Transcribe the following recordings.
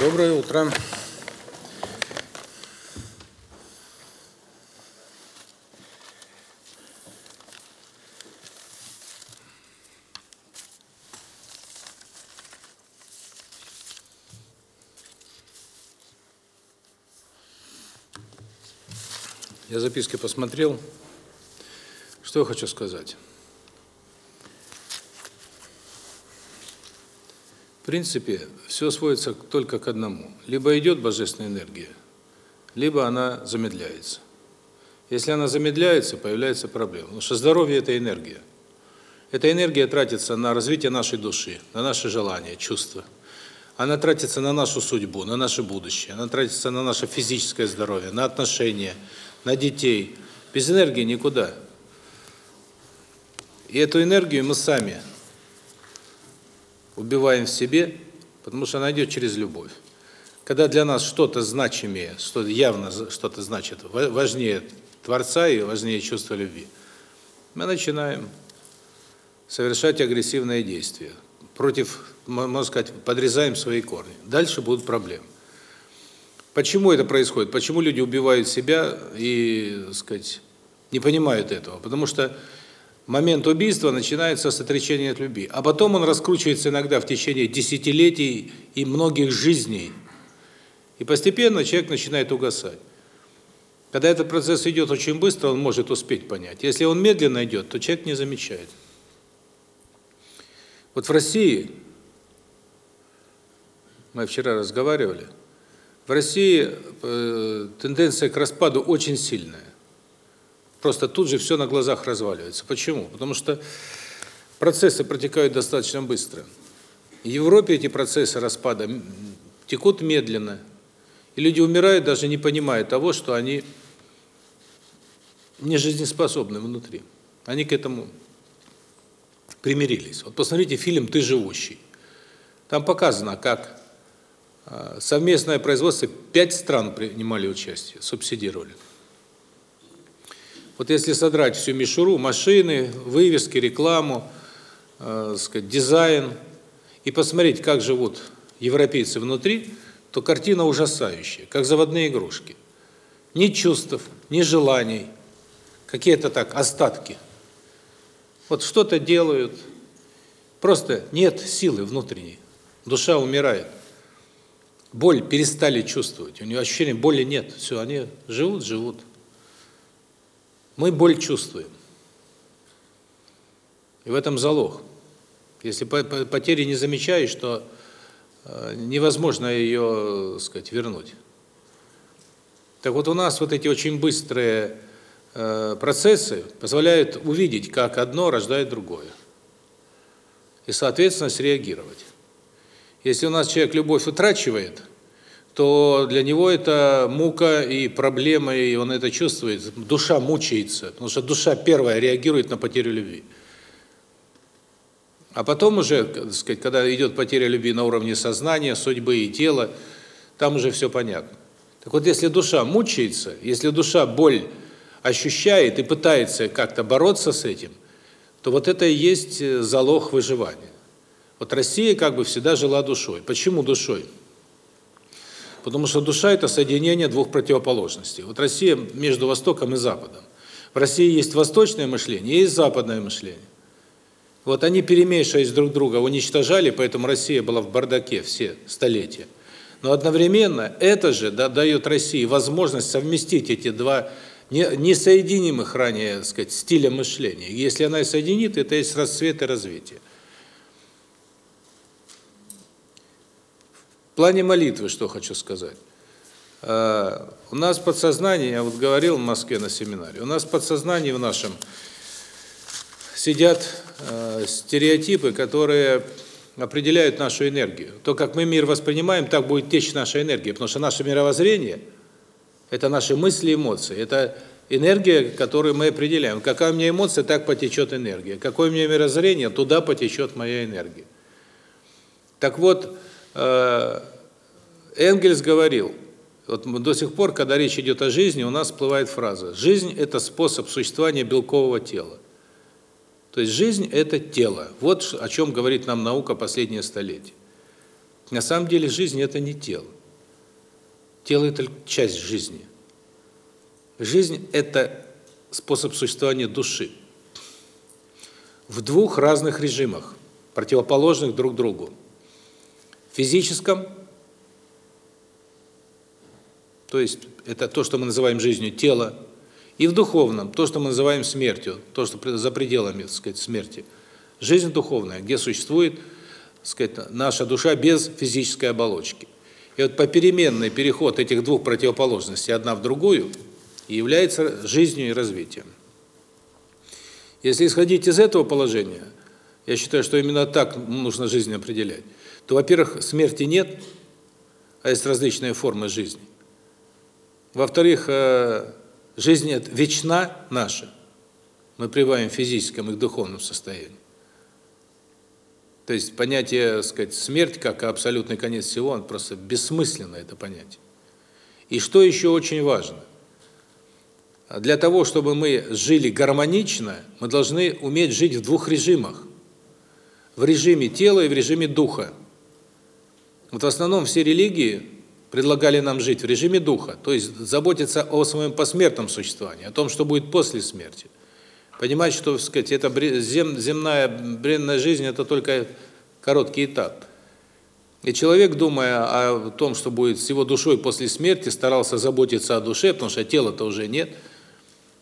Доброе утро. Я записки посмотрел. Что я хочу сказать? Принципе, все сводится только к одному. Либо идет божественная энергия, либо она замедляется. Если она замедляется, появляется проблема. Потому что здоровье – это энергия. Эта энергия тратится на развитие нашей души, на наши желания, чувства. Она тратится на нашу судьбу, на наше будущее. Она тратится на наше физическое здоровье, на отношения, на детей. Без энергии никуда. И эту энергию мы сами убиваем в себе, потому что она идет через любовь. Когда для нас что-то значимее, что явно что-то значит, важнее Творца и важнее чувства любви, мы начинаем совершать агрессивные действия. Против, можно сказать, подрезаем свои корни. Дальше будут проблемы. Почему это происходит? Почему люди убивают себя и, так сказать, не понимают этого? Потому что момент убийства начинается с отречения от любви, а потом он раскручивается иногда в течение десятилетий и многих жизней. И постепенно человек начинает угасать. Когда этот процесс идет очень быстро, он может успеть понять. Если он медленно идет, то человек не замечает. Вот в России мы вчера разговаривали, в России э, тенденция к распаду очень сильная. Просто тут же все на глазах разваливается. Почему? Потому что процессы протекают достаточно быстро. В Европе эти процессы распада текут медленно. И люди умирают, даже не понимая того, что они не жизнеспособны внутри. Они к этому примирились. Вот посмотрите фильм «Ты живущий». Там показано, как а, совместное производство, пять стран принимали участие, субсидировали. Вот если содрать всю мишуру, машины, вывески, рекламу, э, сказать, дизайн, и посмотреть, как живут европейцы внутри, то картина ужасающая, как заводные игрушки. Ни чувств, ни желаний, какие-то так остатки. Вот что-то делают, просто нет силы внутренней, душа умирает боль перестали чувствовать. У него ощущения боли нет. Все, они живут, живут. Мы боль чувствуем. И в этом залог. Если потери не замечаешь, то э, невозможно ее, так сказать, вернуть. Так вот у нас вот эти очень быстрые э, процессы позволяют увидеть, как одно рождает другое. И, соответственно, среагировать. Если у нас человек любовь утрачивает, то для него это мука и проблема, и он это чувствует. Душа мучается, потому что душа первая реагирует на потерю любви. А потом уже, так сказать, когда идет потеря любви на уровне сознания, судьбы и тела, там уже все понятно. Так вот, если душа мучается, если душа боль ощущает и пытается как-то бороться с этим, то вот это и есть залог выживания. Вот Россия как бы всегда жила душой. Почему душой? Потому что душа – это соединение двух противоположностей. Вот Россия между Востоком и Западом. В России есть восточное мышление, есть западное мышление. Вот они, перемешиваясь друг друга, уничтожали, поэтому Россия была в бардаке все столетия. Но одновременно это же да, дает России возможность совместить эти два несоединимых ранее, так сказать, стиля мышления. Если она и соединит, это есть расцвет и развитие. Плане молитвы что хочу сказать. А, у нас подсознание, я вот говорил в Москве на семинаре, у нас в подсознании в нашем сидят а, стереотипы, которые определяют нашу энергию. То, как мы мир воспринимаем, так будет течь наша энергия, потому что наше мировоззрение – это наши мысли и эмоции, это энергия, которую мы определяем. Какая у меня эмоция, так потечет энергия. Какое у меня мировоззрение, туда потечет моя энергия. Так вот, Э, Энгельс говорил, вот до сих пор, когда речь идет о жизни, у нас всплывает фраза «жизнь – это способ существования белкового тела». То есть жизнь – это тело. Вот о чем говорит нам наука последнее столетие. На самом деле жизнь – это не тело. Тело – это часть жизни. Жизнь – это способ существования души. В двух разных режимах, противоположных друг другу. Физическом, то есть это то, что мы называем жизнью тело, и в духовном, то, что мы называем смертью, то, что за пределами, так сказать, смерти. Жизнь духовная, где существует, так сказать, наша душа без физической оболочки. И вот попеременный переход этих двух противоположностей одна в другую является жизнью и развитием. Если исходить из этого положения, я считаю, что именно так нужно жизнь определять, то, во-первых, смерти нет, а есть различные формы жизни. Во-вторых, э, Жизнь это вечна наша. Мы пребываем в физическом и духовном состоянии. То есть понятие, сказать, смерть как абсолютный конец всего, он просто бессмысленно это понятие. И что еще очень важно? Для того, чтобы мы жили гармонично, мы должны уметь жить в двух режимах. В режиме тела и в режиме духа. Вот в основном все религии предлагали нам жить в режиме духа, то есть заботиться о своем посмертном существовании, о том, что будет после смерти. Понимать, что, так сказать, это зем, земная бренная жизнь это только короткий этап. И человек, думая о том, что будет с его душой после смерти, старался заботиться о душе, потому что тела-то уже нет.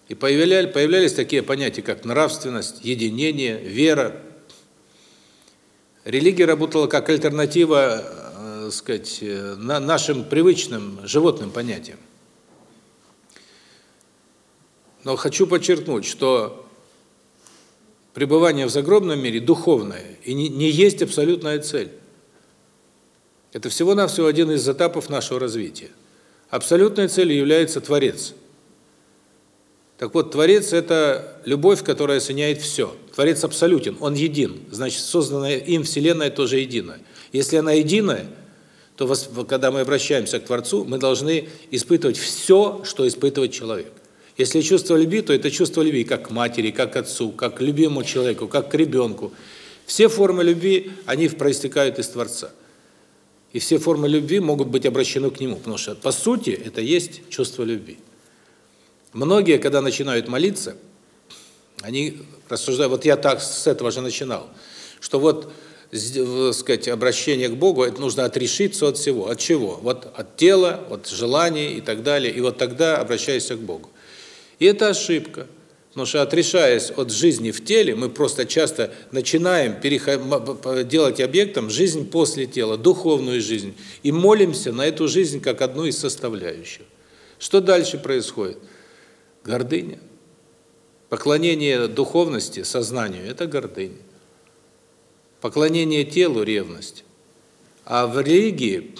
И появлялись, появлялись такие понятия, как нравственность, единение, вера. Религия работала как альтернатива сказать, э, на нашим привычным животным понятиям. Но хочу подчеркнуть, что пребывание в загробном мире духовное и не, не есть абсолютная цель. Это всего-навсего один из этапов нашего развития. Абсолютной целью является Творец. Так вот, Творец – это любовь, которая осеняет все. Творец абсолютен, Он един. Значит, созданная им Вселенная тоже единая. Если она единая, то когда мы обращаемся к Творцу, мы должны испытывать все, что испытывает человек. Если чувство любви, то это чувство любви как к матери, как к отцу, как к любимому человеку, как к ребенку. Все формы любви, они проистекают из Творца. И все формы любви могут быть обращены к Нему, потому что, по сути, это есть чувство любви. Многие, когда начинают молиться, они рассуждают, вот я так с этого же начинал, что вот сказать, обращение к Богу, это нужно отрешиться от всего. От чего? Вот от тела, от желаний и так далее. И вот тогда обращайся к Богу. И это ошибка. Потому что отрешаясь от жизни в теле, мы просто часто начинаем делать объектом жизнь после тела, духовную жизнь. И молимся на эту жизнь как одну из составляющих. Что дальше происходит? Гордыня. Поклонение духовности, сознанию – это гордыня. Поклонение телу – ревность. А в религии,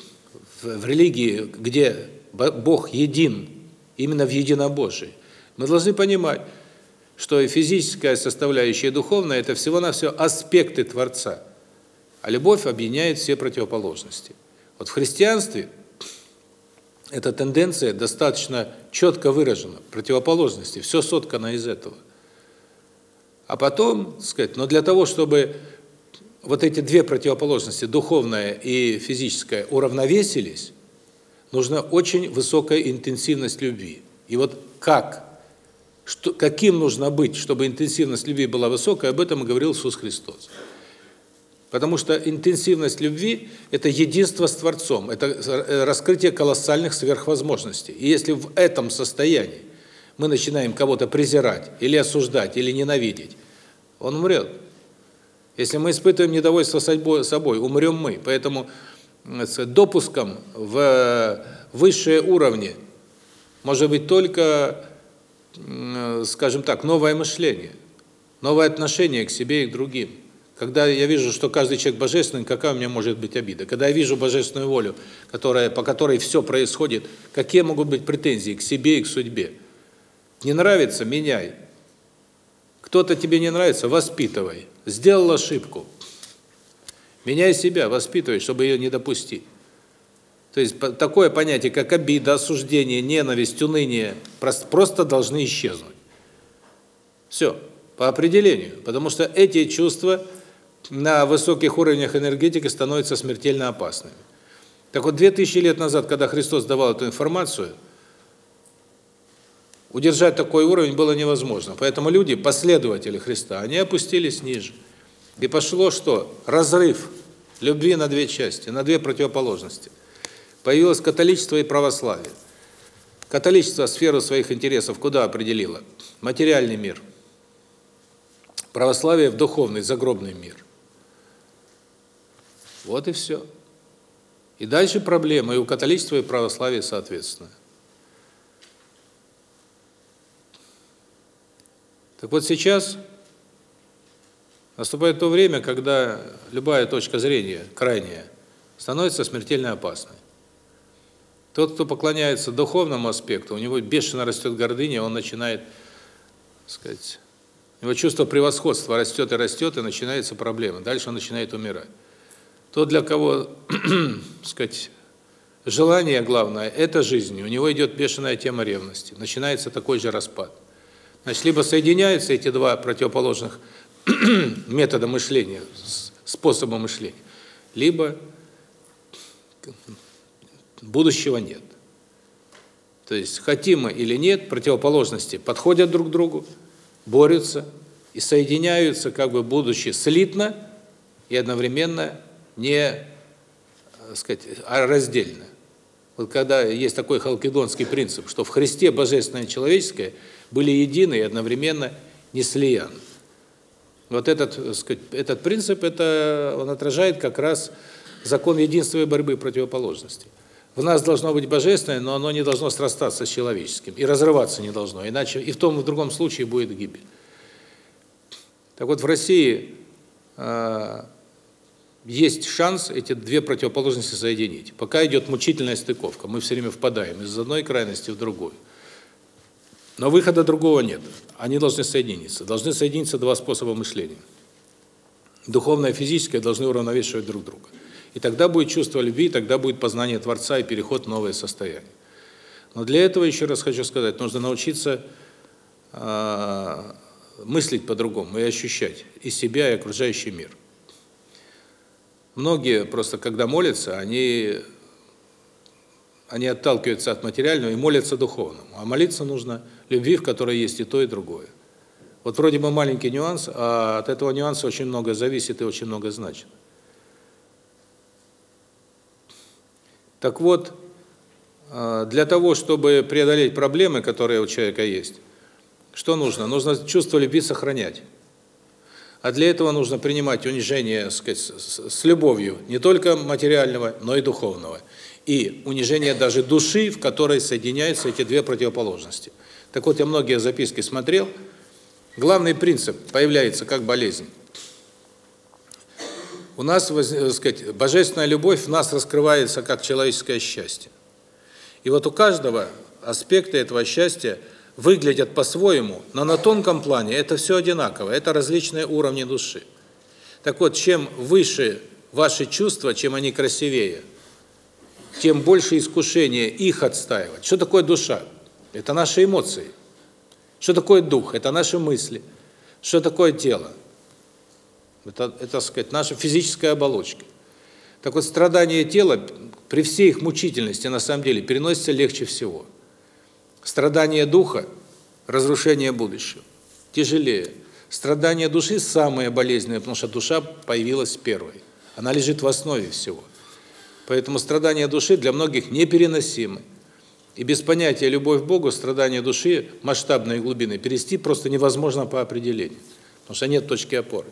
в религии, где Бог един, именно в единобожии, мы должны понимать, что и физическая составляющая, и духовная – это всего-навсего аспекты Творца. А любовь объединяет все противоположности. Вот в христианстве эта тенденция достаточно четко выражена, противоположности, все соткано из этого. А потом, сказать, но для того, чтобы вот эти две противоположности, духовная и физическая, уравновесились, нужна очень высокая интенсивность любви. И вот как, что, каким нужно быть, чтобы интенсивность любви была высокая, об этом и говорил Иисус Христос. Потому что интенсивность любви – это единство с Творцом, это раскрытие колоссальных сверхвозможностей. И если в этом состоянии мы начинаем кого-то презирать, или осуждать, или ненавидеть, он умрет. Если мы испытываем недовольство собой, умрем мы. Поэтому допуском в высшие уровни может быть только, скажем так, новое мышление, новое отношение к себе и к другим. Когда я вижу, что каждый человек божественный, какая у меня может быть обида? Когда я вижу божественную волю, которая, по которой все происходит, какие могут быть претензии к себе и к судьбе? Не нравится – меняй. Кто-то тебе не нравится – воспитывай сделал ошибку. Меняй себя, воспитывай, чтобы ее не допустить. То есть такое понятие, как обида, осуждение, ненависть, уныние, просто должны исчезнуть. Все, по определению. Потому что эти чувства на высоких уровнях энергетики становятся смертельно опасными. Так вот, 2000 лет назад, когда Христос давал эту информацию, удержать такой уровень было невозможно. Поэтому люди, последователи Христа, они опустились ниже. И пошло что? Разрыв любви на две части, на две противоположности. Появилось католичество и православие. Католичество сферу своих интересов куда определило? Материальный мир. Православие в духовный, загробный мир. Вот и все. И дальше проблемы и у католичества, и православия соответственно. Так вот сейчас наступает то время, когда любая точка зрения, крайняя, становится смертельно опасной. Тот, кто поклоняется духовному аспекту, у него бешено растет гордыня, он начинает, так сказать, его чувство превосходства растет и растет, и начинается проблема. Дальше он начинает умирать. Тот, для кого, сказать, желание главное это жизнь, у него идет бешеная тема ревности. Начинается такой же распад. Значит, либо соединяются эти два противоположных метода мышления, способа мышления, либо будущего нет. То есть хотим мы или нет, противоположности подходят друг к другу, борются и соединяются, как бы будучи слитно и одновременно не, так сказать, а раздельно. Вот когда есть такой халкидонский принцип, что в Христе божественное человеческое – были едины и одновременно не слияны. Вот этот, сказать, этот принцип, это он отражает как раз закон единства и борьбы противоположностей. В нас должно быть божественное, но оно не должно срастаться с человеческим и разрываться не должно, иначе и в том и в другом случае будет гибель. Так вот в России э, есть шанс эти две противоположности соединить. Пока идет мучительная стыковка, мы все время впадаем из одной крайности в другую. Но выхода другого нет. Они должны соединиться. Должны соединиться два способа мышления. Духовное и физическое должны уравновешивать друг друга. И тогда будет чувство любви, тогда будет познание Творца и переход в новое состояние. Но для этого, еще раз хочу сказать, нужно научиться э, мыслить по-другому и ощущать и себя, и окружающий мир. Многие просто, когда молятся, они они отталкиваются от материального и молятся духовному. А молиться нужно любви, в которой есть и то, и другое. Вот вроде бы маленький нюанс, а от этого нюанса очень много зависит и очень много значит. Так вот, а, для того, чтобы преодолеть проблемы, которые у человека есть, что нужно? Нужно чувство любви сохранять. А для этого нужно принимать унижение, сказать, с любовью не только материального, но и духовного и унижение даже души, в которой соединяются эти две противоположности. Так вот, я многие записки смотрел. Главный принцип появляется как болезнь. У нас, так сказать, божественная любовь в нас раскрывается как человеческое счастье. И вот у каждого аспекта этого счастья выглядят по-своему, но на тонком плане это все одинаково, это различные уровни души. Так вот, чем выше ваши чувства, чем они красивее – тем больше искушение их отстаивать. Что такое душа? Это наши эмоции. Что такое дух? Это наши мысли. Что такое тело? Это, это сказать, наша физическая оболочка. Так вот, страдание тела при всей их мучительности на самом деле переносится легче всего. Страдание духа разрушение будущего тяжелее. Страдание души самое болезненное, потому что душа появилась первой. Она лежит в основе всего. Поэтому страдания души для многих непереносимы. И без понятия любовь к Богу страдания души масштабной глубины перести просто невозможно по определению, потому что нет точки опоры.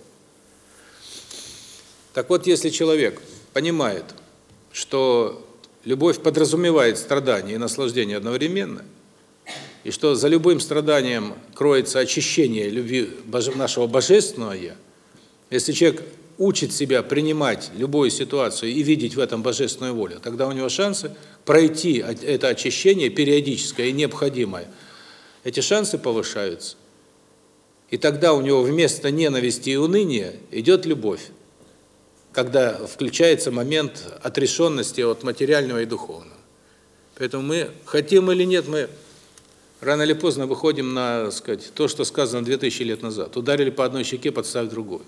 Так вот, если человек понимает, что любовь подразумевает страдание и наслаждение одновременно, и что за любым страданием кроется очищение любви нашего божественного я, если человек учит себя принимать любую ситуацию и видеть в этом божественную волю, тогда у него шансы пройти это очищение периодическое и необходимое. Эти шансы повышаются. И тогда у него вместо ненависти и уныния идет любовь. Когда включается момент отрешенности от материального и духовного. Поэтому мы хотим или нет, мы рано или поздно выходим на, сказать, то, что сказано 2000 лет назад. Ударили по одной щеке, подставь другую.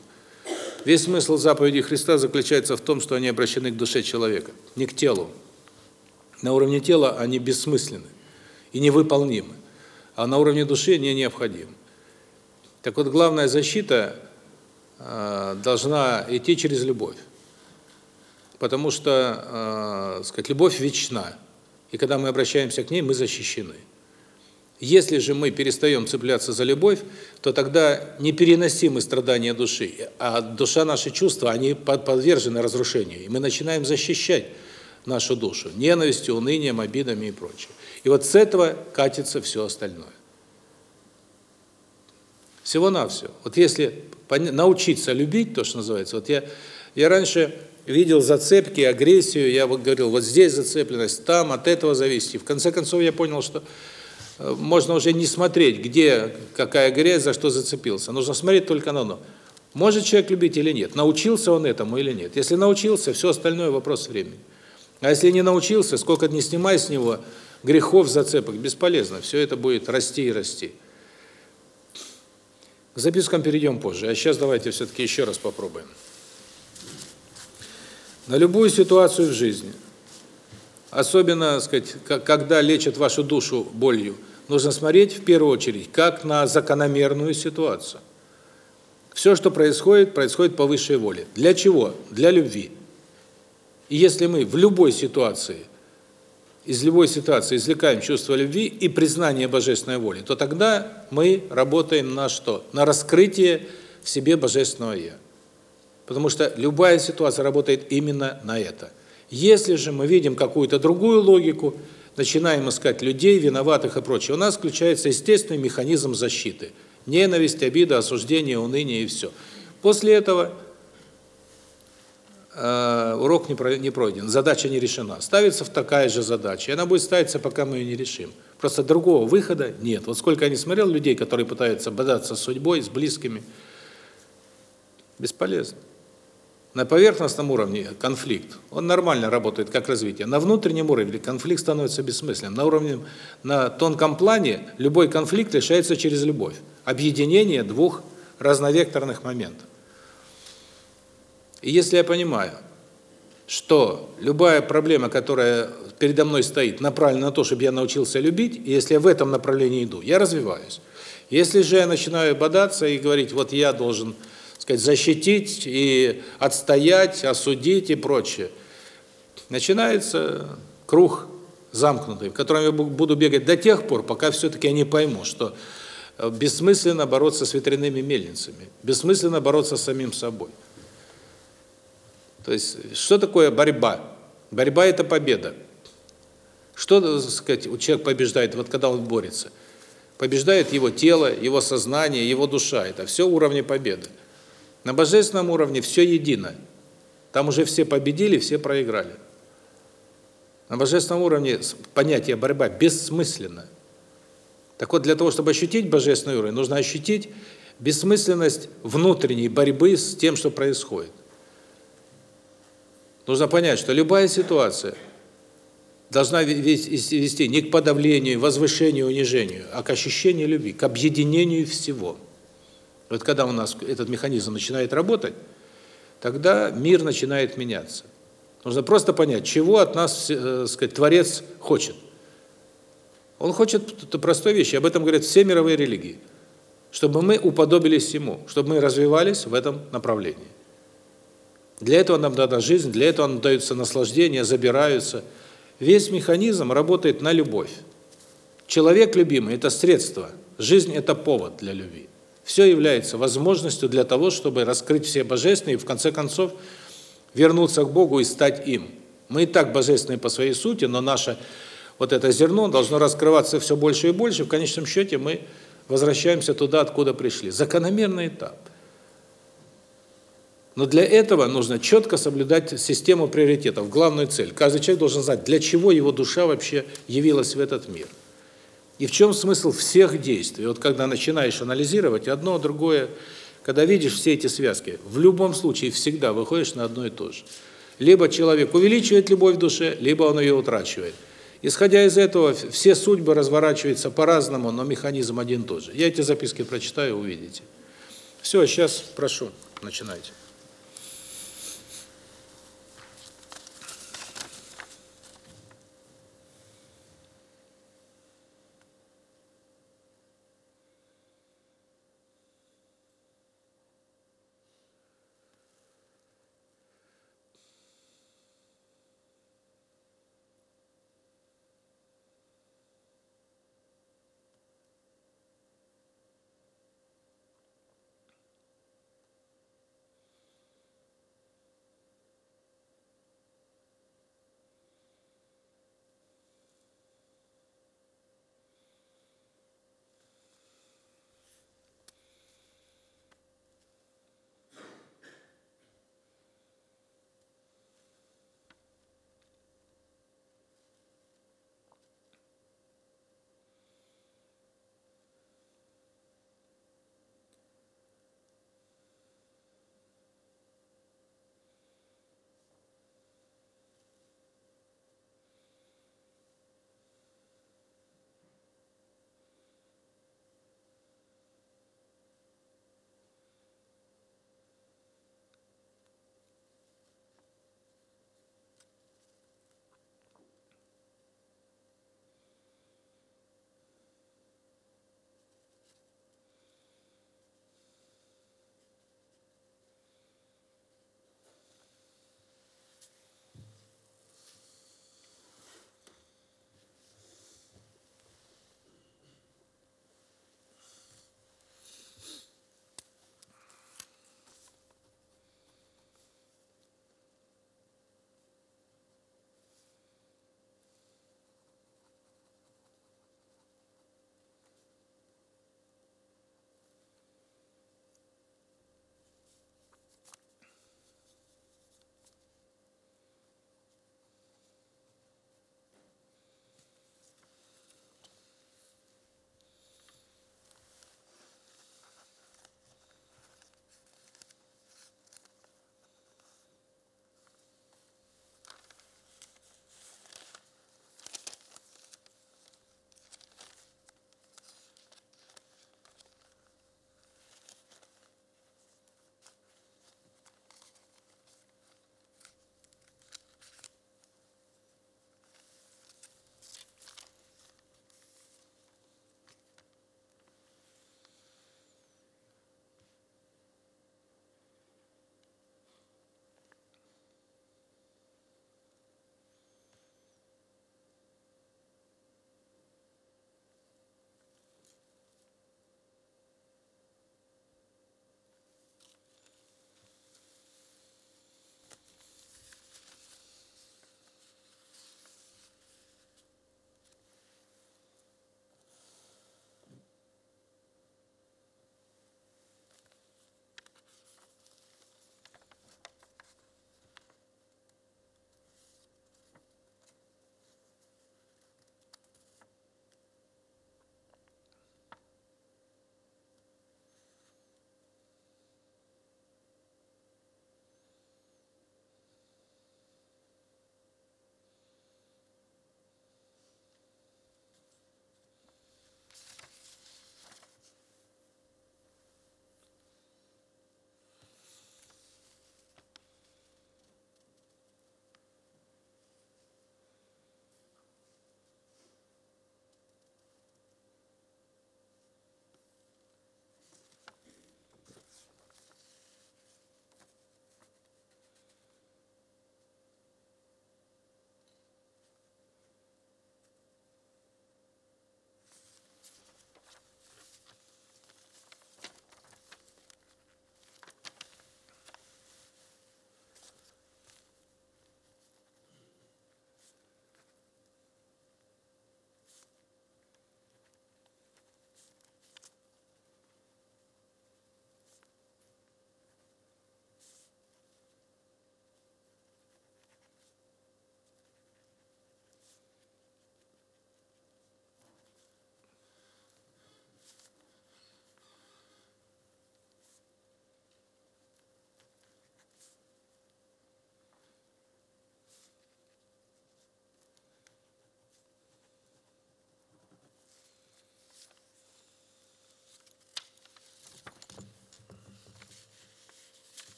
Весь смысл заповедей Христа заключается в том, что они обращены к душе человека, не к телу. На уровне тела они бессмысленны и невыполнимы, а на уровне души они необходимы. Так вот, главная защита э, должна идти через любовь. Потому что, э, сказать, любовь вечна. И когда мы обращаемся к ней, мы защищены. Если же мы перестаем цепляться за любовь, то тогда непереносимы страдания души, а душа, наши чувства, они подвержены разрушению. И мы начинаем защищать нашу душу ненавистью, унынием, обидами и прочее. И вот с этого катится все остальное. Всего-навсего. Вот если научиться любить, то, что называется, вот я, я раньше видел зацепки, агрессию, я вот говорил, вот здесь зацепленность, там, от этого зависит. И в конце концов я понял, что можно уже не смотреть, где какая грязь, за что зацепился. Нужно смотреть только на одно. Может человек любить или нет, научился он этому или нет. Если научился, все остальное вопрос времени. А если не научился, сколько не снимай с него грехов, зацепок, бесполезно. Все это будет расти и расти. К запискам перейдем позже. А сейчас давайте все-таки еще раз попробуем. На любую ситуацию в жизни – особенно, сказать, когда лечат вашу душу болью, нужно смотреть в первую очередь как на закономерную ситуацию. Все, что происходит, происходит по высшей воле. Для чего? Для любви. И если мы в любой ситуации, из любой ситуации извлекаем чувство любви и признание божественной воли, то тогда мы работаем на что? На раскрытие в себе божественного Я. Потому что любая ситуация работает именно на это – если же мы видим какую-то другую логику, начинаем искать людей, виноватых и прочее, у нас включается естественный механизм защиты. Ненависть, обида, осуждение, уныние и все. После этого э, урок не, не пройден, задача не решена. Ставится такая же задача, и она будет ставиться, пока мы ее не решим. Просто другого выхода нет. Вот сколько я не смотрел людей, которые пытаются бодаться с судьбой, с близкими, бесполезно. На поверхностном уровне конфликт, он нормально работает как развитие. На внутреннем уровне конфликт становится бессмысленным. На уровне, на тонком плане любой конфликт решается через любовь. Объединение двух разновекторных моментов. И если я понимаю, что любая проблема, которая передо мной стоит, направлена на то, чтобы я научился любить, и если я в этом направлении иду, я развиваюсь. Если же я начинаю бодаться и говорить, вот я должен сказать, защитить и отстоять, осудить и прочее. Начинается круг замкнутый, в котором я буду бегать до тех пор, пока все-таки я не пойму, что э, бессмысленно бороться с ветряными мельницами, бессмысленно бороться с самим собой. То есть, что такое борьба? Борьба – это победа. Что, так сказать, человек побеждает, вот когда он борется? Побеждает его тело, его сознание, его душа. Это все уровни победы. На божественном уровне все едино. Там уже все победили, все проиграли. На божественном уровне понятие борьба бессмысленно. Так вот, для того, чтобы ощутить божественный уровень, нужно ощутить бессмысленность внутренней борьбы с тем, что происходит. Нужно понять, что любая ситуация должна вести не к подавлению, возвышению, унижению, а к ощущению любви, к объединению всего. Вот когда у нас этот механизм начинает работать, тогда мир начинает меняться. Нужно просто понять, чего от нас, э, сказать, Творец хочет. Он хочет простой вещи, об этом говорят все мировые религии. Чтобы мы уподобились ему, чтобы мы развивались в этом направлении. Для этого нам дана жизнь, для этого нам даются наслаждения, забираются. Весь механизм работает на любовь. Человек любимый – это средство, жизнь – это повод для любви. Все является возможностью для того, чтобы раскрыть все божественные и в конце концов вернуться к Богу и стать им. Мы и так божественные по своей сути, но наше вот это зерно должно раскрываться все больше и больше, в конечном счете мы возвращаемся туда, откуда пришли. Закономерный этап. Но для этого нужно четко соблюдать систему приоритетов, главную цель. Каждый человек должен знать, для чего его душа вообще явилась в этот мир. И в чем смысл всех действий? Вот когда начинаешь анализировать одно, другое, когда видишь все эти связки, в любом случае всегда выходишь на одно и то же. Либо человек увеличивает любовь в душе, либо он ее утрачивает. Исходя из этого, все судьбы разворачиваются по-разному, но механизм один и тот же. Я эти записки прочитаю, увидите. Все, сейчас прошу, начинайте.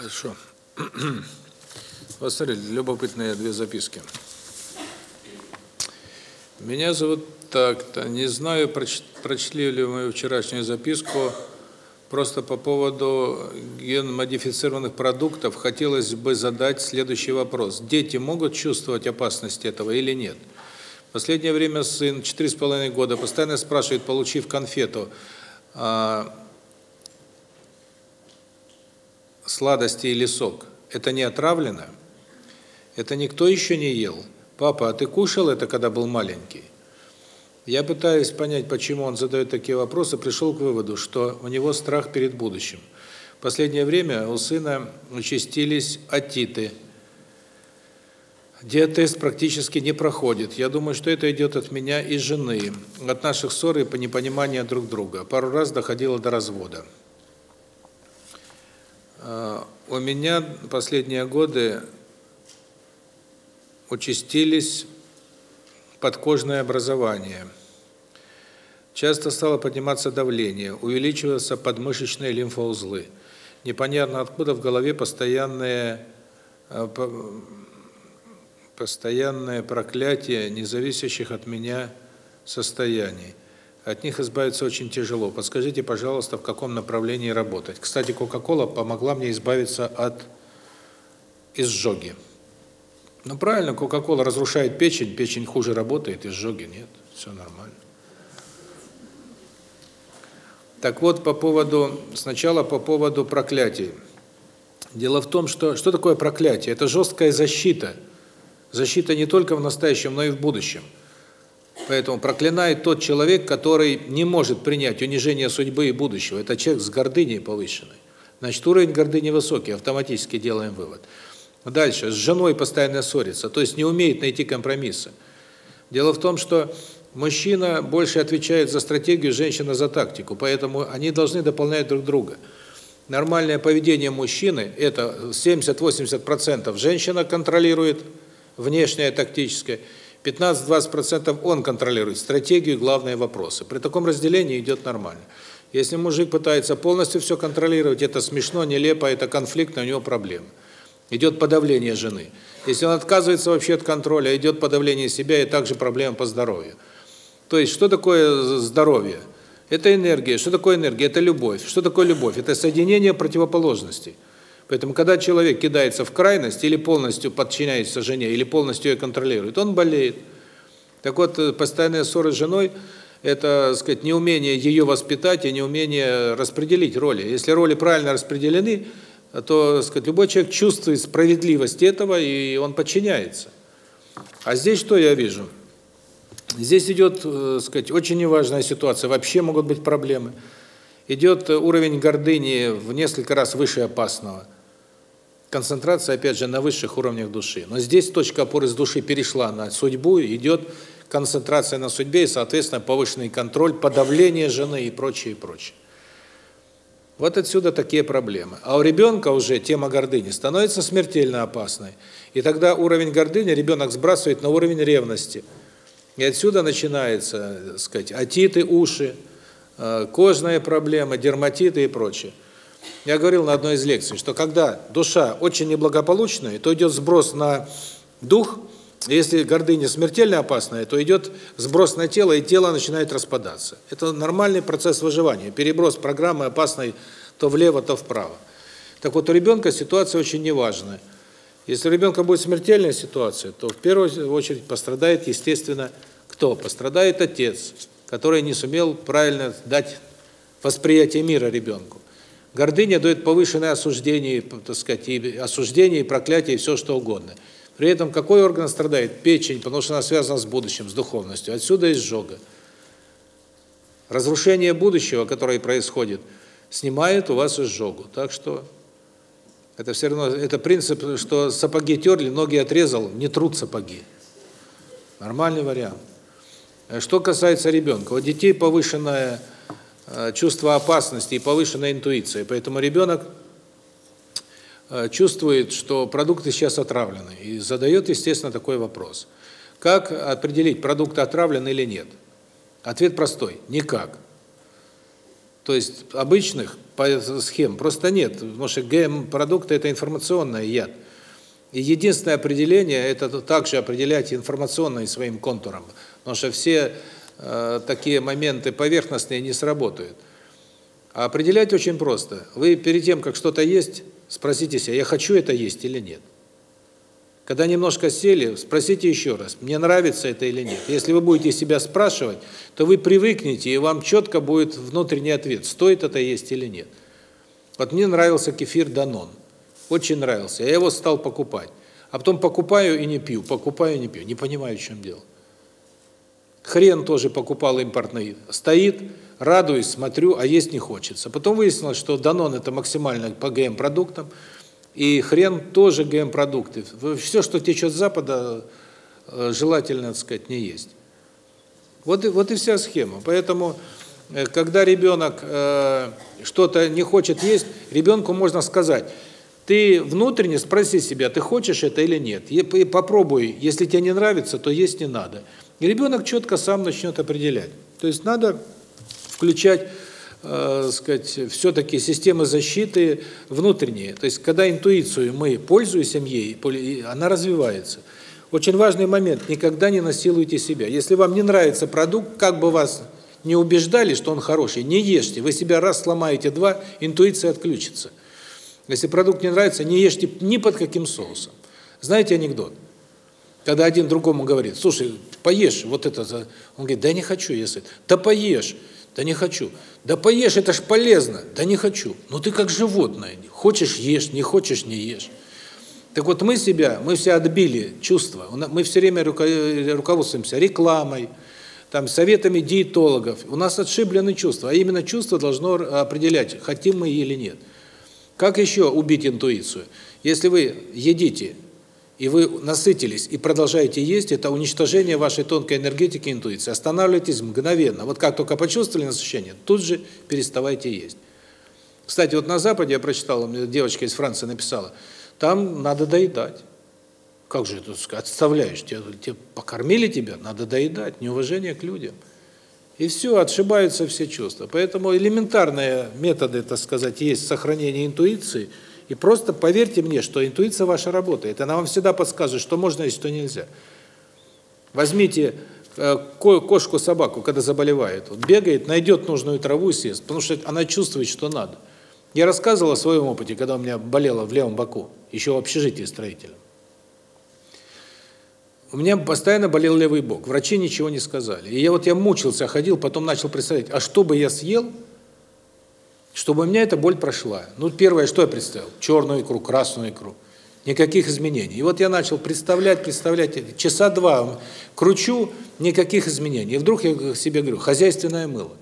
Хорошо. Вот смотрите, любопытные две записки. Меня зовут так-то. Не знаю, проч прочли ли мою вчерашнюю записку. Просто по поводу генмодифицированных продуктов хотелось бы задать следующий вопрос. Дети могут чувствовать опасность этого или нет? Последнее время сын, 4,5 года, постоянно спрашивает, получив конфету, а, сладости или сок, это не отравлено? Это никто еще не ел? Папа, а ты кушал это, когда был маленький? Я пытаюсь понять, почему он задает такие вопросы, пришел к выводу, что у него страх перед будущим. В последнее время у сына участились отиты. Диатест практически не проходит. Я думаю, что это идет от меня и жены, от наших ссор и непонимания друг друга. Пару раз доходило до развода. А, у меня последние годы участились подкожное образование. Часто стало подниматься давление, увеличиваться подмышечные лимфоузлы. Непонятно откуда в голове постоянное э, постоянное проклятие независящих от меня состояний. От них избавиться очень тяжело. Подскажите, пожалуйста, в каком направлении работать. Кстати, Кока-кола помогла мне избавиться от изжоги. Ну правильно, Кока-кола разрушает печень, печень хуже работает, изжоги нет, все нормально. Так вот, по поводу, сначала по поводу проклятий. Дело в том, что что такое проклятие? Это жесткая защита. Защита не только в настоящем, но и в будущем. Поэтому проклинает тот человек, который не может принять унижение судьбы и будущего. Это человек с гордыней повышенной. Значит, уровень гордыни высокий, автоматически делаем вывод. Дальше, с женой постоянно ссорится, то есть не умеет найти компромиссы. Дело в том, что мужчина больше отвечает за стратегию, женщина за тактику, поэтому они должны дополнять друг друга. Нормальное поведение мужчины – это 70-80% женщина контролирует, внешнее, тактическое, 15-20% он контролирует стратегию, главные вопросы. При таком разделении идет нормально. Если мужик пытается полностью все контролировать, это смешно, нелепо, это конфликтно, у него проблемы идет подавление жены. Если он отказывается вообще от контроля, идет подавление себя и также проблема по здоровью. То есть, что такое здоровье? Это энергия. Что такое энергия? Это любовь. Что такое любовь? Это соединение противоположностей. Поэтому, когда человек кидается в крайность, или полностью подчиняется жене, или полностью ее контролирует, он болеет. Так вот, э, постоянные ссоры с женой – это, так сказать, неумение ее воспитать и неумение распределить роли. Если роли правильно распределены – то, сказать, любой человек чувствует справедливость этого, и он подчиняется. А здесь что я вижу? Здесь идет, э, сказать, очень неважная ситуация, вообще могут быть проблемы. Идет уровень гордыни в несколько раз выше опасного. Концентрация, опять же, на высших уровнях души. Но здесь точка опоры с души перешла на судьбу, идет концентрация на судьбе и, соответственно, повышенный контроль, подавление жены и прочее, и прочее. Вот отсюда такие проблемы. А у ребенка уже тема гордыни становится смертельно опасной. И тогда уровень гордыни ребенок сбрасывает на уровень ревности. И отсюда начинается, так сказать, отиты, уши, э, кожные проблемы, дерматиты и прочее. Я говорил на одной из лекций, что когда душа очень неблагополучная, то идет сброс на дух, если гордыня смертельно опасная, то идет сброс на тело, и тело начинает распадаться. Это нормальный процесс выживания. Переброс программы опасной то влево, то вправо. Так вот, у ребенка ситуация очень неважная. Если у ребенка будет смертельная ситуация, то в первую очередь пострадает, естественно, кто? Пострадает отец, который не сумел правильно дать восприятие мира ребенку. Гордыня дает повышенное осуждение, так сказать, и осуждение, и проклятие, и все что угодно – при этом какой орган страдает? Печень, потому что она связана с будущим, с духовностью. Отсюда изжога. Разрушение будущего, которое происходит, снимает у вас изжогу. Так что это все равно, это принцип, что сапоги терли, ноги отрезал, не труд сапоги. Нормальный вариант. Что касается ребенка, у детей повышенное э, чувство опасности и повышенная интуиция, поэтому ребенок Э, чувствует, что продукты сейчас отравлены, и задает, естественно, такой вопрос. Как определить, продукт отравлен или нет? Ответ простой – никак. То есть обычных схем. Просто нет, потому что ГМ-продукты – это информационный яд. И единственное определение – это также определять информационно своим контуром. Потому что все э, такие моменты поверхностные не сработают. А определять очень просто. Вы перед тем, как что-то есть, спросите себя, я хочу это есть или нет. Когда немножко сели, спросите еще раз, мне нравится это или нет. Если вы будете себя спрашивать, то вы привыкнете, и вам четко будет внутренний ответ, стоит это есть или нет. Вот мне нравился кефир Данон. Очень нравился. Я его стал покупать. А потом покупаю и не пью, покупаю и не пью. Не понимаю, в чем дело. Хрен тоже покупал импортный. Стоит, радуюсь, смотрю, а есть не хочется. Потом выяснилось, что Данон это максимально по ГМ-продуктам. И хрен тоже ГМ-продукты. Все, что течет с Запада, э, желательно, так сказать, не есть. Вот и, вот и вся схема. Поэтому, э, когда ребенок э, что-то не хочет есть, ребенку можно сказать, ты внутренне спроси себя, ты хочешь это или нет. И попробуй, если тебе не нравится, то есть не надо. И ребенок четко сам начнет определять. То есть надо включать э, сказать, все-таки системы защиты внутренние. То есть, когда интуицию мы пользуемся ей, она развивается. Очень важный момент – никогда не насилуйте себя. Если вам не нравится продукт, как бы вас не убеждали, что он хороший, не ешьте. Вы себя раз сломаете, два, интуиция отключится. Если продукт не нравится, не ешьте ни под каким соусом. Знаете анекдот? Когда один другому говорит, слушай, поешь вот это. Он говорит, да я не хочу, если. Да поешь. Да не хочу. Да поешь, это ж полезно. Да не хочу. Ну ты как животное. Хочешь – ешь, не хочешь – не ешь. Так вот мы себя, мы все отбили чувства. Мы все время руководствуемся рекламой, там, советами диетологов. У нас отшиблены чувства. А именно чувство должно определять, хотим мы или нет. Как еще убить интуицию? Если вы едите и вы насытились и продолжаете есть, это уничтожение вашей тонкой энергетики интуиции. Останавливайтесь мгновенно. Вот как только почувствовали насыщение, тут же переставайте есть. Кстати, вот на Западе я прочитал, мне девочка из Франции написала, там надо доедать. Как же это отставляешь? Тебе, тебе покормили тебя, надо доедать. Неуважение к людям. И все, отшибаются все чувства. Поэтому элементарные методы, так сказать, есть сохранение интуиции – и просто поверьте мне, что интуиция ваша работает. Она вам всегда подскажет, что можно и что нельзя. Возьмите э, кошку, собаку, когда заболевает, вот бегает, найдет нужную траву и съест, потому что она чувствует, что надо. Я рассказывал о своем опыте, когда у меня болело в левом боку, еще в общежитии строительном. У меня постоянно болел левый бок, врачи ничего не сказали. И я вот я мучился, ходил, потом начал представлять, а что бы я съел, чтобы у меня эта боль прошла. Ну, первое, что я представил? Черную икру, красную икру. Никаких изменений. И вот я начал представлять, представлять, часа два кручу, никаких изменений. И вдруг я себе говорю, хозяйственное мыло.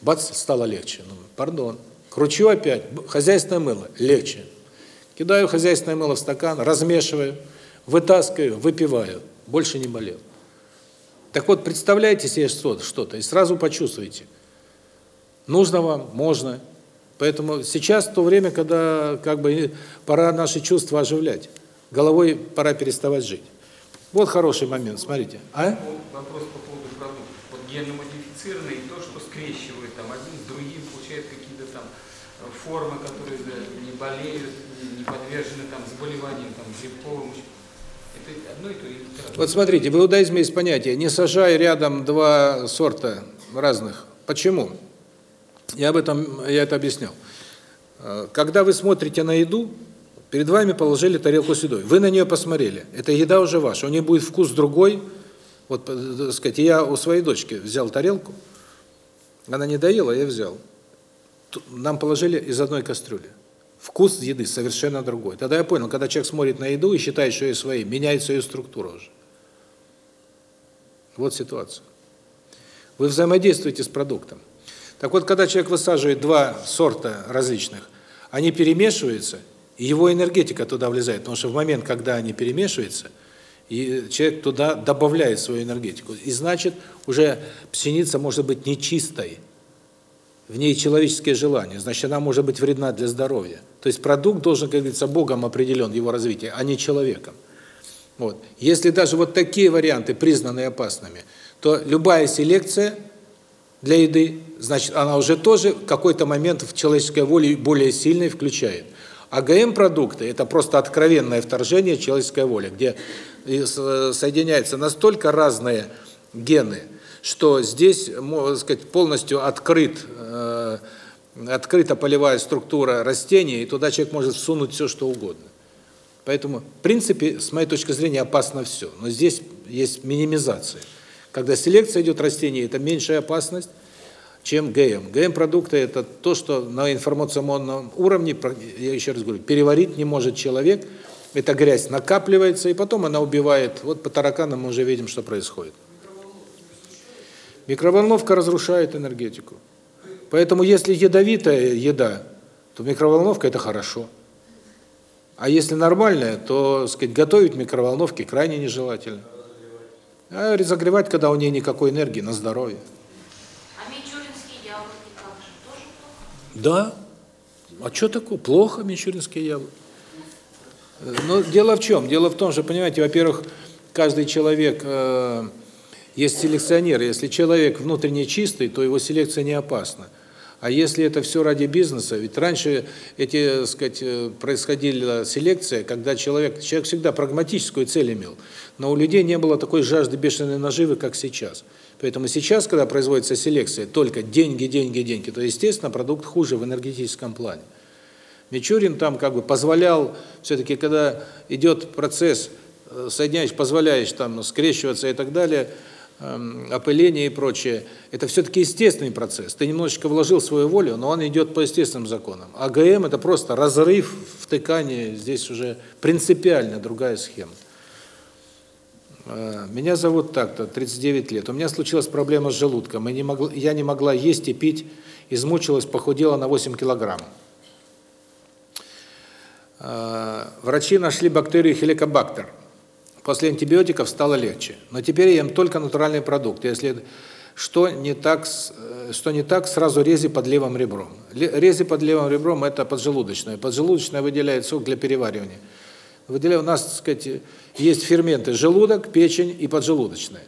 Бац, стало легче. Ну, пардон. Кручу опять, хозяйственное мыло, легче. Кидаю хозяйственное мыло в стакан, размешиваю, вытаскиваю, выпиваю. Больше не болел. Так вот, представляете себе что-то и сразу почувствуете – Нужно вам, можно. Поэтому сейчас то время, когда как бы пора наши чувства оживлять. Головой пора переставать жить. Вот хороший момент, смотрите. А? Вопрос по поводу продуктов. Вот генно-модифицированные, то, что скрещивают там один с другим, получают какие-то там э, формы, которые да, не болеют, не подвержены там заболеваниям, там, грибковым. Это одно и то же. Вот смотрите, в иудаизме есть понятие «не сажай рядом два сорта разных». Почему? Я об этом я это объяснял. Э, когда вы смотрите на еду, перед вами положили тарелку с едой. Вы на нее посмотрели. Эта еда уже ваша. У нее будет вкус другой. Вот, э, так сказать, я у своей дочки взял тарелку. Она не доела, я взял. Нам положили из одной кастрюли. Вкус еды совершенно другой. Тогда я понял, когда человек смотрит на еду и считает, что ее своей, меняется ее структура уже. Вот ситуация. Вы взаимодействуете с продуктом. Так вот, когда человек высаживает два сорта различных, они перемешиваются, и его энергетика туда влезает, потому что в момент, когда они перемешиваются, и человек туда добавляет свою энергетику. И значит, уже пшеница может быть нечистой, в ней человеческие желания, значит, она может быть вредна для здоровья. То есть продукт должен, как говорится, Богом определен, его развитие, а не человеком. Вот. Если даже вот такие варианты признаны опасными, то любая селекция для еды, значит, она уже тоже какой-то момент в человеческой воле более сильный включает. А ГМ-продукты – это просто откровенное вторжение человеческой воли, где соединяются настолько разные гены, что здесь, можно сказать, полностью открыт, э, открыта полевая структура растения, и туда человек может всунуть все, что угодно. Поэтому, в принципе, с моей точки зрения, опасно все. Но здесь есть минимизация. Когда селекция идет растений, это меньшая опасность, чем ГМ. ГМ-продукты – это то, что на информационном уровне, я еще раз говорю, переварить не может человек. Эта грязь накапливается, и потом она убивает. Вот по тараканам мы уже видим, что происходит. Микроволновка разрушает энергетику. Поэтому если ядовитая еда, то микроволновка – это хорошо. А если нормальная, то, сказать, готовить в микроволновке крайне нежелательно. А разогревать, когда у нее никакой энергии, на здоровье. А мичуринские яблоки как же, тоже плохо? Да. А что такое? Плохо мичуринские яблоки. Но дело в чем? Дело в том, что, понимаете, во-первых, каждый человек э, есть селекционер. Если человек внутренне чистый, то его селекция не опасна. А если это все ради бизнеса, ведь раньше эти, сказать, э, происходила селекция, когда человек, человек всегда прагматическую цель имел, но у людей не было такой жажды бешеной наживы, как сейчас. Поэтому сейчас, когда производится селекция, только деньги, деньги, деньги, то, естественно, продукт хуже в энергетическом плане. Мичурин там как бы позволял, все-таки, когда идет процесс, э, соединяешь, позволяешь там скрещиваться и так далее – опыление и прочее, это все-таки естественный процесс. Ты немножечко вложил свою волю, но он идет по естественным законам. А ГМ – это просто разрыв, втыкание, здесь уже принципиально другая схема. Э, меня зовут так-то, 39 лет. У меня случилась проблема с желудком, и не могла, я не могла есть и пить, измучилась, похудела на 8 килограмм. Э, врачи нашли бактерию хеликобактер – После антибиотиков стало легче. Но теперь я ем только натуральные продукты. Если что не так, э, что не так, сразу рези под левым ребром. Рези под левым ребром это поджелудочное. Поджелудочное выделяет сок для переваривания. Выделяю, у нас, так сказать, есть ферменты: желудок, печень и поджелудочная.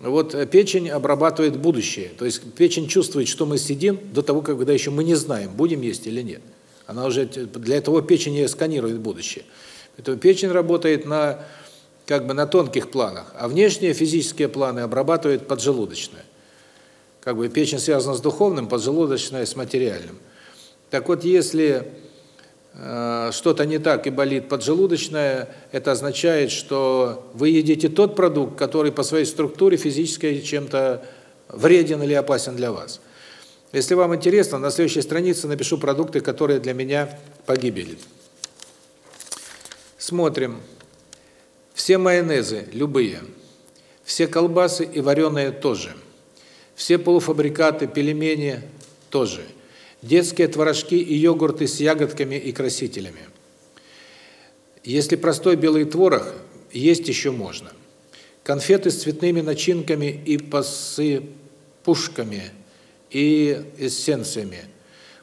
Вот э, печень обрабатывает будущее. То есть печень чувствует, что мы сидим до того, когда еще мы не знаем, будем есть или нет. Она уже для этого печень сканирует будущее. Поэтому печень работает на как бы на тонких планах, а внешние физические планы обрабатывает поджелудочная. Как бы печень связана с духовным, поджелудочная с материальным. Так вот, если э, что-то не так и болит поджелудочная, это означает, что вы едите тот продукт, который по своей структуре физической чем-то вреден или опасен для вас. Если вам интересно, на следующей странице напишу продукты, которые для меня погибели. Смотрим. Все майонезы, любые, все колбасы и вареные тоже, все полуфабрикаты, пельмени тоже, детские творожки и йогурты с ягодками и красителями. Если простой белый творог, есть еще можно. Конфеты с цветными начинками и посыпушками и эссенциями.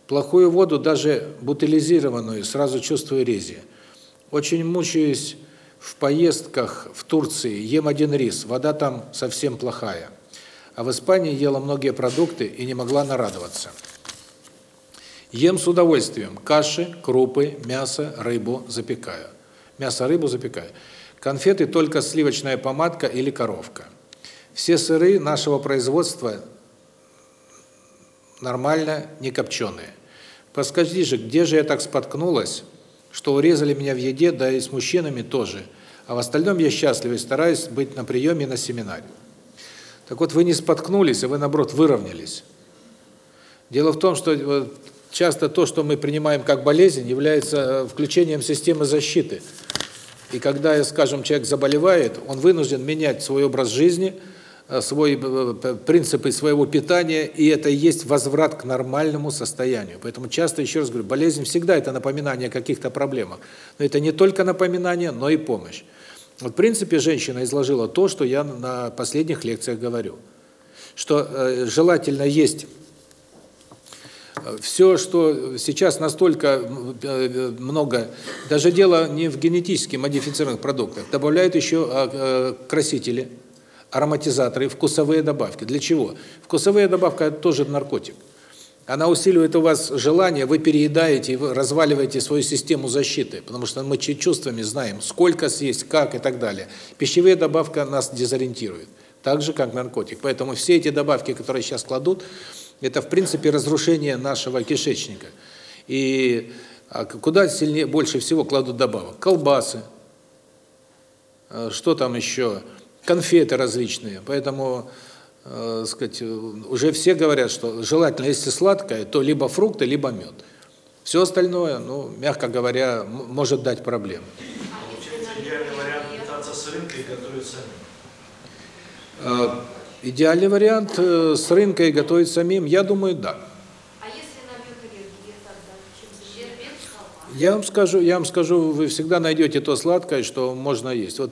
Плохую воду, даже бутылизированную, сразу чувствую рези. Очень мучаюсь в поездках в Турции ем один рис, вода там совсем плохая. А в Испании ела многие продукты и не могла нарадоваться. Ем с удовольствием каши, крупы, мясо, рыбу запекаю. Мясо, рыбу запекаю. Конфеты только сливочная помадка или коровка. Все сыры нашего производства нормально, не копченые. Подскажи же, где же я так споткнулась, что урезали меня в еде, да и с мужчинами тоже. А в остальном я счастлив и стараюсь быть на приеме и на семинаре. Так вот, вы не споткнулись, а вы, наоборот, выровнялись. Дело в том, что часто то, что мы принимаем как болезнь, является э, включением системы защиты. И когда, скажем, человек заболевает, он вынужден менять свой образ жизни – Э, свой э, принципы своего питания, и это и есть возврат к нормальному состоянию. Поэтому часто, еще раз говорю, болезнь всегда это напоминание о каких-то проблемах. Но это не только напоминание, но и помощь. Вот, в принципе, женщина изложила то, что я на последних лекциях говорю. Что э, желательно есть все, что сейчас настолько много, даже дело не в генетически модифицированных продуктах, добавляют еще красители – ароматизаторы, вкусовые добавки. Для чего? Вкусовые добавки – это тоже наркотик. Она усиливает у вас желание, вы переедаете, вы разваливаете свою систему защиты, потому что мы чувствами знаем, сколько съесть, как и так далее. Пищевые добавки нас дезориентируют, так же, как наркотик. Поэтому все эти добавки, которые сейчас кладут, это, в принципе, разрушение нашего кишечника. И а куда сильнее, больше всего кладут добавок? Колбасы, э, что там еще, конфеты различные. Поэтому э, сказать, уже все говорят, что желательно, если сладкое, то либо фрукты, либо мед. Все остальное, ну, мягко говоря, может дать проблемы. идеальный вариант питаться с рынка и готовить самим? Э, идеальный вариант э, с рынка и готовить самим, я думаю, да. А Я вам скажу, я вам скажу, вы всегда найдете то сладкое, что можно есть. Вот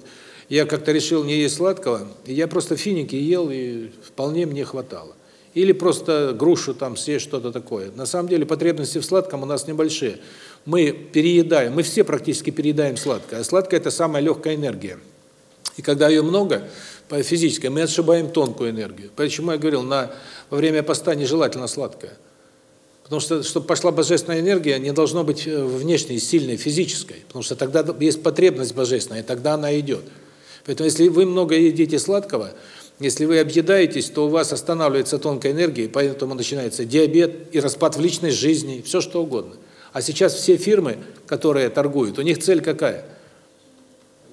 я как-то решил не есть сладкого, и я просто финики ел, и вполне мне хватало. Или просто грушу там съесть, что-то такое. На самом деле потребности в сладком у нас небольшие. Мы переедаем, мы все практически переедаем сладкое. А сладкое – это самая легкая энергия. И когда ее много, по физической, мы отшибаем тонкую энергию. Почему я говорил, на, во время поста нежелательно сладкое. Потому что, чтобы пошла божественная энергия, не должно быть э, внешней, сильной, физической. Потому что тогда есть потребность божественная, и тогда она идет. Поэтому если вы много едите сладкого, если вы объедаетесь, то у вас останавливается тонкая энергия, и поэтому начинается диабет и распад в личной жизни, все что угодно. А сейчас все фирмы, которые торгуют, у них цель какая?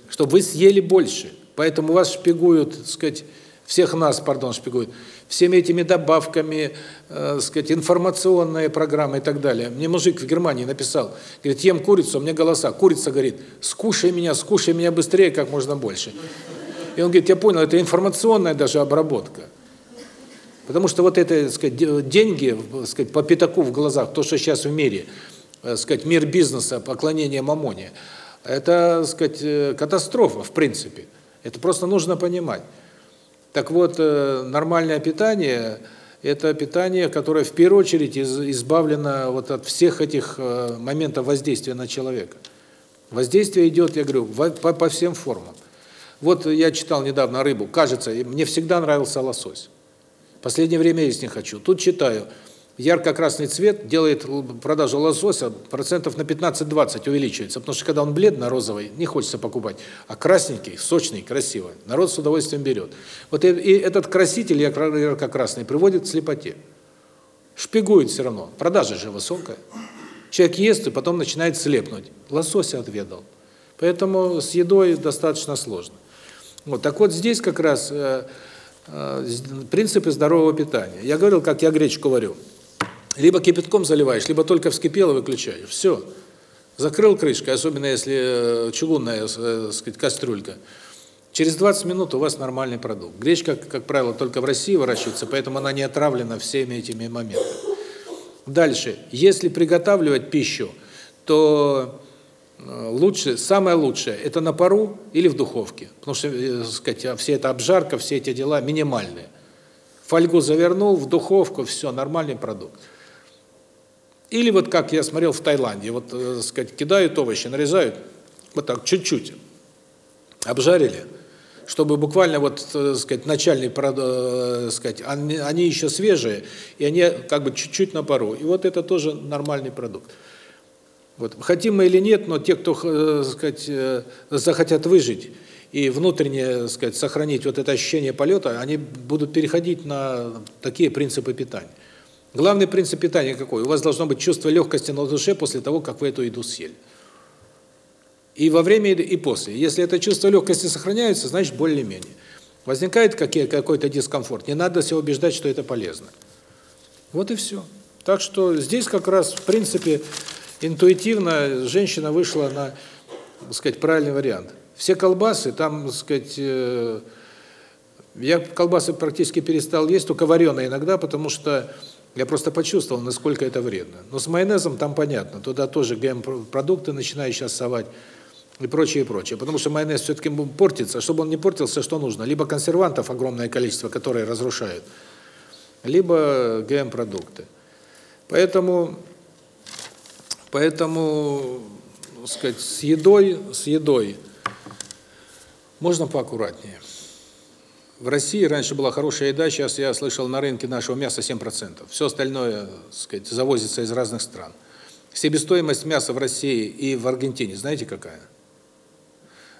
Чтобы вы съели больше. Поэтому вас шпигуют, так сказать, всех нас, пардон, шпигуют, всеми этими добавками, э, сказать, информационные программы и так далее. Мне мужик в Германии написал, говорит, ем курицу, у меня голоса. Курица говорит, скушай меня, скушай меня быстрее, как можно больше. И он говорит, я понял, это информационная даже обработка. Потому что вот это, сказать, деньги, сказать, по пятаку в глазах, то, что сейчас в мире, так сказать, мир бизнеса, поклонение мамоне, это, сказать, э, катастрофа, в принципе. Это просто нужно понимать. Так вот, э, нормальное питание – это питание, которое в первую очередь избавлено вот от всех этих э, моментов воздействия на человека. Воздействие идет, я говорю, по, по всем формам. Вот я читал недавно рыбу, кажется, мне всегда нравился лосось. Последнее время есть не хочу. Тут читаю – ярко-красный цвет делает продажу лосося процентов на 15-20 увеличивается, потому что когда он бледно-розовый, не хочется покупать, а красненький, сочный, красивый, народ с удовольствием берет. Вот и, этот краситель ярко-красный приводит к слепоте. Шпигует все равно, продажа же высокая. Человек ест и потом начинает слепнуть. Лосося отведал. Поэтому с едой достаточно сложно. Вот так вот здесь как раз э, э, принципы здорового питания. Я говорил, как я гречку варю. Либо кипятком заливаешь, либо только вскипел и выключаешь. Все. Закрыл крышкой, особенно если э, чугунная, э, сказать, кастрюлька. Через 20 минут у вас нормальный продукт. Гречка, как правило, только в России выращивается, поэтому она не отравлена всеми этими моментами. Дальше. Если приготавливать пищу, то э, лучше, самое лучшее – это на пару или в духовке. Потому что, сказать, все это обжарка, все эти дела минимальные. Фольгу завернул в духовку, все, нормальный продукт. Или вот как я смотрел в Таиланде, вот, э, сказать, кидают овощи, нарезают, вот так, чуть-чуть, обжарили, чтобы буквально вот, э, сказать, начальный, э, сказать, они, они еще свежие, и они как бы чуть-чуть на пару. И вот это тоже нормальный продукт. Вот. Хотим мы или нет, но те, кто, э, сказать, захотят выжить и внутренне, сказать, сохранить вот это ощущение полета, они будут переходить на такие принципы питания. Главный принцип питания какой? У вас должно быть чувство легкости на душе после того, как вы эту еду съели. И во время и после. Если это чувство легкости сохраняется, значит более-менее. Возникает какой-то дискомфорт, не надо себя убеждать, что это полезно. Вот и все. Так что здесь как раз, в принципе, интуитивно женщина вышла на, так сказать, правильный вариант. Все колбасы, там, так сказать, э, я колбасы практически перестал есть, только вареные иногда, потому что я просто почувствовал, насколько это вредно. Но с майонезом там понятно. Туда тоже ГМ-продукты начинают сейчас совать и прочее, и прочее. Потому что майонез все-таки портится. Чтобы он не портился, что нужно? Либо консервантов огромное количество, которые разрушают, либо ГМ-продукты. Поэтому, поэтому, сказать, с едой, с едой можно поаккуратнее. В России раньше была хорошая еда, сейчас я слышал на рынке нашего мяса 7%. Все остальное, сказать, завозится из разных стран. Себестоимость мяса в России и в Аргентине, знаете какая?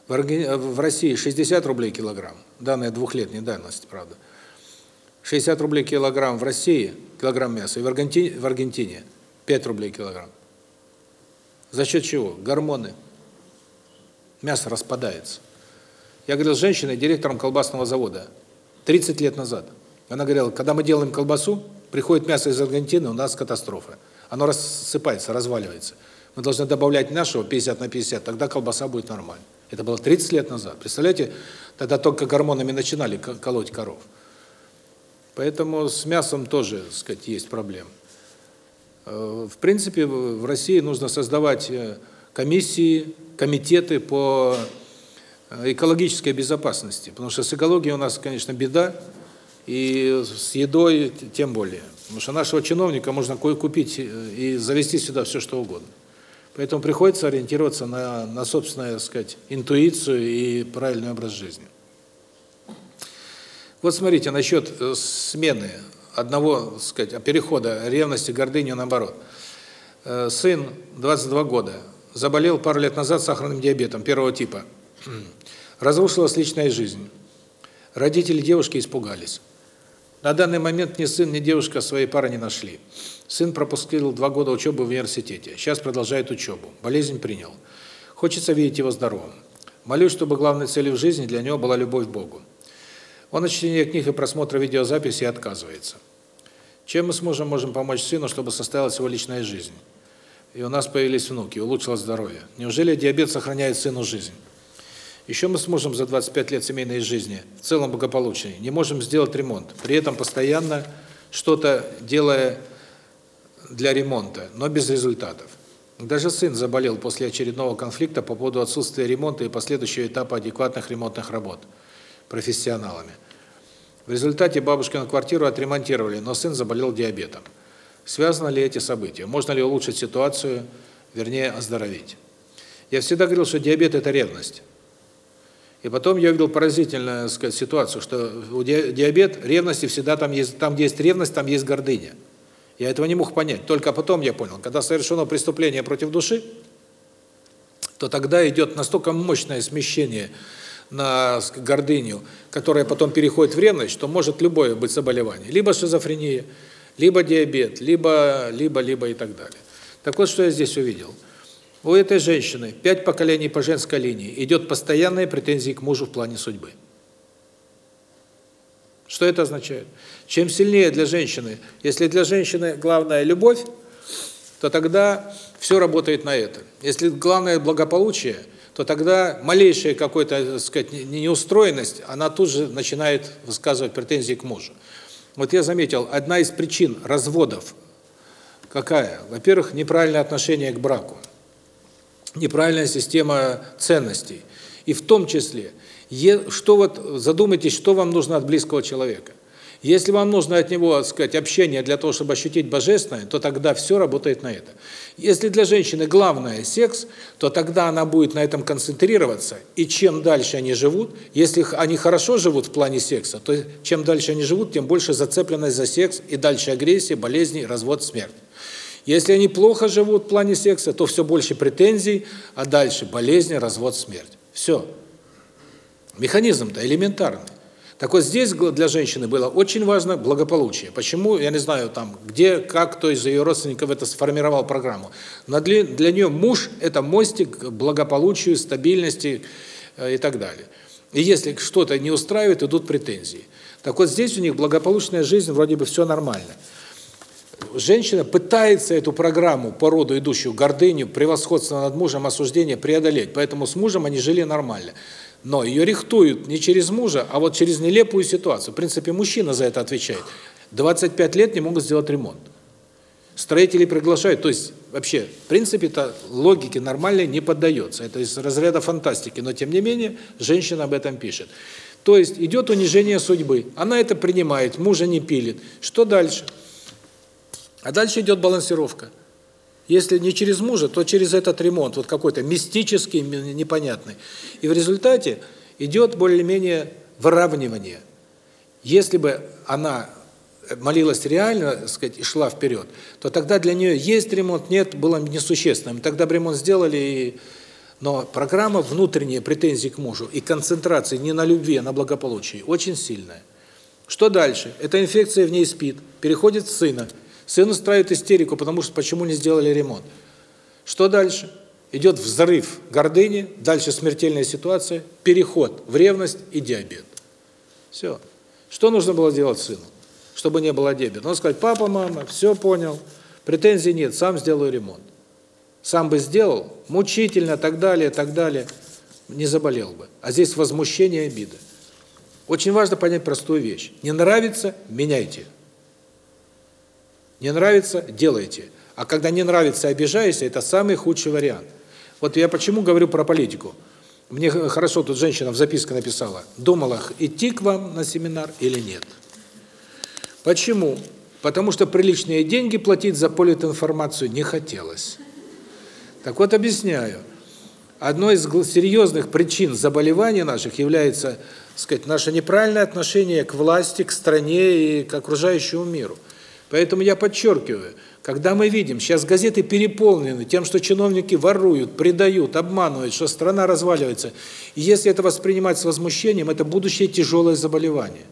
В, Арген... в России 60 рублей килограмм, данные двухлетней давности, правда. 60 рублей килограмм в России, килограмм мяса, и в Аргентине, в Аргентине 5 рублей килограмм. За счет чего? Гормоны. Мясо распадается. Я говорил с женщиной, директором колбасного завода, 30 лет назад. Она говорила, когда мы делаем колбасу, приходит мясо из Аргентины, у нас катастрофа. Оно рассыпается, разваливается. Мы должны добавлять нашего 50 на 50, тогда колбаса будет нормальной. Это было 30 лет назад. Представляете, тогда только гормонами начинали колоть коров. Поэтому с мясом тоже, так сказать, есть проблемы. Э, в принципе, в России нужно создавать э, комиссии, комитеты по экологической безопасности, потому что с экологией у нас, конечно, беда, и с едой тем более. Потому что нашего чиновника можно купить и завести сюда все что угодно. Поэтому приходится ориентироваться на, на собственную, так сказать, интуицию и правильный образ жизни. Вот смотрите, насчет смены одного, так сказать, перехода ревности, гордыни наоборот. Э, сын, 22 года, заболел пару лет назад сахарным диабетом первого типа. Разрушилась личная жизнь. Родители девушки испугались. На данный момент ни сын, ни девушка своей пары не нашли. Сын пропустил два года учебы в университете. Сейчас продолжает учебу. Болезнь принял. Хочется видеть его здоровым. Молюсь, чтобы главной целью в жизни для него была любовь к Богу. Он от чтения книг и просмотра видеозаписи отказывается. Чем мы с мужем можем помочь сыну, чтобы состоялась его личная жизнь? И у нас появились внуки, улучшилось здоровье. Неужели диабет сохраняет сыну жизнь? Еще мы с мужем за 25 лет семейной жизни, в целом благополучной, не можем сделать ремонт. При этом постоянно что-то делая для ремонта, но без результатов. Даже сын заболел после очередного конфликта по поводу отсутствия ремонта и последующего этапа адекватных ремонтных работ профессионалами. В результате бабушкину квартиру отремонтировали, но сын заболел диабетом. Связаны ли эти события? Можно ли улучшить ситуацию, вернее, оздоровить? Я всегда говорил, что диабет – это ревность. И потом я увидел поразительную, сказать, ситуацию, что диабет, ревности всегда там есть, там где есть ревность, там есть гордыня. Я этого не мог понять. Только потом я понял, когда совершено преступление против души, то тогда идет настолько мощное смещение на гордыню, которая потом переходит в ревность, что может любое быть заболевание. Либо шизофрения, либо диабет, либо, либо, либо и так далее. Так вот, что я здесь увидел. У этой женщины пять поколений по женской линии идет постоянные претензии к мужу в плане судьбы. Что это означает? Чем сильнее для женщины, если для женщины главная любовь, то тогда все работает на это. Если главное благополучие – то тогда малейшая какая-то, так сказать, неустроенность, она тут же начинает высказывать претензии к мужу. Вот я заметил, одна из причин разводов какая? Во-первых, неправильное отношение к браку, неправильная система ценностей. И в том числе, что вот задумайтесь, что вам нужно от близкого человека. Если вам нужно от него, так сказать, общение для того, чтобы ощутить божественное, то тогда все работает на это. Если для женщины главное секс, то тогда она будет на этом концентрироваться, и чем дальше они живут, если они хорошо живут в плане секса, то чем дальше они живут, тем больше зацепленность за секс, и дальше агрессия, болезни, развод, смерть. Если они плохо живут в плане секса, то все больше претензий, а дальше болезни, развод, смерть. Все. Механизм-то элементарный. Так вот здесь для женщины было очень важно благополучие. Почему, я не знаю, там, где, как кто из ее родственников это сформировал программу. Но для, для нее муж – это мостик к благополучию, стабильности э, и так далее. И если что-то не устраивает, идут претензии. Так вот здесь у них благополучная жизнь, вроде бы все нормально. Женщина пытается эту программу по роду идущую гордыню, превосходство над мужем, осуждение преодолеть. Поэтому с мужем они жили нормально. Но ее рихтуют не через мужа, а вот через нелепую ситуацию. В принципе, мужчина за это отвечает. 25 лет не могут сделать ремонт. Строители приглашают, то есть вообще, в принципе, это логике нормальной не поддается. Это из разряда фантастики, но тем не менее, женщина об этом пишет. То есть идет унижение судьбы. Она это принимает, мужа не пилит. Что дальше? А дальше идет балансировка. Если не через мужа, то через этот ремонт, вот какой-то мистический, непонятный. И в результате идет более-менее выравнивание. Если бы она молилась реально, сказать, и шла вперед, то тогда для нее есть ремонт, нет, было несущественным. Тогда бы ремонт сделали, и... но программа внутренние претензии к мужу и концентрации не на любви, а на благополучии очень сильная. Что дальше? Эта инфекция в ней спит, переходит в сына. Сын устраивает истерику, потому что почему не сделали ремонт. Что дальше? Идет взрыв гордыни, дальше смертельная ситуация, переход в ревность и диабет. Все. Что нужно было делать сыну? Чтобы не было диабета. Он сказать, папа, мама, все понял, претензий нет, сам сделаю ремонт. Сам бы сделал, мучительно, так далее, так далее, не заболел бы. А здесь возмущение, обида. Очень важно понять простую вещь. Не нравится – меняйте. Не нравится – делайте. А когда не нравится, обижайся – это самый худший вариант. Вот я почему говорю про политику. Мне хорошо тут женщина в записке написала, думала, идти к вам на семинар или нет. Почему? Потому что приличные деньги платить за политинформацию не хотелось. Так вот, объясняю. Одной из серьезных причин заболеваний наших является, сказать, наше неправильное отношение к власти, к стране и к окружающему миру. Поэтому я подчеркиваю – когда мы видим, сейчас газеты переполнены тем, что чиновники воруют, предают, обманывают, что страна разваливается, и если это воспринимать с возмущением, это будущее тяжелое заболевание.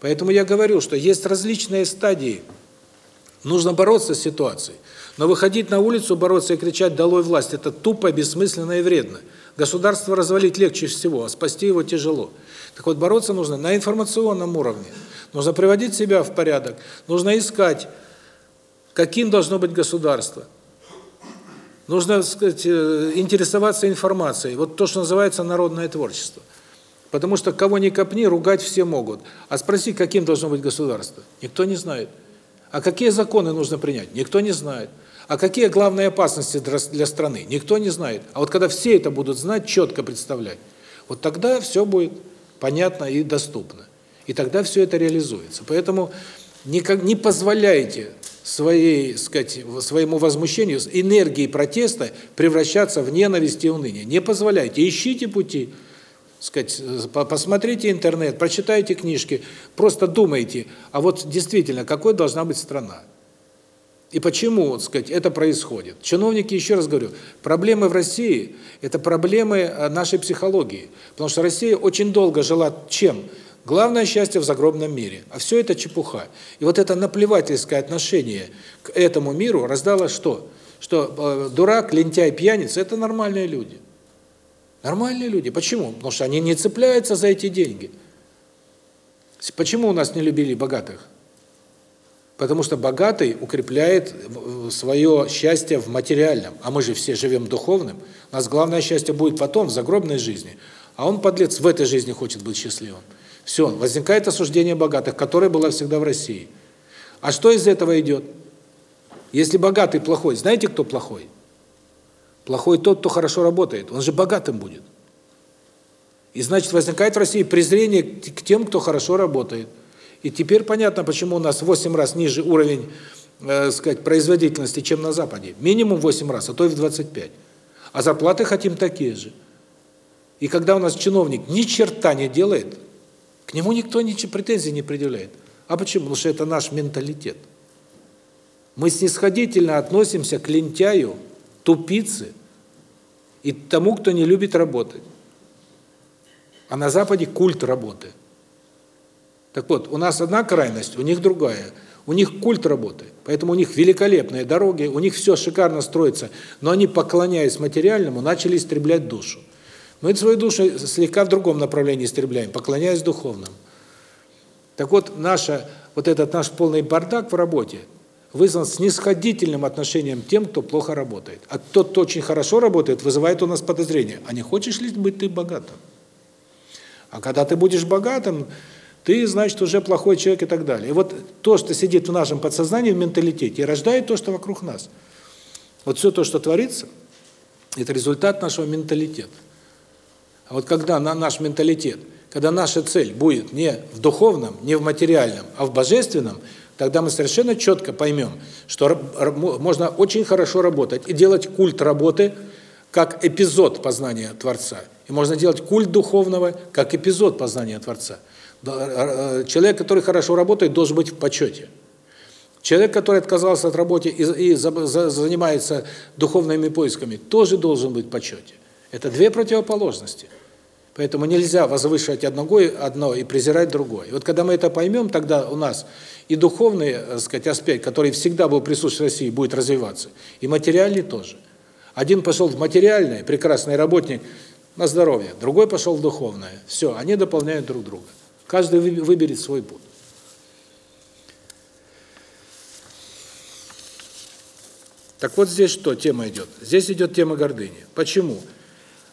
Поэтому я говорю, что есть различные стадии. Нужно бороться с ситуацией. Но выходить на улицу, бороться и кричать «долой власть» – это тупо, бессмысленно и вредно. Государство развалить легче всего, а спасти его тяжело. Так вот, бороться нужно на информационном уровне. Нужно приводить себя в порядок, нужно искать Каким должно быть государство? Нужно, сказать, э, интересоваться информацией. Вот то, что называется народное творчество. Потому что кого ни копни, ругать все могут. А спроси, каким должно быть государство? Никто не знает. А какие законы нужно принять? Никто не знает. А какие главные опасности для страны? Никто не знает. А вот когда все это будут знать, четко представлять, вот тогда все будет понятно и доступно. И тогда все это реализуется. Поэтому не, не позволяйте своей, сказать, своему возмущению, энергии протеста превращаться в ненависть и уныние. Не позволяйте, ищите пути, сказать, посмотрите интернет, прочитайте книжки, просто думайте, а вот действительно, какой должна быть страна? И почему, вот, сказать, это происходит? Чиновники, еще раз говорю, проблемы в России – это проблемы э, нашей психологии. Потому что Россия очень долго жила чем? Главное счастье в загробном мире. А все это чепуха. И вот это наплевательское отношение к этому миру раздало что? Что э, дурак, лентяй, пьяница – это нормальные люди. Нормальные люди. Почему? Потому что они не цепляются за эти деньги. Почему у нас не любили богатых? Потому что богатый укрепляет свое счастье в материальном. А мы же все живем духовным. У нас главное счастье будет потом, в загробной жизни. А он, подлец, в этой жизни хочет быть счастливым. Все, возникает осуждение богатых, которое было всегда в России. А что из этого идет? Если богатый плохой, знаете, кто плохой? Плохой тот, кто хорошо работает. Он же богатым будет. И значит, возникает в России презрение к тем, кто хорошо работает. И теперь понятно, почему у нас в 8 раз ниже уровень, э, сказать, производительности, чем на Западе. Минимум в 8 раз, а то и в 25. А зарплаты хотим такие же. И когда у нас чиновник ни черта не делает, к нему никто ничего претензий не предъявляет. А почему? Потому что это наш менталитет. Мы снисходительно относимся к лентяю, тупице и тому, кто не любит работать. А на Западе культ работы. Так вот, у нас одна крайность, у них другая. У них культ работы, поэтому у них великолепные дороги, у них все шикарно строится, но они, поклоняясь материальному, начали истреблять душу. Мы свою душу слегка в другом направлении истребляем, поклоняясь духовным. Так вот, наша, вот этот наш полный бардак в работе вызван снисходительным отношением тем, кто плохо работает. А тот, кто очень хорошо работает, вызывает у нас подозрение. А не хочешь ли быть ты богатым? А когда ты будешь богатым, ты, значит, уже плохой человек и так далее. И вот то, что сидит в нашем подсознании, в менталитете, рождает то, что вокруг нас. Вот все то, что творится, это результат нашего менталитета. А вот когда на наш менталитет, когда наша цель будет не в духовном, не в материальном, а в божественном, тогда мы совершенно четко поймем, что можно очень хорошо работать и делать культ работы как эпизод познания Творца. И можно делать культ духовного как эпизод познания Творца. Э, человек, который хорошо работает, должен быть в почете. Человек, который отказался от работы и, и за, за, занимается духовными поисками, тоже должен быть в почете. Это две противоположности. Поэтому нельзя возвышать одного, одно и презирать другое. И вот когда мы это поймем, тогда у нас и духовный, так э, сказать, аспект, который всегда был присущ в России, будет развиваться, и материальный тоже. Один пошел в материальное, прекрасный работник, на здоровье, другой пошел в духовное. Все, они дополняют друг друга. Каждый выберет свой путь. Так вот здесь что тема идет? Здесь идет тема гордыни. Почему?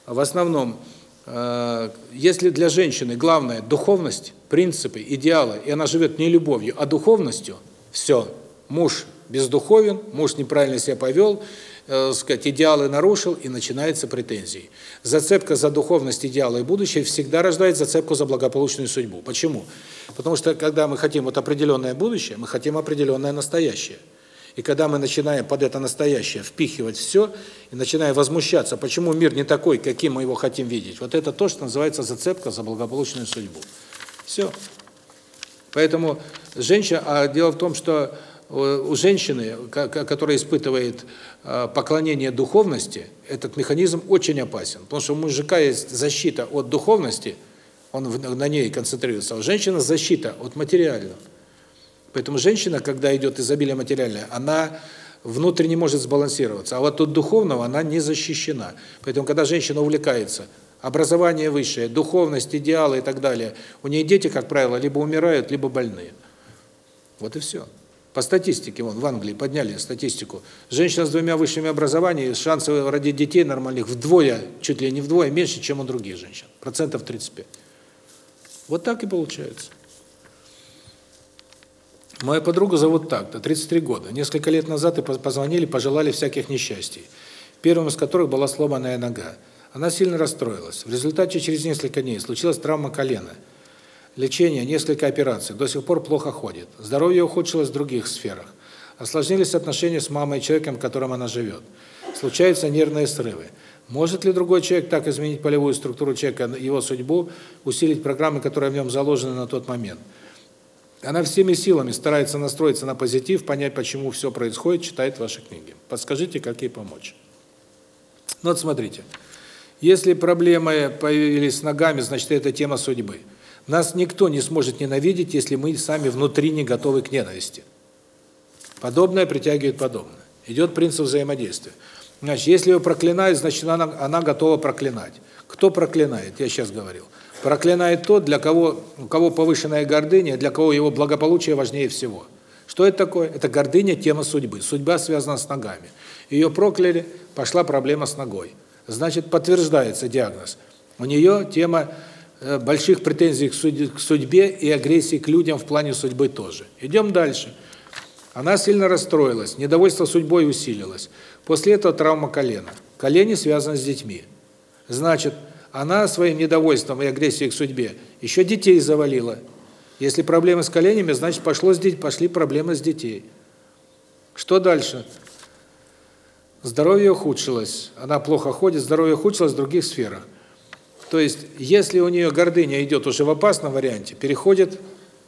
В основном, э, если для женщины главное духовность, принципы, идеалы, и она живет не любовью, а духовностью, все, муж бездуховен, муж неправильно себя повел, э, сказать, идеалы нарушил, и начинается претензии. Зацепка за духовность, идеалы и будущее всегда рождает зацепку за благополучную судьбу. Почему? Потому что когда мы хотим вот определенное будущее, мы хотим определенное настоящее. И когда мы начинаем под это настоящее впихивать все, и начинаем возмущаться, почему мир не такой, каким мы его хотим видеть, вот это то, что называется зацепка за благополучную судьбу. Все. Поэтому женщина, а дело в том, что у женщины, которая испытывает а, поклонение духовности, этот механизм очень опасен. Потому что у мужика есть защита от духовности, он на ней концентрируется, а у женщины защита от материального. Поэтому женщина, когда идет изобилие материальное, она внутренне может сбалансироваться, а вот от духовного она не защищена. Поэтому, когда женщина увлекается образование высшее, духовность, идеалы и так далее, у нее дети, как правило, либо умирают, либо больные. Вот и все. По статистике, вон, в Англии подняли статистику. Женщина с двумя высшими образованиями, шансы родить детей нормальных вдвое, чуть ли не вдвое меньше, чем у других женщин. Процентов 35. Вот так и получается. Моя подруга зовут так-то, 33 года. Несколько лет назад и позвонили, пожелали всяких несчастий. Первым из которых была сломанная нога. Она сильно расстроилась. В результате через несколько дней случилась травма колена – Лечение, несколько операций, до сих пор плохо ходит. Здоровье ухудшилось в других сферах. Осложнились отношения с мамой и человеком, которым она живет. Случаются нервные срывы. Может ли другой человек так изменить полевую структуру человека, его судьбу, усилить программы, которые в нем заложены на тот момент? Она всеми силами старается настроиться на позитив, понять, почему все происходит, читает ваши книги. Подскажите, как ей помочь. Ну вот смотрите. Если проблемы появились с ногами, значит, это тема судьбы. Нас никто не сможет ненавидеть, если мы сами внутри не готовы к ненависти. Подобное притягивает подобное. Идет принцип взаимодействия. Значит, если ее проклинают, значит, она, она готова проклинать. Кто проклинает? Я сейчас говорил. Проклинает тот, для кого, у кого повышенная гордыня, для кого его благополучие важнее всего. Что это такое? Это гордыня, тема судьбы. Судьба связана с ногами. Ее прокляли, пошла проблема с ногой. Значит, подтверждается диагноз. У нее тема больших претензий к судьбе и агрессии к людям в плане судьбы тоже. Идем дальше. Она сильно расстроилась, недовольство судьбой усилилось. После этого травма колена. Колени связаны с детьми. Значит, она своим недовольством и агрессией к судьбе еще детей завалила. Если проблемы с коленями, значит, пошло с пошли проблемы с детей. Что дальше? Здоровье ухудшилось. Она плохо ходит, здоровье ухудшилось в других сферах. То есть, если у нее гордыня идет уже в опасном варианте, переходит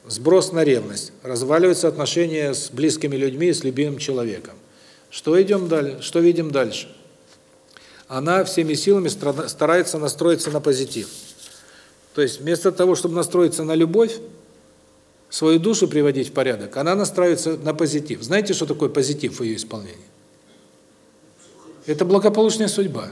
сброс на ревность, разваливаются отношения с близкими людьми, с любимым человеком. Что идем дальше? Что видим дальше? Она всеми силами старается настроиться на позитив. То есть, вместо того, чтобы настроиться на любовь, свою душу приводить в порядок, она настраивается на позитив. Знаете, что такое позитив в ее исполнении? Это благополучная судьба.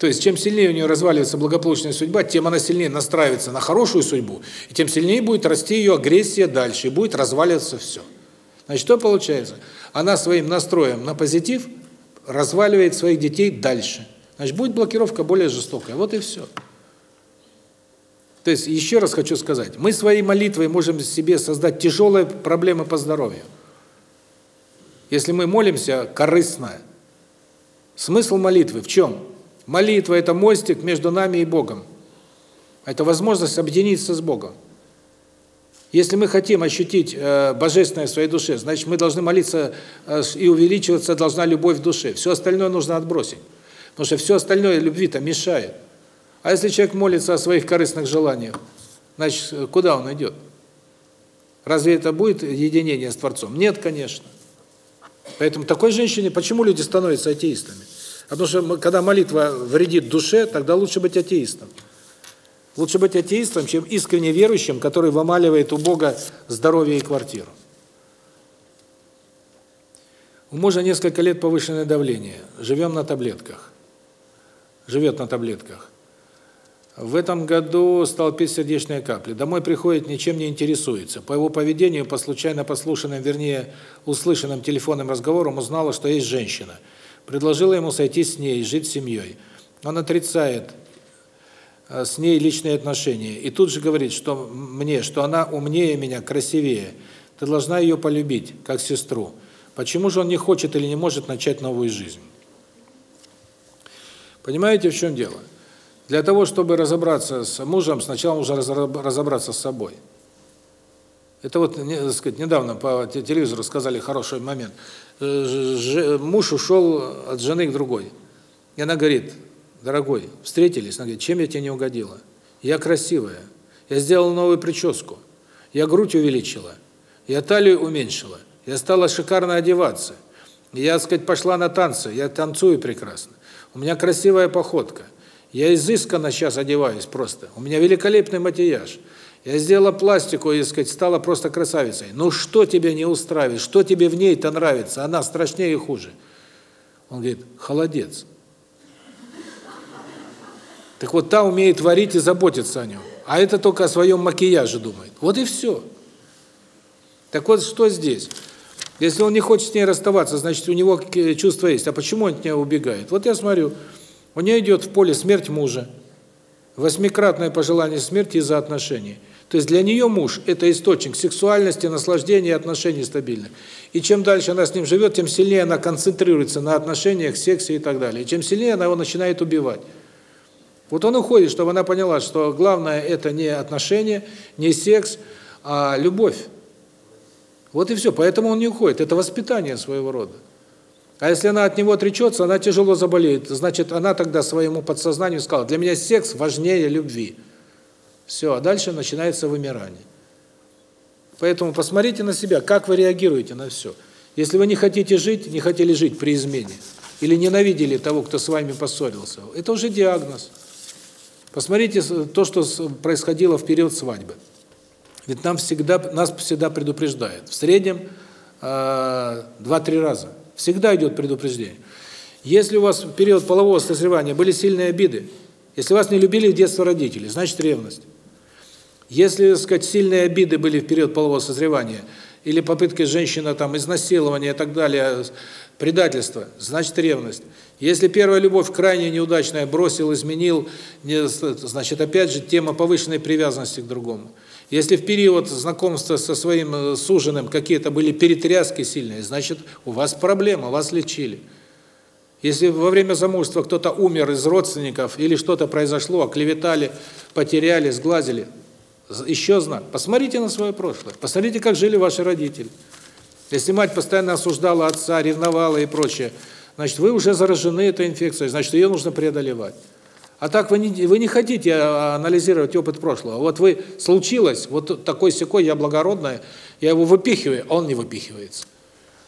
То есть, чем сильнее у нее разваливается благополучная судьба, тем она сильнее настраивается на хорошую судьбу, и тем сильнее будет расти ее агрессия дальше, и будет разваливаться все. Значит, что получается? Она своим настроем на позитив разваливает своих детей дальше. Значит, будет блокировка более жестокая. Вот и все. То есть, еще раз хочу сказать, мы своей молитвой можем себе создать тяжелые проблемы по здоровью. Если мы молимся корыстно, смысл молитвы в чем? Молитва – это мостик между нами и Богом. Это возможность объединиться с Богом. Если мы хотим ощутить э, божественное в своей душе, значит, мы должны молиться, э, и увеличиваться должна любовь в душе. Все остальное нужно отбросить. Потому что все остальное любви-то мешает. А если человек молится о своих корыстных желаниях, Значит, куда он идет? Разве это будет единение с Творцом? Нет, конечно. Поэтому такой женщине, почему люди становятся атеистами? Потому что когда молитва вредит душе, тогда лучше быть атеистом. Лучше быть атеистом, чем искренне верующим, который вымаливает у Бога здоровье и квартиру. У мужа несколько лет повышенное давление. Живем на таблетках. Живет на таблетках. В этом году стал пить сердечные капли. Домой приходит, ничем не интересуется. По его поведению, по случайно послушанным, вернее, услышанным телефонным разговорам, узнала, что есть женщина. Предложила ему сойти с ней, жить с семьей. Он отрицает э, с ней личные отношения. И тут же говорит, что мне, что она умнее меня, красивее. Ты должна ее полюбить, как сестру. Почему же он не хочет или не может начать новую жизнь? Понимаете, в чем дело? Для того, чтобы разобраться с мужем, сначала нужно разобраться с собой. Это вот, так сказать, недавно по телевизору сказали хороший момент. Э, муж ушел от жены к другой. И она говорит, дорогой, встретились, она говорит, чем я тебе не угодила? Я красивая, я сделала новую прическу, я грудь увеличила, я талию уменьшила, я стала шикарно одеваться, я, так сказать, пошла на танцы, я танцую прекрасно, у меня красивая походка – я изысканно сейчас одеваюсь просто. У меня великолепный макияж. Я сделала пластику и, сказать, стала просто красавицей. Ну что тебе не устраивает? Что тебе в ней-то нравится? Она страшнее и хуже. Он говорит, холодец. Так вот, та умеет варить и заботиться о нем. А это только о своем макияже думает. Вот и все. Так вот, что здесь? Если он не хочет с ней расставаться, значит, у него чувство есть. А почему он от нее убегает? Вот я смотрю, у нее идет в поле смерть мужа, восьмикратное пожелание смерти из-за отношений. То есть для нее муж – это источник сексуальности, наслаждения отношений стабильных. И чем дальше она с ним живет, тем сильнее она концентрируется на отношениях, сексе и так далее. И чем сильнее она его начинает убивать. Вот он уходит, чтобы она поняла, что главное – это не отношения, не секс, а любовь. Вот и все. Поэтому он не уходит. Это воспитание своего рода. А если она от него отречется, она тяжело заболеет. Значит, она тогда своему подсознанию сказала, для меня секс важнее любви. Все, а дальше начинается вымирание. Поэтому посмотрите на себя, как вы реагируете на все. Если вы не хотите жить, не хотели жить при измене, или ненавидели того, кто с вами поссорился, это уже диагноз. Посмотрите то, что происходило в период свадьбы. Ведь нам всегда, нас всегда предупреждают. В среднем э, 2-3 раза. Всегда идет предупреждение. Если у вас в период полового созревания были сильные обиды, если вас не любили в детстве родители, значит ревность. Если, так сказать, сильные обиды были в период полового созревания, или попытки женщины там изнасилования и так далее, предательство, значит ревность. Если первая любовь крайне неудачная, бросил, изменил, значит опять же тема повышенной привязанности к другому. Если в период знакомства со своим э, суженым какие-то были перетряски сильные, значит, у вас проблема, вас лечили. Если во время замужества кто-то умер из родственников или что-то произошло, оклеветали, потеряли, сглазили, еще знак. Посмотрите на свое прошлое. Посмотрите, как жили ваши родители. Если мать постоянно осуждала отца, ревновала и прочее, значит, вы уже заражены этой инфекцией, значит, ее нужно преодолевать. А так вы не вы не хотите а, анализировать опыт прошлого. Вот вы случилось, вот такой секой я благородная, я его выпихиваю, а он не выпихивается.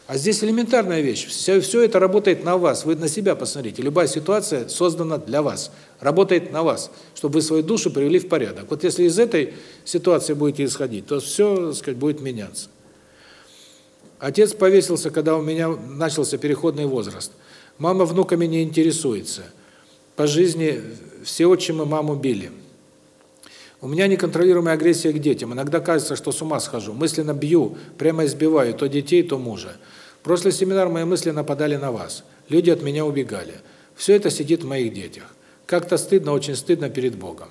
А здесь элементарная вещь. Все, все это работает на вас. Вы на себя посмотрите. Любая ситуация создана для вас. Работает на вас, чтобы вы свою душу привели в порядок. Вот если из этой ситуации будете исходить, то все, так сказать, будет меняться. Отец повесился, когда у меня начался переходный возраст. Мама внуками не интересуется по жизни все отчимы маму били. У меня неконтролируемая агрессия к детям. Иногда кажется, что с ума схожу. Мысленно бью, прямо избиваю то детей, то мужа. Прошлый семинар мои мысли нападали на вас. Люди от меня убегали. Все это сидит в моих детях. Как-то стыдно, очень стыдно перед Богом.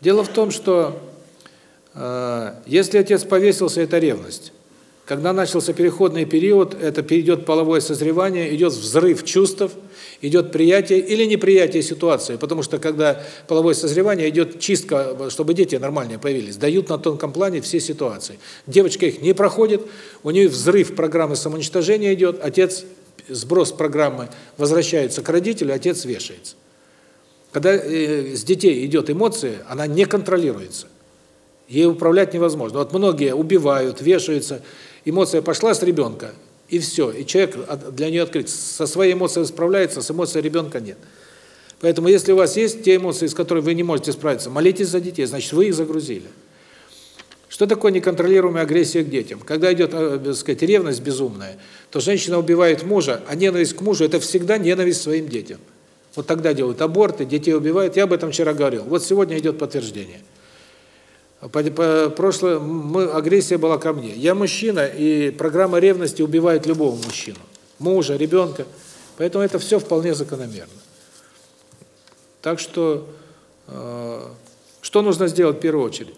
Дело в том, что э, если отец повесился, это ревность. Когда начался переходный период, это перейдет половое созревание, идет взрыв чувств, идет приятие или неприятие ситуации, потому что когда половое созревание идет чистка, чтобы дети нормальные появились, дают на тонком плане все ситуации. Девочка их не проходит, у нее взрыв программы самоуничтожения идет, отец сброс программы возвращается к родителю, отец вешается. Когда э, с детей идет эмоция, она не контролируется. Ей управлять невозможно. Вот многие убивают, вешаются, эмоция пошла с ребенка, и все. И человек для нее открыт. Со своей эмоцией справляется, с эмоцией ребенка нет. Поэтому если у вас есть те эмоции, с которыми вы не можете справиться, молитесь за детей, значит, вы их загрузили. Что такое неконтролируемая агрессия к детям? Когда идет, э, так сказать, ревность безумная, то женщина убивает мужа, а ненависть к мужу – это всегда ненависть к своим детям. Вот тогда делают аборты, детей убивают. Я об этом вчера говорил. Вот сегодня идет подтверждение. Прошлое мы агрессия была ко мне. Я мужчина, и программа ревности убивает любого мужчину, мужа, ребенка. Поэтому это все вполне закономерно. Так что э, что нужно сделать в первую очередь?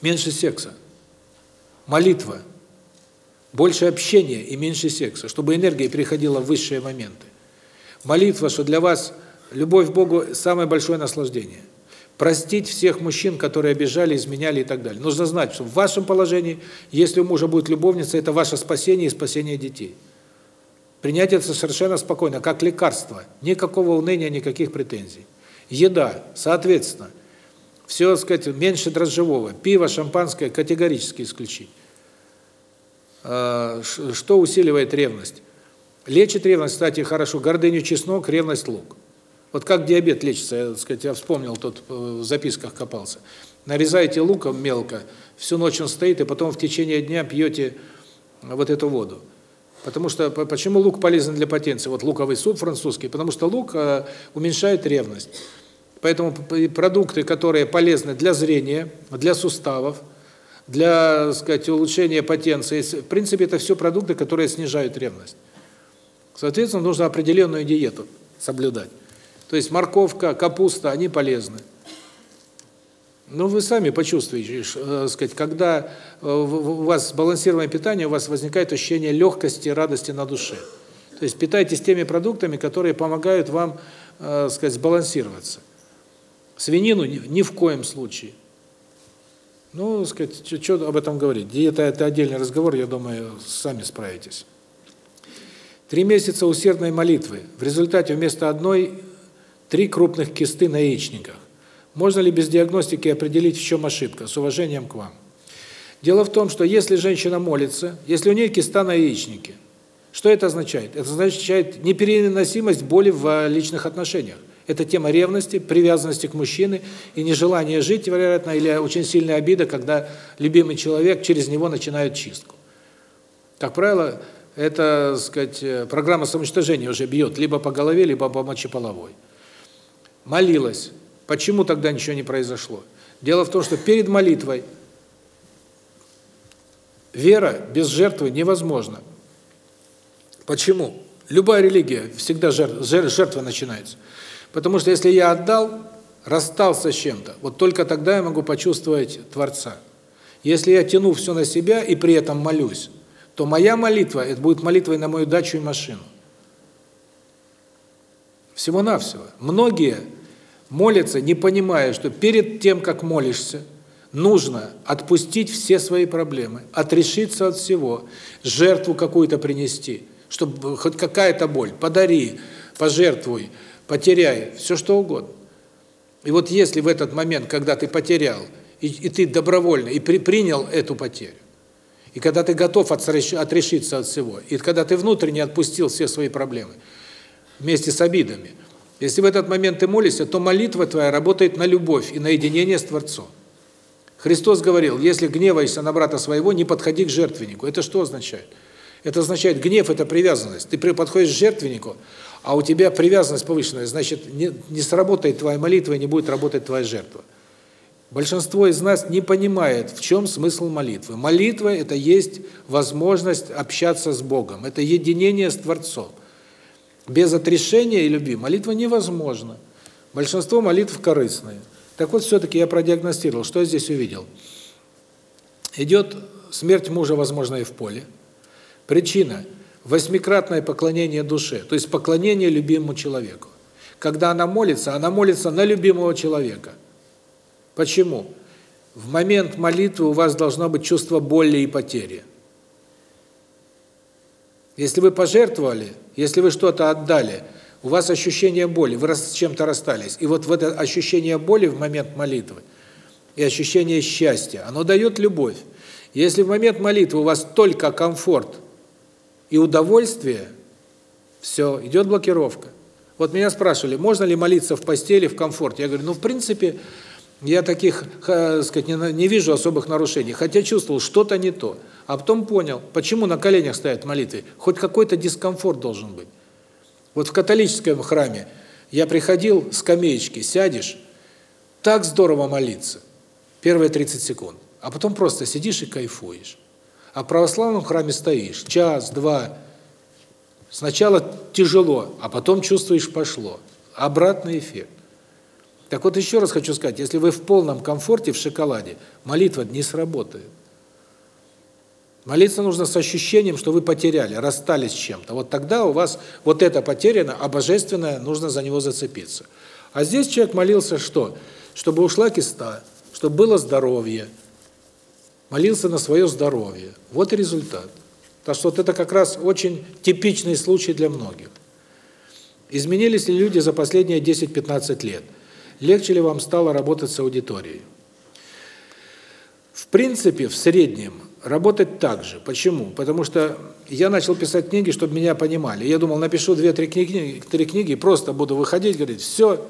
Меньше секса. Молитва. Больше общения и меньше секса, чтобы энергия переходила в высшие моменты. Молитва, что для вас любовь к Богу самое большое наслаждение. Простить всех мужчин, которые обижали, изменяли и так далее. Нужно знать, что в вашем положении, если у мужа будет любовница, это ваше спасение и спасение детей. Принять это совершенно спокойно, как лекарство. Никакого уныния, никаких претензий. Еда, соответственно, все, так сказать, меньше дрожжевого. Пиво, шампанское категорически исключить. А, что усиливает ревность? Лечит ревность, кстати, хорошо, гордыню чеснок, ревность лук. Вот как диабет лечится, я, так сказать, я вспомнил, тут э, в записках копался. Нарезаете луком мелко, всю ночь он стоит, и потом в течение дня пьете вот эту воду. Потому что почему лук полезен для потенции? Вот луковый суп французский, потому что лук э, уменьшает ревность. Поэтому продукты, которые полезны для зрения, для суставов, для, так сказать, улучшения потенции, в принципе, это все продукты, которые снижают ревность. Соответственно, нужно определенную диету соблюдать. То есть морковка, капуста, они полезны. Ну, вы сами почувствуете, э, сказать, когда э, у вас сбалансированное питание, у вас возникает ощущение легкости, радости на душе. То есть питайтесь теми продуктами, которые помогают вам, э, сказать, сбалансироваться. Свинину ни, ни в коем случае. Ну, сказать, что об этом говорить? Диета – это отдельный разговор, я думаю, сами справитесь. Три месяца усердной молитвы. В результате вместо одной три крупных кисты на яичниках. Можно ли без диагностики определить, в чем ошибка? С уважением к вам. Дело в том, что если женщина молится, если у нее киста на яичнике, что это означает? Это означает непереносимость боли в личных отношениях. Это тема ревности, привязанности к мужчине и нежелания жить, вероятно, или очень сильная обида, когда любимый человек через него начинает чистку. Как правило, это, сказать, э, программа самоуничтожения уже бьет либо по голове, либо по мочеполовой. Молилась. Почему тогда ничего не произошло? Дело в том, что перед молитвой вера без жертвы невозможна. Почему? Любая религия всегда жертва, жертва начинается. Потому что если я отдал, расстался с чем-то, вот только тогда я могу почувствовать Творца. Если я тяну все на себя и при этом молюсь, то моя молитва это будет молитвой на мою дачу и машину. Всего-навсего. Многие молятся, не понимая, что перед тем, как молишься, нужно отпустить все свои проблемы, отрешиться от всего, жертву какую-то принести, чтобы хоть какая-то боль, подари, пожертвуй, потеряй, все что угодно. И вот если в этот момент, когда ты потерял, и, и ты добровольно и при, принял эту потерю, и когда ты готов отрешиться от всего, и когда ты внутренне отпустил все свои проблемы вместе с обидами, если в этот момент ты молишься, то молитва твоя работает на любовь и на единение с Творцом. Христос говорил, если гневаешься на брата своего, не подходи к жертвеннику. Это что означает? Это означает, гнев – это привязанность. Ты подходишь к жертвеннику, а у тебя привязанность повышенная, значит, не, не сработает твоя молитва и не будет работать твоя жертва. Большинство из нас не понимает, в чем смысл молитвы. Молитва – это есть возможность общаться с Богом, это единение с Творцом. Без отрешения и любви молитва невозможна. Большинство молитв корыстные. Так вот, все-таки я продиагностировал, что я здесь увидел. Идет смерть мужа, возможно, и в поле. Причина – восьмикратное поклонение душе, то есть поклонение любимому человеку. Когда она молится, она молится на любимого человека – Почему? В момент молитвы у вас должно быть чувство боли и потери. Если вы пожертвовали, если вы что-то отдали, у вас ощущение боли, вы с чем-то расстались. И вот в это ощущение боли в момент молитвы и ощущение счастья. Оно дает любовь. Если в момент молитвы у вас только комфорт и удовольствие, все, идет блокировка. Вот меня спрашивали, можно ли молиться в постели в комфорте? Я говорю, ну, в принципе, я таких, сказать, не, не вижу особых нарушений, хотя чувствовал, что-то не то. А потом понял, почему на коленях стоят молитвы. Хоть какой-то дискомфорт должен быть. Вот в католическом храме я приходил, скамеечки, сядешь, так здорово молиться. Первые 30 секунд. А потом просто сидишь и кайфуешь. А в православном храме стоишь час, два. Сначала тяжело, а потом чувствуешь пошло. Обратный эффект. Так вот еще раз хочу сказать, если вы в полном комфорте в шоколаде, молитва не сработает. Молиться нужно с ощущением, что вы потеряли, расстались с чем-то. Вот тогда у вас вот это потеряно, а божественное, нужно за него зацепиться. А здесь человек молился что? Чтобы ушла киста, чтобы было здоровье. Молился на свое здоровье. Вот и результат. Так что вот это как раз очень типичный случай для многих. Изменились ли люди за последние 10-15 лет? Легче ли вам стало работать с аудиторией? В принципе, в среднем работать так же. Почему? Потому что я начал писать книги, чтобы меня понимали. Я думал, напишу две-три книги, три книги, просто буду выходить, говорить, все.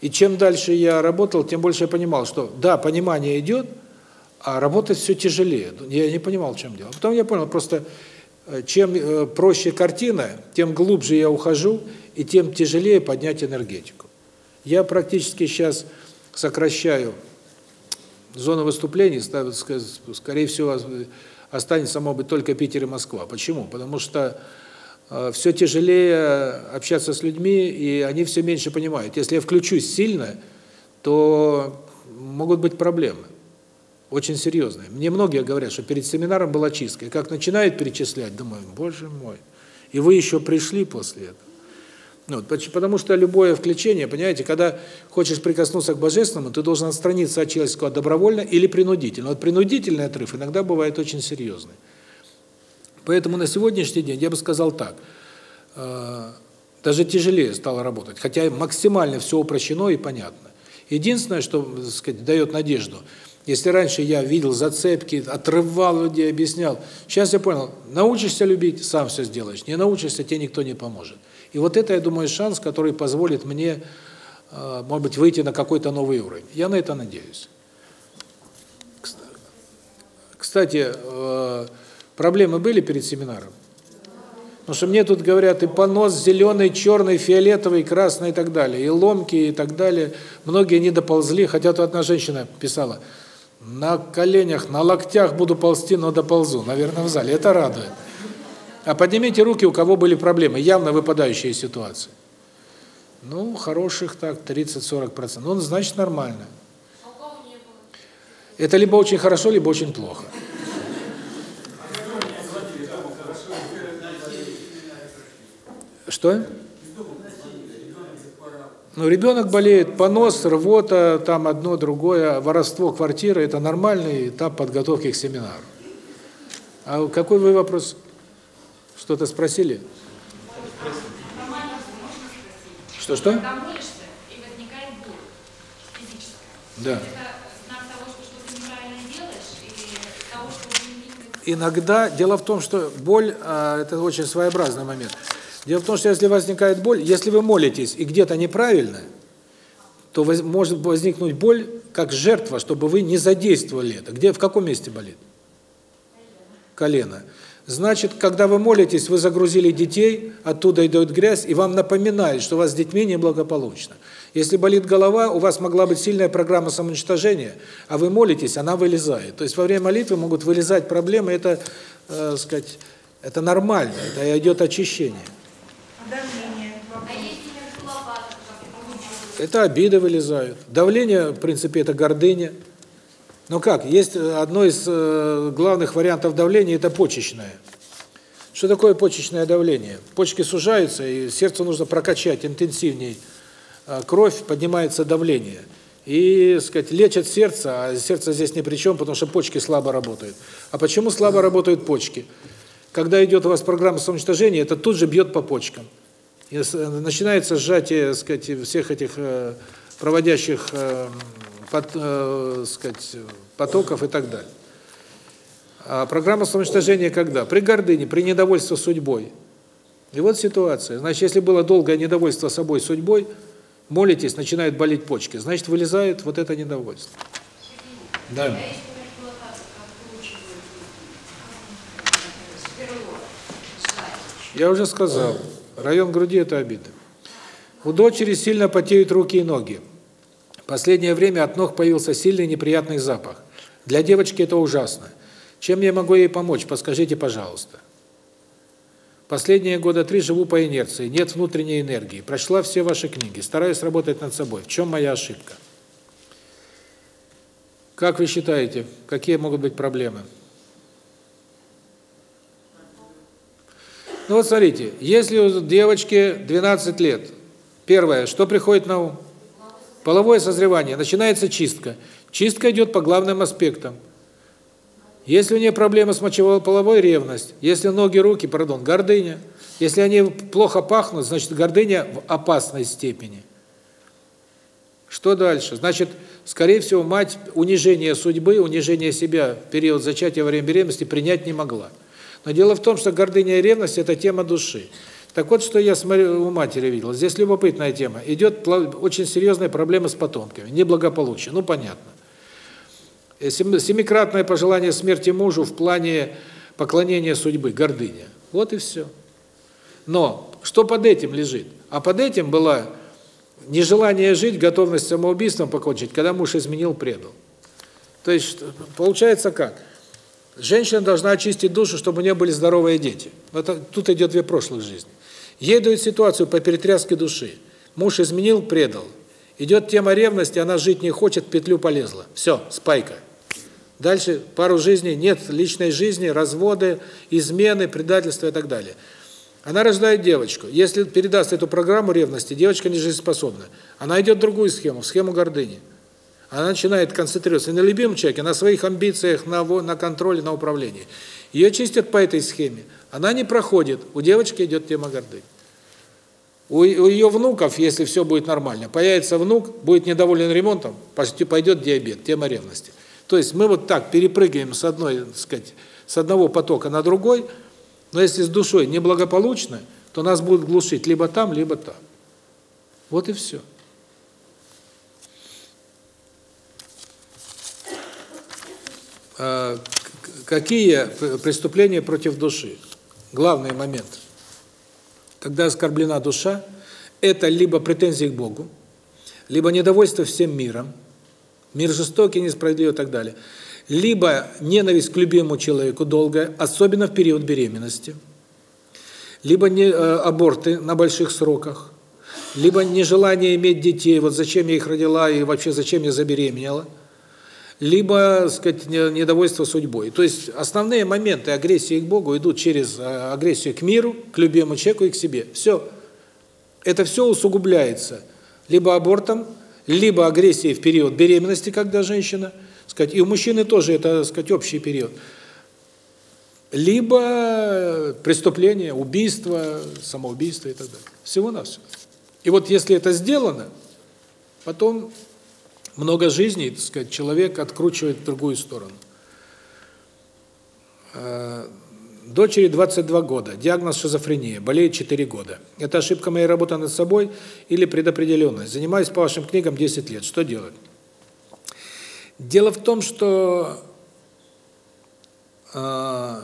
И чем дальше я работал, тем больше я понимал, что да, понимание идет, а работать все тяжелее. Я не понимал, в чем дело. Потом я понял, просто э, чем э, проще картина, тем глубже я ухожу, и тем тяжелее поднять энергетику. Я практически сейчас сокращаю зона выступлений, скорее всего, останется, может быть, только Питер и Москва. Почему? Потому что э, все тяжелее общаться с людьми, и они все меньше понимают. Если я включусь сильно, то могут быть проблемы. Очень серьезные. Мне многие говорят, что перед семинаром была чистка. И как начинают перечислять, думаю, боже мой, и вы еще пришли после этого. Ну, потому что любое включение, понимаете, когда хочешь прикоснуться к Божественному, ты должен отстраниться от человеческого добровольно или принудительно. Вот принудительный отрыв иногда бывает очень серьезный. Поэтому на сегодняшний день я бы сказал так, э, даже тяжелее стало работать, хотя максимально все упрощено и понятно. Единственное, что, так сказать, дает надежду, если раньше я видел зацепки, отрывал людей, объяснял, сейчас я понял, научишься любить, сам все сделаешь, не научишься, тебе никто не поможет. И вот это, я думаю, шанс, который позволит мне, э, может быть, выйти на какой-то новый уровень. Я на это надеюсь. Кстати, э, проблемы были перед семинаром? Потому что мне тут говорят и понос зеленый, черный, фиолетовый, красный и так далее, и ломки и так далее. Многие не доползли, хотя тут одна женщина писала, на коленях, на локтях буду ползти, но доползу, наверное, в зале. Это радует. А поднимите руки, у кого были проблемы, явно выпадающие ситуации. Ну, хороших так, 30-40%. Ну, значит, нормально. Это либо очень хорошо, либо очень плохо. Что? Ну, ребенок болеет, понос, рвота, там одно, другое, воровство квартиры – это нормальный этап подготовки к семинару. А какой вы вопрос? Что-то спросили? Боль физическая. Да. Иногда, дело в том, что боль а, – это очень своеобразный момент. Дело в том, что если возникает боль, если вы молитесь и где-то неправильно, то воз, может возникнуть боль как жертва, чтобы вы не задействовали это. Где, в каком месте болит? Колено. Значит, когда вы молитесь, вы загрузили детей, оттуда идет грязь, и вам напоминает, что у вас с детьми неблагополучно. Если болит голова, у вас могла быть сильная программа самоуничтожения, а вы молитесь, она вылезает. То есть во время молитвы могут вылезать проблемы, это, э, сказать, это нормально, это идет очищение. Это обиды вылезают. Давление, в принципе, это гордыня. Но как? Есть э, одно из э, главных вариантов давления – это почечное. Что такое почечное давление? Почки сужаются, и сердцу нужно прокачать интенсивнее э, кровь, поднимается давление. И, сказать, лечат сердце, а сердце здесь ни при чем, потому что почки слабо работают. А почему слабо работают почки? Когда идет у вас программа самоуничтожения, это тут же бьет по почкам. И начинается сжатие, сказать, всех этих проводящих под, э, сказать, потоков и так далее. А программа самоуничтожения когда? При гордыне, при недовольстве судьбой. И вот ситуация. Значит, если было долгое недовольство собой, судьбой, молитесь, начинают болеть почки, значит, вылезает вот это недовольство. Да. Я уже сказал, район груди – это обида. У дочери сильно потеют руки и ноги. Последнее время от ног появился сильный неприятный запах. Для девочки это ужасно. Чем я могу ей помочь, подскажите, пожалуйста. Последние года три живу по инерции, нет внутренней энергии. Прочла все ваши книги, стараюсь работать над собой. В чем моя ошибка? Как вы считаете, какие могут быть проблемы? Ну вот смотрите, если у девочки 12 лет, первое, что приходит на ум? Половое созревание, начинается чистка. Чистка идет по главным аспектам. Если у нее проблемы с мочеполовой ревность, если ноги, руки, пардон, гордыня, если они плохо пахнут, значит гордыня в опасной степени. Что дальше? Значит, скорее всего, мать унижение судьбы, унижение себя в период зачатия во время беременности принять не могла. Но дело в том, что гордыня и ревность – это тема души. Так вот, что я у матери видел. Здесь любопытная тема. Идет очень серьезная проблема с потомками, неблагополучие. Ну, понятно. Э, семикратное пожелание смерти мужу в плане поклонения судьбы, гордыня. Вот и все. Но что под этим лежит? А под этим было нежелание жить, готовность самоубийством покончить, когда муж изменил, предал. То есть получается как? Женщина должна очистить душу, чтобы у нее были здоровые дети. Это, тут идет две прошлых жизни. Ей дают ситуацию по перетряске души. Муж изменил, предал. Идет тема ревности, она жить не хочет, петлю полезла. Все, спайка. Дальше пару жизней, нет личной жизни, разводы, измены, предательства и так далее. Она рождает девочку. Если передаст эту программу ревности, девочка не жизнеспособна. Она идет в другую схему, в схему гордыни. Она начинает концентрироваться на любимом человеке, на своих амбициях, на, на контроле, на управлении. Ее чистят по этой схеме. Она не проходит. У девочки идет тема гордыни. У, ее внуков, если все будет нормально, появится внук, будет недоволен ремонтом, почти пойдет диабет, тема ревности. То есть мы вот так перепрыгаем с одной, так сказать, с одного потока на другой, но если с душой неблагополучно, то нас будут глушить либо там, либо там. Вот и все. А, какие преступления против души? Главный момент. Когда оскорблена душа, это либо претензии к Богу, либо недовольство всем миром, Мир жестокий, несправедливый и так далее. Либо ненависть к любимому человеку долгая, особенно в период беременности. Либо не, э, аборты на больших сроках. Либо нежелание иметь детей, вот зачем я их родила и вообще зачем я забеременела. Либо, сказать, недовольство судьбой. То есть основные моменты агрессии к Богу идут через э, агрессию к миру, к любимому человеку и к себе. Все. Это все усугубляется либо абортом, либо агрессии в период беременности, когда женщина, сказать, и у мужчины тоже это, сказать, общий период, либо преступление, убийство, самоубийство и так далее. Всего на все. И вот если это сделано, потом много жизней, так сказать, человек откручивает в другую сторону. Э, Дочери 22 года, диагноз шизофрения, болеет 4 года. Это ошибка моей работы над собой или предопределенность? Занимаюсь по вашим книгам 10 лет. Что делать? Дело в том, что э,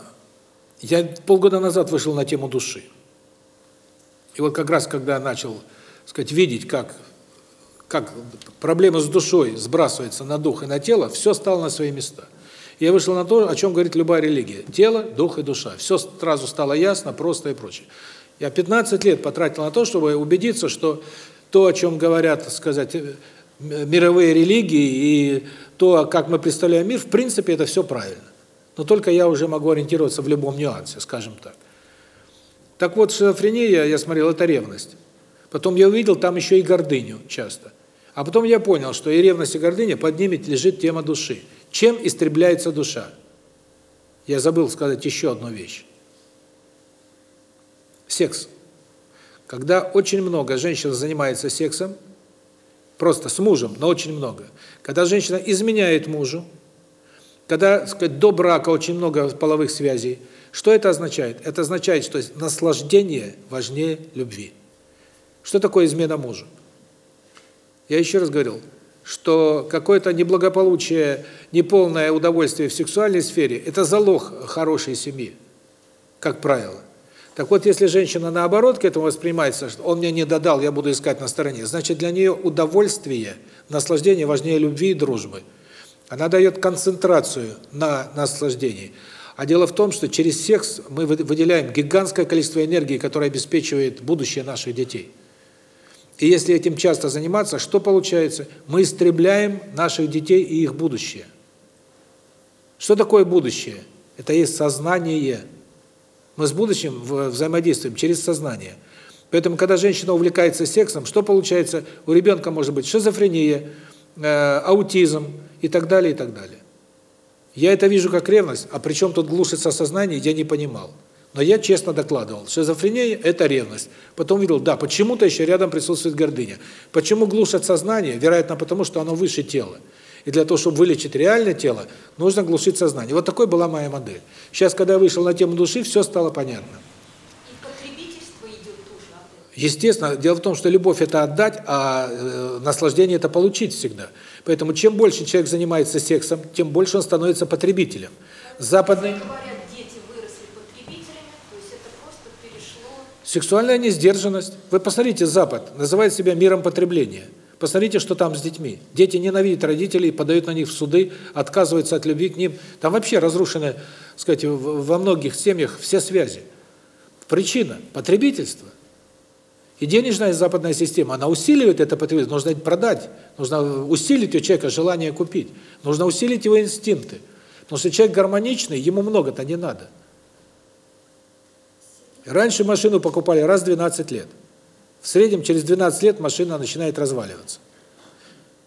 я полгода назад вышел на тему души. И вот как раз когда начал, сказать, видеть, как как проблема с душой сбрасывается на дух и на тело, все стало на свои места. Я вышел на то, о чем говорит любая религия. Тело, дух и душа. Все сразу стало ясно, просто и прочее. Я 15 лет потратил на то, чтобы убедиться, что то, о чем говорят, сказать, э, мировые религии и то, как мы представляем мир, в принципе, это все правильно. Но только я уже могу ориентироваться в любом нюансе, скажем так. Так вот, шизофрения, я смотрел, это ревность. Потом я увидел там еще и гордыню часто. А потом я понял, что и ревность, и гордыня, под ними лежит тема души. Чем истребляется душа? Я забыл сказать еще одну вещь. Секс. Когда очень много женщин занимается сексом, Просто с мужем, но очень много. Когда женщина изменяет мужу, когда, так сказать, до брака очень много половых связей, что это означает? Это означает, что наслаждение важнее любви. Что такое измена мужу? Я еще раз говорил, что какое-то неблагополучие, неполное удовольствие в сексуальной сфере – это залог хорошей семьи, как правило. Так вот, если женщина наоборот к этому воспринимается, что он мне не додал, я буду искать на стороне, значит для нее удовольствие, наслаждение важнее любви и дружбы. Она дает концентрацию на наслаждении. А дело в том, что через секс мы выделяем гигантское количество энергии, которое обеспечивает будущее наших детей. И если этим часто заниматься, что получается? Мы истребляем наших детей и их будущее. Что такое будущее? Это есть сознание. Мы с будущим взаимодействуем через сознание. Поэтому, когда женщина увлекается сексом, что получается? У ребенка может быть шизофрения, э, аутизм и так далее, и так далее. Я это вижу как ревность, а при чем тут глушится сознание, я не понимал. Но я честно докладывал, шизофрения – это ревность. Потом видел, да, почему-то еще рядом присутствует гордыня. Почему глушат сознание? Вероятно, потому что оно выше тела. И для того, чтобы вылечить реальное тело, нужно глушить сознание. Вот такой была моя модель. Сейчас, когда я вышел на тему души, все стало понятно. Естественно, дело в том, что любовь – это отдать, а э, наслаждение – это получить всегда. Поэтому чем больше человек занимается сексом, тем больше он становится потребителем. Западный... Сексуальная несдержанность. Вы посмотрите, Запад называет себя миром потребления. Посмотрите, что там с детьми. Дети ненавидят родителей, подают на них в суды, отказываются от любви к ним. Там вообще разрушены, сказать, во многих семьях все связи. Причина – потребительство. И денежная западная система, она усиливает это потребительство. Нужно продать, нужно усилить у человека желание купить, нужно усилить его инстинкты. Потому что человек гармоничный, ему много-то не надо. Раньше машину покупали раз в 12 лет. В среднем через 12 лет машина начинает разваливаться.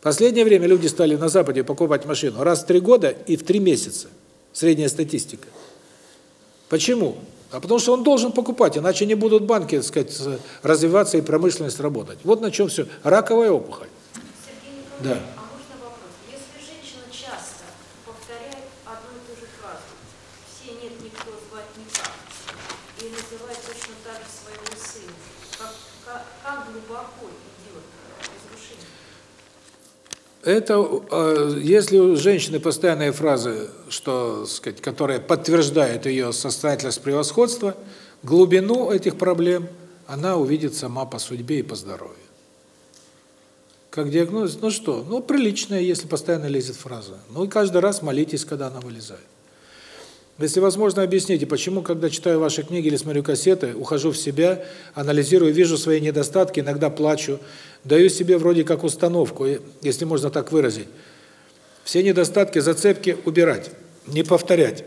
Последнее время люди стали на Западе покупать машину раз в 3 года и в 3 месяца. Средняя статистика. Почему? А потому что он должен покупать, иначе не будут банки, так сказать, развиваться и промышленность работать. Вот на чем все. Раковая опухоль. Да. а можно вопрос? Если женщина часто повторяет одну и ту же фразу, все нет никто звать никак, и называет точно так же своего сына, как, как, как глубоко идет разрушение? Это, э, если у женщины постоянные фразы, что, сказать, которые подтверждают ее состоятельность превосходства, глубину этих проблем она увидит сама по судьбе и по здоровью. Как диагноз? Ну что? Ну, приличная, если постоянно лезет фраза. Ну и каждый раз молитесь, когда она вылезает. Если возможно, объясните, почему, когда читаю ваши книги или смотрю кассеты, ухожу в себя, анализирую, вижу свои недостатки, иногда плачу, даю себе вроде как установку, если можно так выразить. Все недостатки, зацепки убирать, не повторять.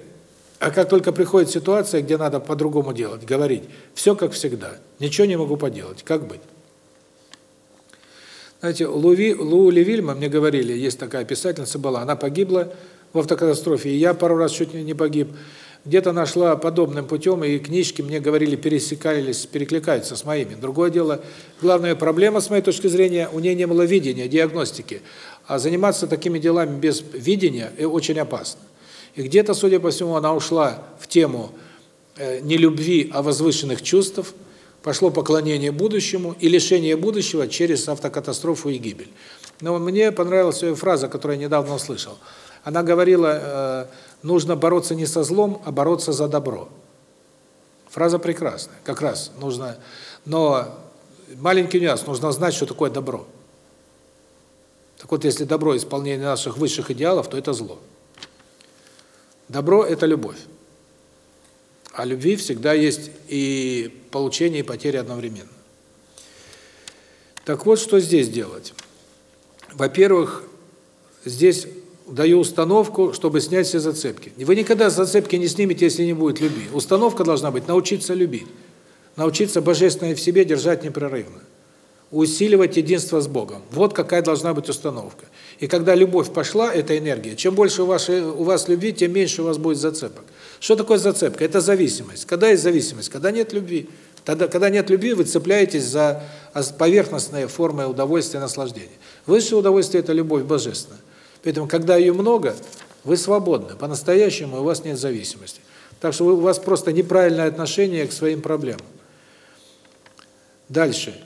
А как только приходит ситуация, где надо по-другому делать, говорить, все как всегда, ничего не могу поделать, как быть? Знаете, Луви, Лу Левильма, мне говорили, есть такая писательница была, она погибла в автокатастрофе, и я пару раз чуть не погиб. Где-то нашла подобным путем, и книжки, мне говорили, пересекались, перекликаются с моими. Другое дело, главная проблема, с моей точки зрения, у нее не было видения, диагностики. А заниматься такими делами без видения э, очень опасно. И где-то, судя по всему, она ушла в тему э, не любви, а возвышенных чувств, пошло поклонение будущему и лишение будущего через автокатастрофу и гибель. Но мне понравилась ее фраза, которую я недавно услышал – она говорила, э, нужно бороться не со злом, а бороться за добро. Фраза прекрасная, как раз нужно, но маленький нюанс, нужно знать, что такое добро. Так вот, если добро – исполнение наших высших идеалов, то это зло. Добро – это любовь. А любви всегда есть и получение, и потеря одновременно. Так вот, что здесь делать? Во-первых, здесь даю установку, чтобы снять все зацепки. Вы никогда зацепки не снимете, если не будет любви. Установка должна быть научиться любить. Научиться божественное в себе держать непрерывно. Усиливать единство с Богом. Вот какая должна быть установка. И когда любовь пошла, эта энергия, чем больше у вас, у вас любви, тем меньше у вас будет зацепок. Что такое зацепка? Это зависимость. Когда есть зависимость? Когда нет любви. Тогда, когда нет любви, вы цепляетесь за поверхностные формы удовольствия и наслаждения. Высшее удовольствие – это любовь божественная. Поэтому, когда ее много, вы свободны. По-настоящему у вас нет зависимости. Так что у вас просто неправильное отношение к своим проблемам. Дальше.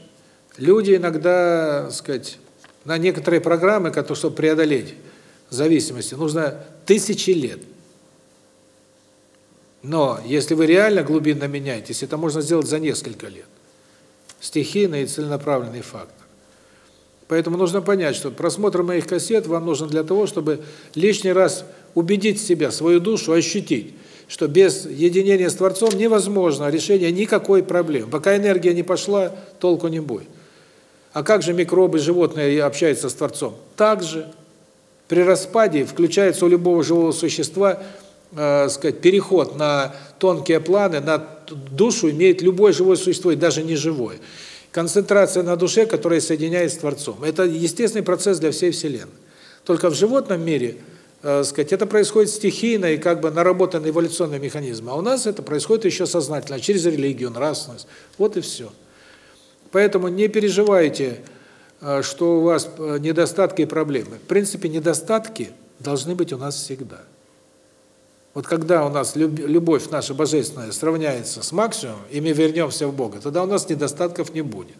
Люди иногда, сказать, на некоторые программы, которые, чтобы преодолеть зависимости, нужно тысячи лет. Но если вы реально глубинно меняетесь, это можно сделать за несколько лет. Стихийный и целенаправленный фактор. Поэтому нужно понять, что просмотр моих кассет вам нужен для того, чтобы лишний раз убедить себя, свою душу, ощутить, что без единения с Творцом невозможно решение никакой проблемы. Пока энергия не пошла, толку не будет. А как же микробы, животные общаются с Творцом? Так же. При распаде включается у любого живого существа э, сказать, переход на тонкие планы, на душу имеет любое живое существо, и даже не живое. Концентрация на душе, которая соединяет с Творцом. Это естественный процесс для всей Вселенной. Только в животном мире – э, сказать, это происходит стихийно и как бы наработанный эволюционный механизм. А у нас это происходит еще сознательно, через религию, нравственность. Вот и все. Поэтому не переживайте, э, что у вас э, недостатки и проблемы. В принципе, недостатки должны быть у нас всегда. Вот когда у нас любовь наша божественная сравняется с максимумом, и мы вернемся в Бога, тогда у нас недостатков не будет.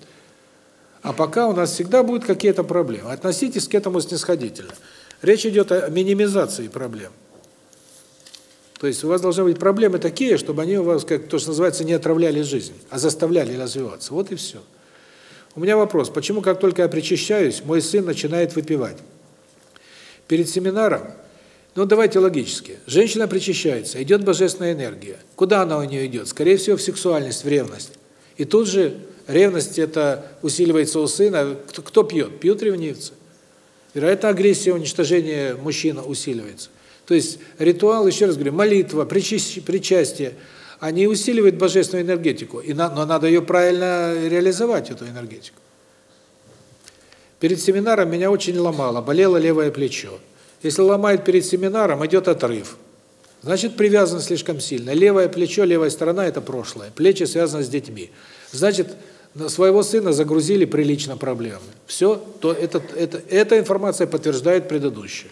А пока у нас всегда будут какие-то проблемы. Относитесь к этому снисходительно. Речь идет о минимизации проблем. То есть у вас должны быть проблемы такие, чтобы они у вас, как то, что называется, не отравляли жизнь, а заставляли развиваться. Вот и все. У меня вопрос. Почему, как только я причащаюсь, мой сын начинает выпивать? Перед семинаром, ну давайте логически, женщина причащается, идет божественная энергия. Куда она у нее идет? Скорее всего, в сексуальность, в ревность. И тут же ревность это усиливается у сына. Кто, кто пьет? Пьют ревнивцы. Вероятно, агрессия, уничтожение мужчина усиливается. То есть ритуал, еще раз говорю, молитва, причастие, они усиливают божественную энергетику, и на, но надо ее правильно реализовать, эту энергетику. Перед семинаром меня очень ломало, болело левое плечо. Если ломает перед семинаром, идет отрыв. Значит, привязан слишком сильно. Левое плечо, левая сторона – это прошлое. Плечи связаны с детьми. Значит, своего сына загрузили прилично проблемы. Все, то это, это, эта информация подтверждает предыдущую.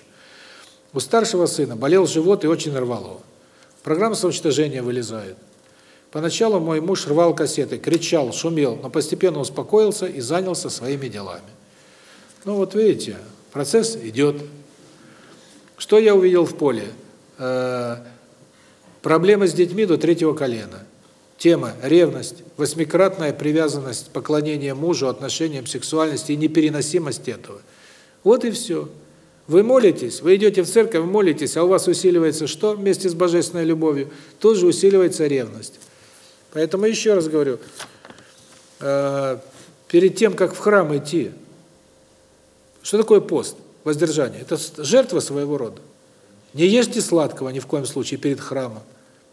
У старшего сына болел живот и очень рвало. Программа самоуничтожения вылезает. Поначалу мой муж рвал кассеты, кричал, шумел, но постепенно успокоился и занялся своими делами. Ну вот видите, процесс идет. Что я увидел в поле? Э проблемы с детьми до третьего колена. Тема – ревность, восьмикратная привязанность, поклонение мужу, отношениям, сексуальности и непереносимость этого. Вот и все. Вы молитесь, вы идете в церковь, молитесь, а у вас усиливается что вместе с божественной любовью? Тут же усиливается ревность. Поэтому еще раз говорю, э, перед тем, как в храм идти, что такое пост, воздержание? Это жертва своего рода. Не ешьте сладкого ни в коем случае перед храмом,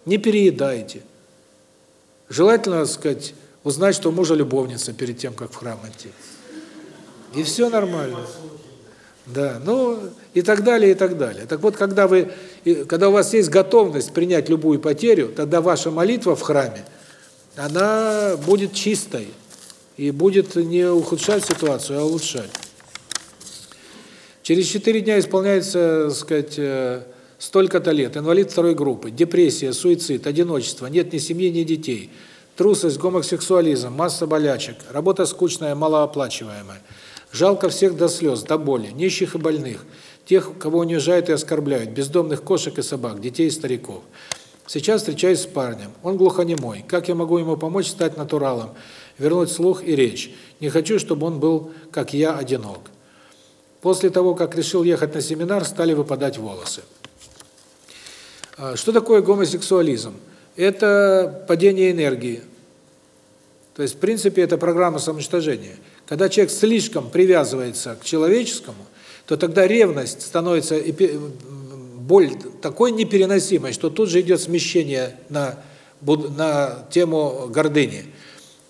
не переедайте. Желательно, так сказать, узнать, что мужа любовница перед тем, как в храм идти. И все нормально. Да, ну и так далее, и так далее. Так вот, когда вы, когда у вас есть готовность принять любую потерю, тогда ваша молитва в храме, она будет чистой и будет не ухудшать ситуацию, а улучшать. Через четыре дня исполняется, сказать, э, столько-то лет, инвалид второй группы, депрессия, суицид, одиночество, нет ни семьи, ни детей, трусость, гомосексуализм, масса болячек, работа скучная, малооплачиваемая. Жалко всех до слез, до боли, нищих и больных, тех, кого унижают и оскорбляют, бездомных кошек и собак, детей и стариков. Сейчас встречаюсь с парнем. Он глухонемой. Как я могу ему помочь стать натуралом, вернуть слух и речь? Не хочу, чтобы он был, как я, одинок. После того, как решил ехать на семинар, стали выпадать волосы. А, что такое гомосексуализм? Это падение энергии. То есть, в принципе, это программа самоуничтожения. Когда человек слишком привязывается к человеческому, то тогда ревность становится боль такой непереносимой, что тут же идет смещение на на тему гордыни.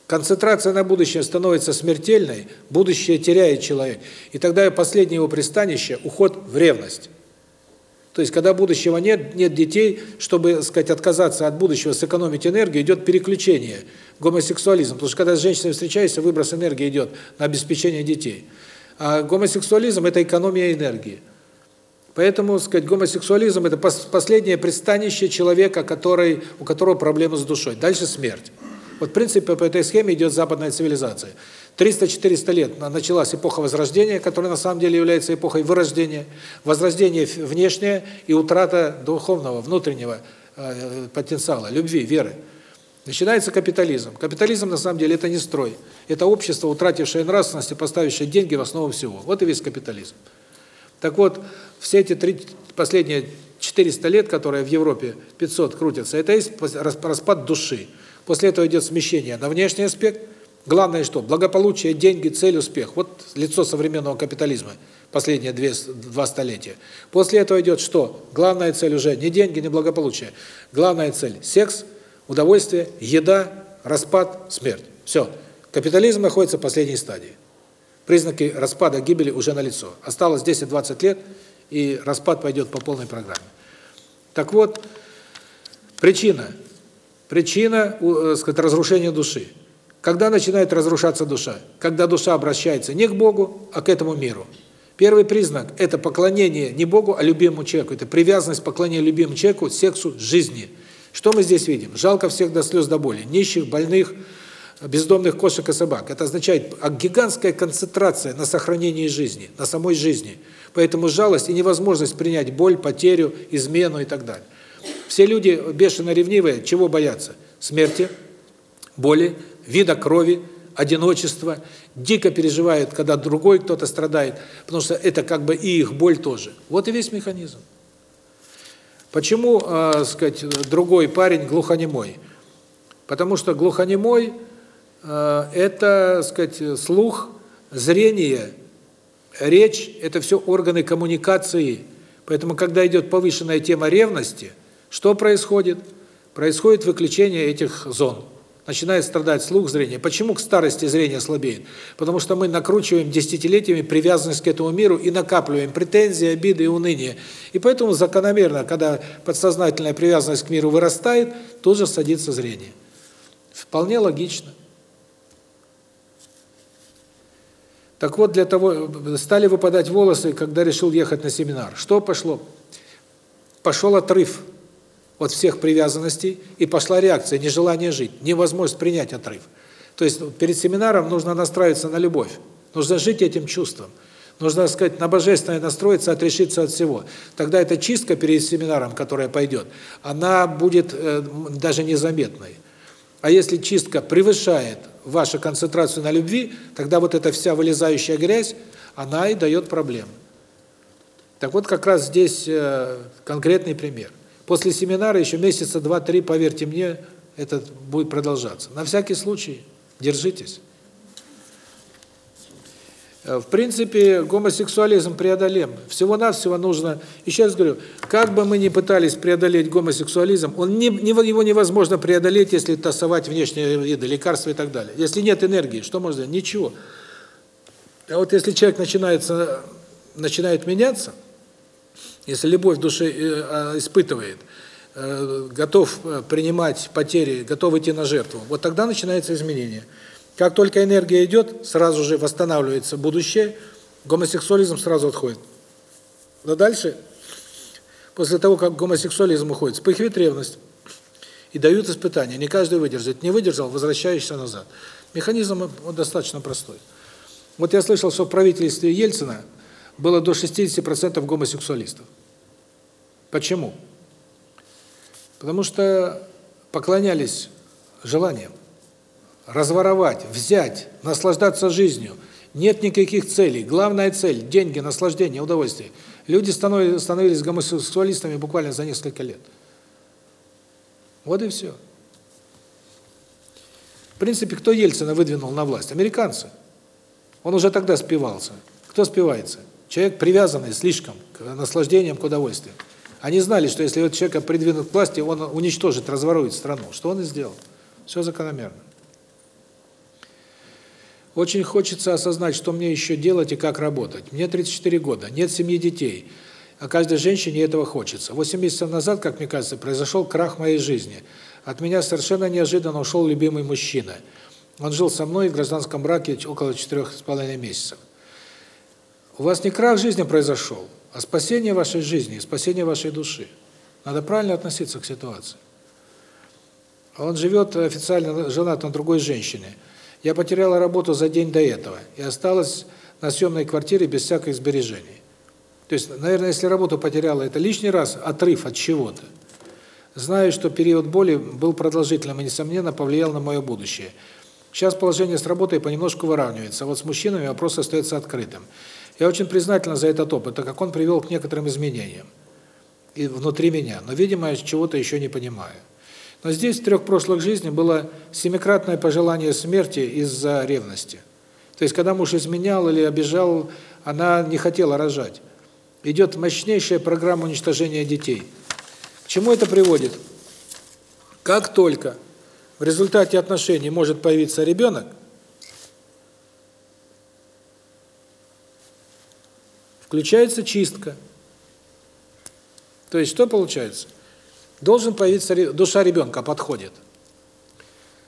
Концентрация на будущее становится смертельной, будущее теряет человек. И тогда последнее его пристанище – уход в ревность. То есть, когда будущего нет, нет детей, чтобы, сказать, отказаться от будущего, сэкономить энергию, идет переключение, гомосексуализм. Потому что когда с женщиной встречаешься, выброс энергии идет на обеспечение детей. А гомосексуализм – это экономия энергии. Поэтому, сказать, гомосексуализм – это последнее пристанище человека, который, у которого проблемы с душой. Дальше смерть. Вот, в принципе, по этой схеме идет западная цивилизация. 300-400 лет началась эпоха Возрождения, которая на самом деле является эпохой вырождения. Возрождение внешнее и утрата духовного, внутреннего э, потенциала, любви, веры. Начинается капитализм. Капитализм на самом деле это не строй. Это общество, утратившее нравственность и поставившее деньги в основу всего. Вот и весь капитализм. Так вот, все эти три, последние 400 лет, которые в Европе 500 крутятся, это есть распад души. После этого идет смещение на внешний аспект. Главное что? Благополучие, деньги, цель, успех. Вот лицо современного капитализма последние две, два столетия. После этого идет что? Главная цель уже не деньги, не благополучие. Главная цель – секс, удовольствие, еда, распад, смерть. Все. Капитализм находится в последней стадии. Признаки распада, гибели уже налицо. Осталось 10-20 лет, и распад пойдет по полной программе. Так вот, причина. Причина, э, сказать, разрушения души. Когда начинает разрушаться душа? Когда душа обращается не к Богу, а к этому миру. Первый признак – это поклонение не Богу, а любимому человеку. Это привязанность поклонения любимому человеку, сексу, жизни. Что мы здесь видим? Жалко всех до слез, до боли. Нищих, больных, бездомных кошек и собак. Это означает а гигантская концентрация на сохранении жизни, на самой жизни. Поэтому жалость и невозможность принять боль, потерю, измену и так далее. Все люди бешено ревнивые, чего боятся? Смерти, боли, вида крови, одиночества, дико переживают, когда другой кто-то страдает, потому что это как бы и их боль тоже. Вот и весь механизм. Почему, э, сказать, другой парень глухонемой? Потому что глухонемой э, это, сказать, слух, зрение, речь это все органы коммуникации. Поэтому когда идет повышенная тема ревности, что происходит? Происходит выключение этих зон начинает страдать слух, зрение. Почему к старости зрение слабеет? Потому что мы накручиваем десятилетиями привязанность к этому миру и накапливаем претензии, обиды и уныние. И поэтому закономерно, когда подсознательная привязанность к миру вырастает, тоже садится зрение. Вполне логично. Так вот, для того стали выпадать волосы, когда решил ехать на семинар. Что пошло? Пошел отрыв от всех привязанностей, и пошла реакция, нежелание жить, невозможность принять отрыв. То есть перед семинаром нужно настраиваться на любовь, нужно жить этим чувством. Нужно, так сказать, на божественное настроиться, отрешиться от всего. Тогда эта чистка перед семинаром, которая пойдет, она будет э, даже незаметной. А если чистка превышает вашу концентрацию на любви, тогда вот эта вся вылезающая грязь, она и дает проблемы. Так вот, как раз здесь э, конкретный пример. После семинара еще месяца два-три, поверьте мне, это будет продолжаться. На всякий случай держитесь. Э, в принципе, гомосексуализм преодолем. Всего-навсего нужно, еще раз говорю, как бы мы ни пытались преодолеть гомосексуализм, он не, его невозможно преодолеть, если тасовать внешние виды, лекарства и так далее. Если нет энергии, что можно сделать? Ничего. А вот если человек начинается, начинает меняться, если любовь в душе э, а, испытывает, э, готов э, принимать потери, готов идти на жертву, вот тогда начинается изменение. Как только энергия идет, сразу же восстанавливается будущее, гомосексуализм сразу отходит. Но дальше, после того, как гомосексуализм уходит, вспыхивает ревность. И дают испытания. Не каждый выдержит. Не выдержал, возвращаешься назад. Механизм достаточно простой. Вот я слышал, что в правительстве Ельцина было до 60% гомосексуалистов. Почему? Потому что поклонялись желаниям. Разворовать, взять, наслаждаться жизнью. Нет никаких целей. Главная цель – деньги, наслаждение, удовольствие. Люди становились гомосексуалистами буквально за несколько лет. Вот и все. В принципе, кто Ельцина выдвинул на власть? Американцы. Он уже тогда спивался. Кто спивается? Человек привязанный слишком к наслаждениям, к удовольствиям. Они знали, что если вот человека придвинут к власти, он уничтожит, разворует страну. Что он и сделал. Все закономерно. Очень хочется осознать, что мне еще делать и как работать. Мне 34 года, нет семьи детей. а каждой женщине этого хочется. Восемь месяцев назад, как мне кажется, произошел крах моей жизни. От меня совершенно неожиданно ушел любимый мужчина. Он жил со мной в гражданском браке около четырех с половиной месяцев. У вас не крах жизни произошел, а спасение вашей жизни, спасение вашей души. Надо правильно относиться к ситуации. Он живет официально женат на другой женщине. Я потеряла работу за день до этого и осталась на съемной квартире без всяких сбережений. То есть, наверное, если работу потеряла, это лишний раз отрыв от чего-то. Знаю, что период боли был продолжительным и, несомненно, повлиял на мое будущее. Сейчас положение с работой понемножку выравнивается, а вот с мужчинами вопрос остается открытым. Я очень признательна за этот опыт, так как он привел к некоторым изменениям и внутри меня, но, видимо, я чего-то еще не понимаю. Но здесь в трех прошлых жизнях было семикратное пожелание смерти из-за ревности. То есть, когда муж изменял или обижал, она не хотела рожать. Идет мощнейшая программа уничтожения детей. К чему это приводит? Как только в результате отношений может появиться ребенок, включается чистка. То есть что получается? Должен появиться душа ребенка подходит.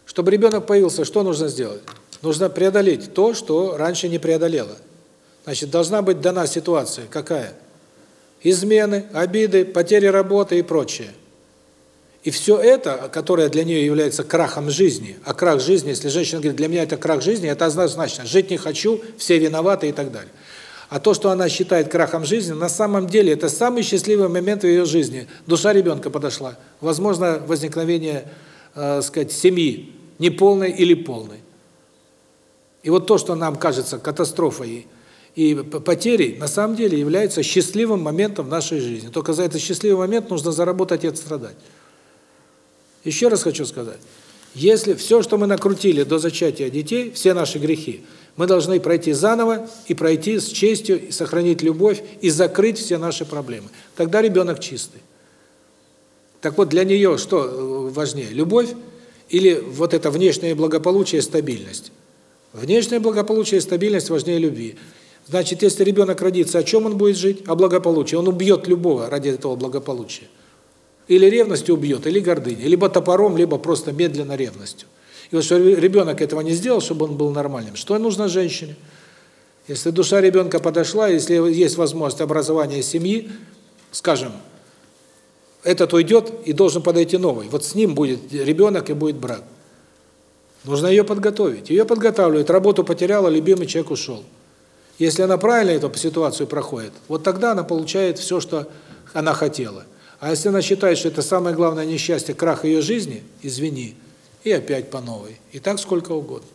Чтобы ребенок появился, что нужно сделать? Нужно преодолеть то, что раньше не преодолело. Значит, должна быть дана ситуация какая? Измены, обиды, потери работы и прочее. И все это, которое для нее является крахом жизни, а крах жизни, если женщина говорит, для меня это крах жизни, это однозначно, жить не хочу, все виноваты и так далее. А то, что она считает крахом жизни, на самом деле это самый счастливый момент в ее жизни. Душа ребенка подошла. Возможно, возникновение, э, сказать, семьи, неполной или полной. И вот то, что нам кажется катастрофой и потерей, на самом деле является счастливым моментом в нашей жизни. Только за этот счастливый момент нужно заработать и отстрадать. Еще раз хочу сказать, если все, что мы накрутили до зачатия детей, все наши грехи, мы должны пройти заново и пройти с честью, и сохранить любовь, и закрыть все наши проблемы. Тогда ребенок чистый. Так вот, для нее что э, важнее, любовь или вот это внешнее благополучие, стабильность? Внешнее благополучие и стабильность важнее любви. Значит, если ребенок родится, о чем он будет жить? О благополучии. Он убьет любого ради этого благополучия. Или ревностью убьет, или гордыней. Либо топором, либо просто медленно ревностью. И что ребенок этого не сделал, чтобы он был нормальным. Что нужно женщине? Если душа ребенка подошла, если есть возможность образования семьи, скажем, этот уйдет и должен подойти новый. Вот с ним будет ребенок и будет брак. Нужно ее подготовить. Ее подготавливают, работу потеряла, любимый человек ушел. Если она правильно эту ситуацию проходит, вот тогда она получает все, что она хотела. А если она считает, что это самое главное несчастье, крах ее жизни, извини, и опять по новой. И так сколько угодно.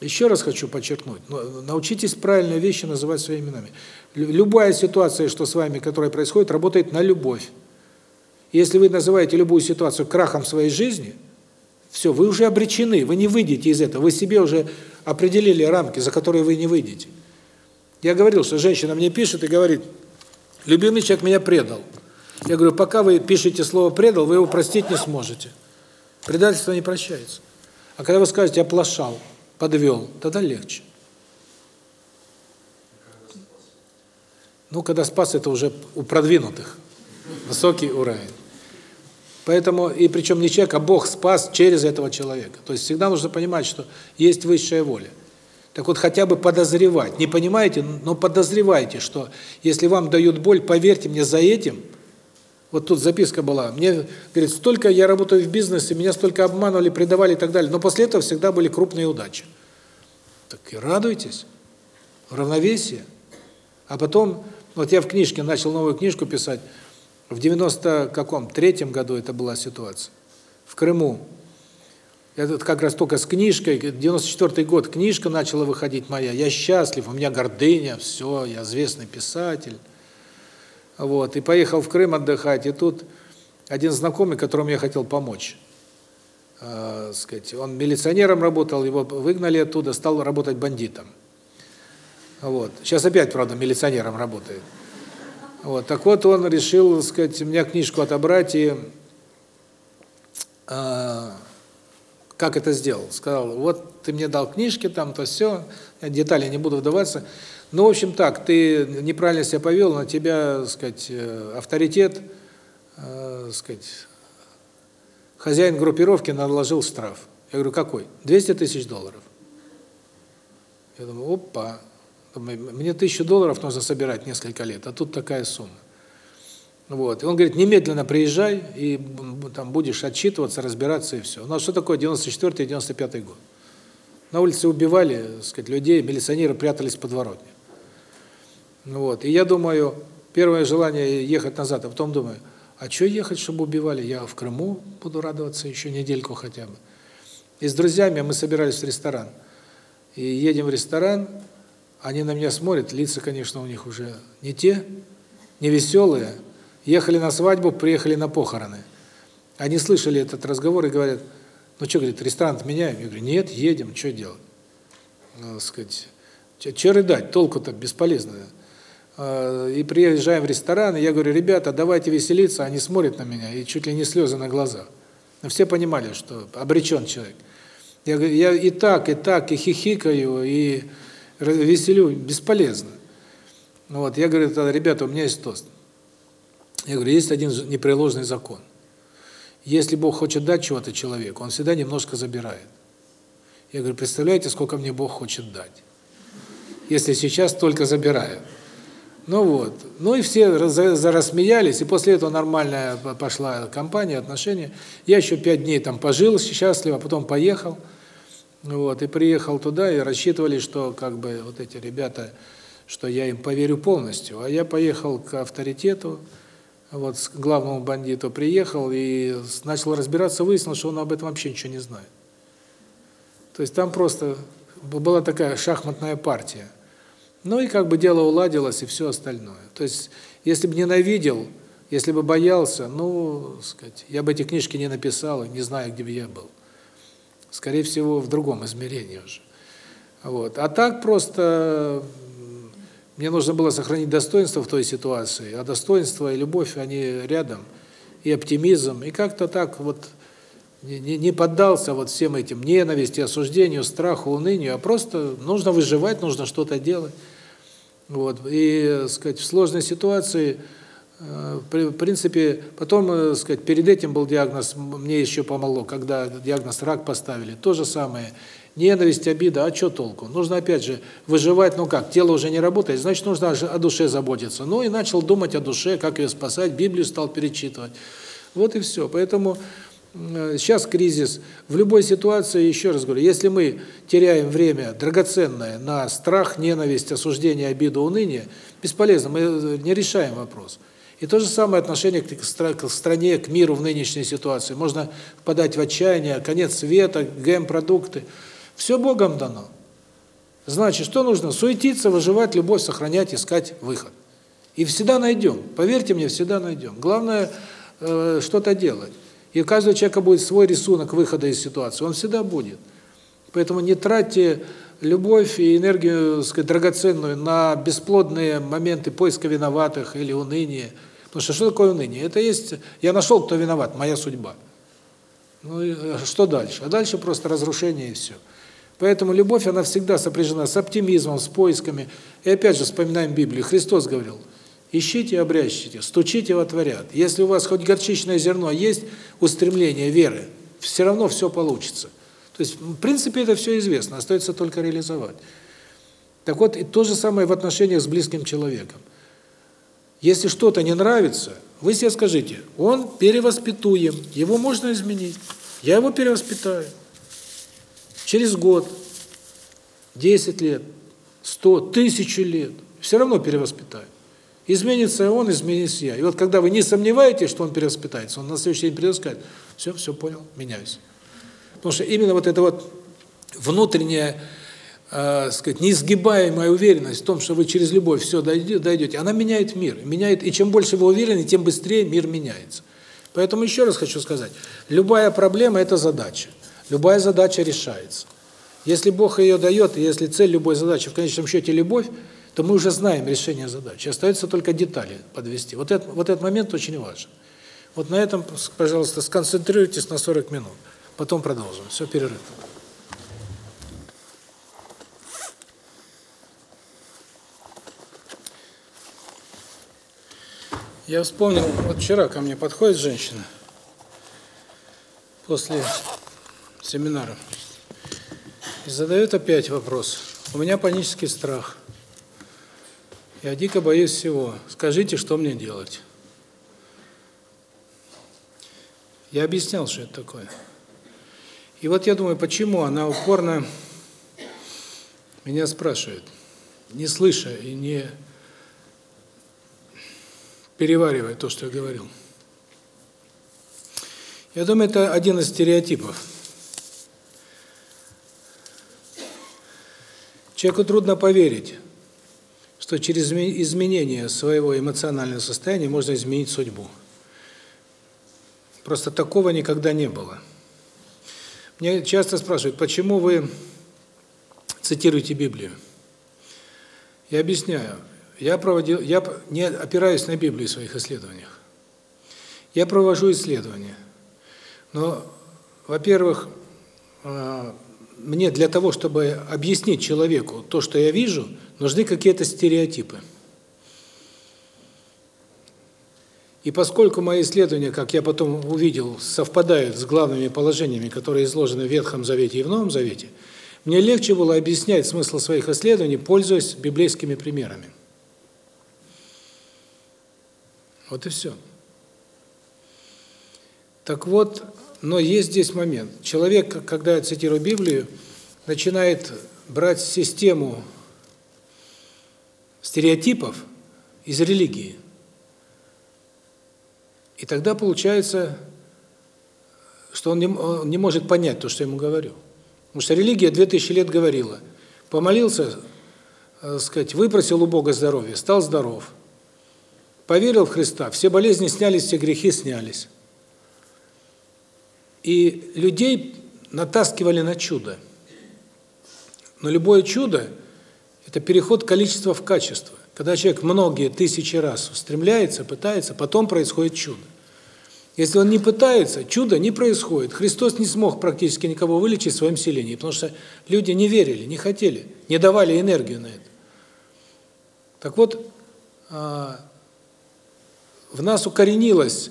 Еще раз хочу подчеркнуть, научитесь правильные вещи называть своими именами. Любая ситуация, что с вами, которая происходит, работает на любовь. Если вы называете любую ситуацию крахом своей жизни, все, вы уже обречены, вы не выйдете из этого, вы себе уже определили рамки, за которые вы не выйдете. Я говорил, что женщина мне пишет и говорит, любимый человек меня предал. Я говорю, пока вы пишете слово «предал», вы его простить не сможете. Предательство не прощается. А когда вы скажете «оплошал», «подвел», тогда легче. Ну, когда спас, это уже у продвинутых. Высокий уровень. Поэтому, и причем не человек, а Бог спас через этого человека. То есть всегда нужно понимать, что есть высшая воля. Так вот, хотя бы подозревать. Не понимаете, но подозревайте, что если вам дают боль, поверьте мне, за этим – вот тут записка была. Мне, говорит, столько я работаю в бизнесе, меня столько обманывали, предавали и так далее. Но после этого всегда были крупные удачи. Так и радуйтесь. Равновесие. А потом, вот я в книжке начал новую книжку писать. В 90 каком? Третьем году это была ситуация. В Крыму. Это как раз только с книжкой, 94 год, книжка начала выходить моя. Я счастлив, у меня гордыня, все, я известный писатель. Вот, и поехал в Крым отдыхать, и тут один знакомый, которому я хотел помочь, э, сказать, он милиционером работал, его выгнали оттуда, стал работать бандитом. Вот. Сейчас опять, правда, милиционером работает. Вот. Так вот, он решил, сказать, у меня книжку отобрать и э, как это сделал. Сказал, вот ты мне дал книжки, там, то все, детали не буду вдаваться. Ну, в общем так, ты неправильно себя повел, на тебя, сказать, э, авторитет, э, сказать, хозяин группировки наложил штраф. Я говорю, какой? 200 тысяч долларов. Я думаю, опа, мне тысячу долларов нужно собирать несколько лет, а тут такая сумма. Вот. И он говорит, немедленно приезжай, и там будешь отчитываться, разбираться, и все. Ну, а что такое 94-95 год? На улице убивали, сказать, людей, милиционеры прятались в подворотне. Вот. И я думаю, первое желание ехать назад, а потом думаю, а что ехать, чтобы убивали? Я в Крыму буду радоваться еще недельку хотя бы. И с друзьями мы собирались в ресторан. И едем в ресторан, они на меня смотрят, лица, конечно, у них уже не те, не веселые. Ехали на свадьбу, приехали на похороны. Они слышали этот разговор и говорят, ну что, говорит, ресторан меняем? Я говорю, нет, едем, что делать? Ну, сказать, что рыдать, толку-то бесполезно. А, и приезжаем в ресторан, и я говорю, ребята, давайте веселиться, они смотрят на меня, и чуть ли не слезы на глазах. Но все понимали, что обречен человек. Я говорю, я и так, и так, и хихикаю, и веселю, бесполезно. Ну вот, я говорю, ребята, у меня есть тост. Я говорю, есть один непреложный закон. Если Бог хочет дать чего-то человеку, Он всегда немножко забирает. Я говорю, представляете, сколько мне Бог хочет дать? Если сейчас только забирает. Ну вот. Ну и все рассмеялись, и после этого нормальная пошла компания, отношения. Я еще пять дней там пожил счастливо, потом поехал. Вот, и приехал туда, и рассчитывали, что как бы вот эти ребята, что я им поверю полностью. А я поехал к авторитету, вот к главному бандиту приехал и начал разбираться, выяснил, что он об этом вообще ничего не знает. То есть там просто была такая шахматная партия. Ну и как бы дело уладилось и все остальное. То есть если бы ненавидел, если бы боялся, ну, сказать, я бы эти книжки не написал, не знаю, где бы я был. Скорее всего, в другом измерении уже. Вот. А так просто мне нужно было сохранить достоинство в той ситуации, а достоинство и любовь, они рядом, и оптимизм, и как-то так вот не, не, не поддался вот всем этим ненависти, осуждению, страху, унынию, а просто нужно выживать, нужно что-то делать. Вот. И, сказать, в сложной ситуации, э, в принципе, потом, э, сказать, перед этим был диагноз, мне еще помогло, когда диагноз рак поставили, то же самое – Ненависть, обида, а что толку? Нужно опять же выживать, ну как, тело уже не работает, значит, нужно о душе заботиться. Ну и начал думать о душе, как ее спасать, Библию стал перечитывать. Вот и все. Поэтому сейчас кризис. В любой ситуации, еще раз говорю, если мы теряем время драгоценное на страх, ненависть, осуждение, обиду, уныние, бесполезно, мы э, не решаем вопрос. И то же самое отношение к стране, к миру в нынешней ситуации. Можно подать в отчаяние, конец света, ГМ-продукты – все Богом дано. Значит, что нужно? Суетиться, выживать, любовь сохранять, искать выход. И всегда найдем. Поверьте мне, всегда найдем. Главное э, что-то делать. И у каждого человека будет свой рисунок выхода из ситуации. Он всегда будет. Поэтому не тратьте любовь и энергию, сказать, драгоценную на бесплодные моменты поиска виноватых или уныния. Потому что что такое уныние? Это есть я нашел, кто виноват, моя судьба. Ну и э, что дальше? А дальше просто разрушение и все. Поэтому любовь, она всегда сопряжена с оптимизмом, с поисками. И опять же вспоминаем Библию. Христос говорил, ищите и обрящите, стучите и отворят. Если у вас хоть горчичное зерно есть устремление веры, все равно все получится. То есть, в принципе, это все известно, остается только реализовать. Так вот, и то же самое в отношениях с близким человеком. Если что-то не нравится, вы себе скажите, он перевоспитуем, его можно изменить. Я его перевоспитаю. Через год, 10 лет, 100, тысячу лет, все равно перевоспитаю. Изменится он, изменится я. И вот когда вы не сомневаетесь, что он перевоспитается, он на следующий день придет и скажет, все, все понял, меняюсь. Потому что именно вот эта вот внутренняя, э, сказать, неизгибаемая уверенность в том, что вы через любовь все дойдете, она меняет мир. Меняет, и чем больше вы уверены, тем быстрее мир меняется. Поэтому еще раз хочу сказать, любая проблема – это задача. Любая задача решается. Если Бог ее дает, и если цель любой задачи в конечном счете любовь, то мы уже знаем решение задачи. Остается только детали подвести. Вот, это, вот этот момент очень важен. Вот на этом, пожалуйста, сконцентрируйтесь на 40 минут. Потом продолжим. Все, перерыв. Я вспомнил, вот вчера ко мне подходит женщина после семинара и задает опять вопрос. У меня панический страх. Я дико боюсь всего. Скажите, что мне делать? Я объяснял, что это такое. И вот я думаю, почему она упорно меня спрашивает, не слыша и не переваривая то, что я говорил. Я думаю, это один из стереотипов. Человеку трудно поверить, что через изменение своего эмоционального состояния можно изменить судьбу. Просто такого никогда не было. Мне часто спрашивают, почему вы цитируете Библию? Я объясняю. Я проводил, я не опираюсь на Библию в своих исследованиях. Я провожу исследования. Но, во-первых, а, мне для того, чтобы объяснить человеку то, что я вижу, нужны какие-то стереотипы. И поскольку мои исследования, как я потом увидел, совпадают с главными положениями, которые изложены в Ветхом Завете и в Новом Завете, мне легче было объяснять смысл своих исследований, пользуясь библейскими примерами. Вот и все. Так вот, но есть здесь момент. Человек, когда я цитирую Библию, начинает брать систему стереотипов из религии. И тогда получается, что он не, он не может понять то, что я ему говорю. Потому что религия 2000 лет говорила, помолился, так сказать, выпросил у Бога здоровье, стал здоров поверил в Христа, все болезни снялись, все грехи снялись. И людей натаскивали на чудо. Но любое чудо – это переход количества в качество. Когда человек многие тысячи раз устремляется, пытается, потом происходит чудо. Если он не пытается, чудо не происходит. Христос не смог практически никого вылечить в своем селении, потому что люди не верили, не хотели, не давали энергию на это. Так вот, а, в нас укоренилась,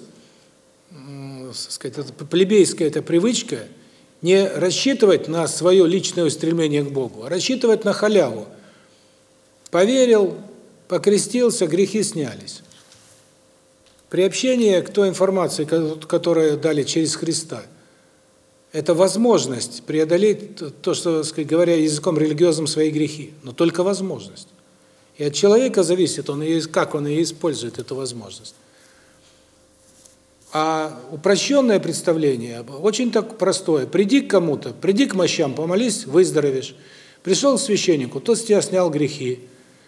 сказать, эта плебейская эта привычка не рассчитывать на свое личное устремление к Богу, а рассчитывать на халяву. Поверил, покрестился, грехи снялись. Приобщение к той информации, которую дали через Христа, это возможность преодолеть то, что, сказать, говоря языком религиозным, свои грехи. Но только возможность. И от человека зависит, он и как он и использует эту возможность. А упрощенное представление очень так простое. Приди к кому-то, приди к мощам, помолись, выздоровеешь. Пришел к священнику, тот с тебя снял грехи.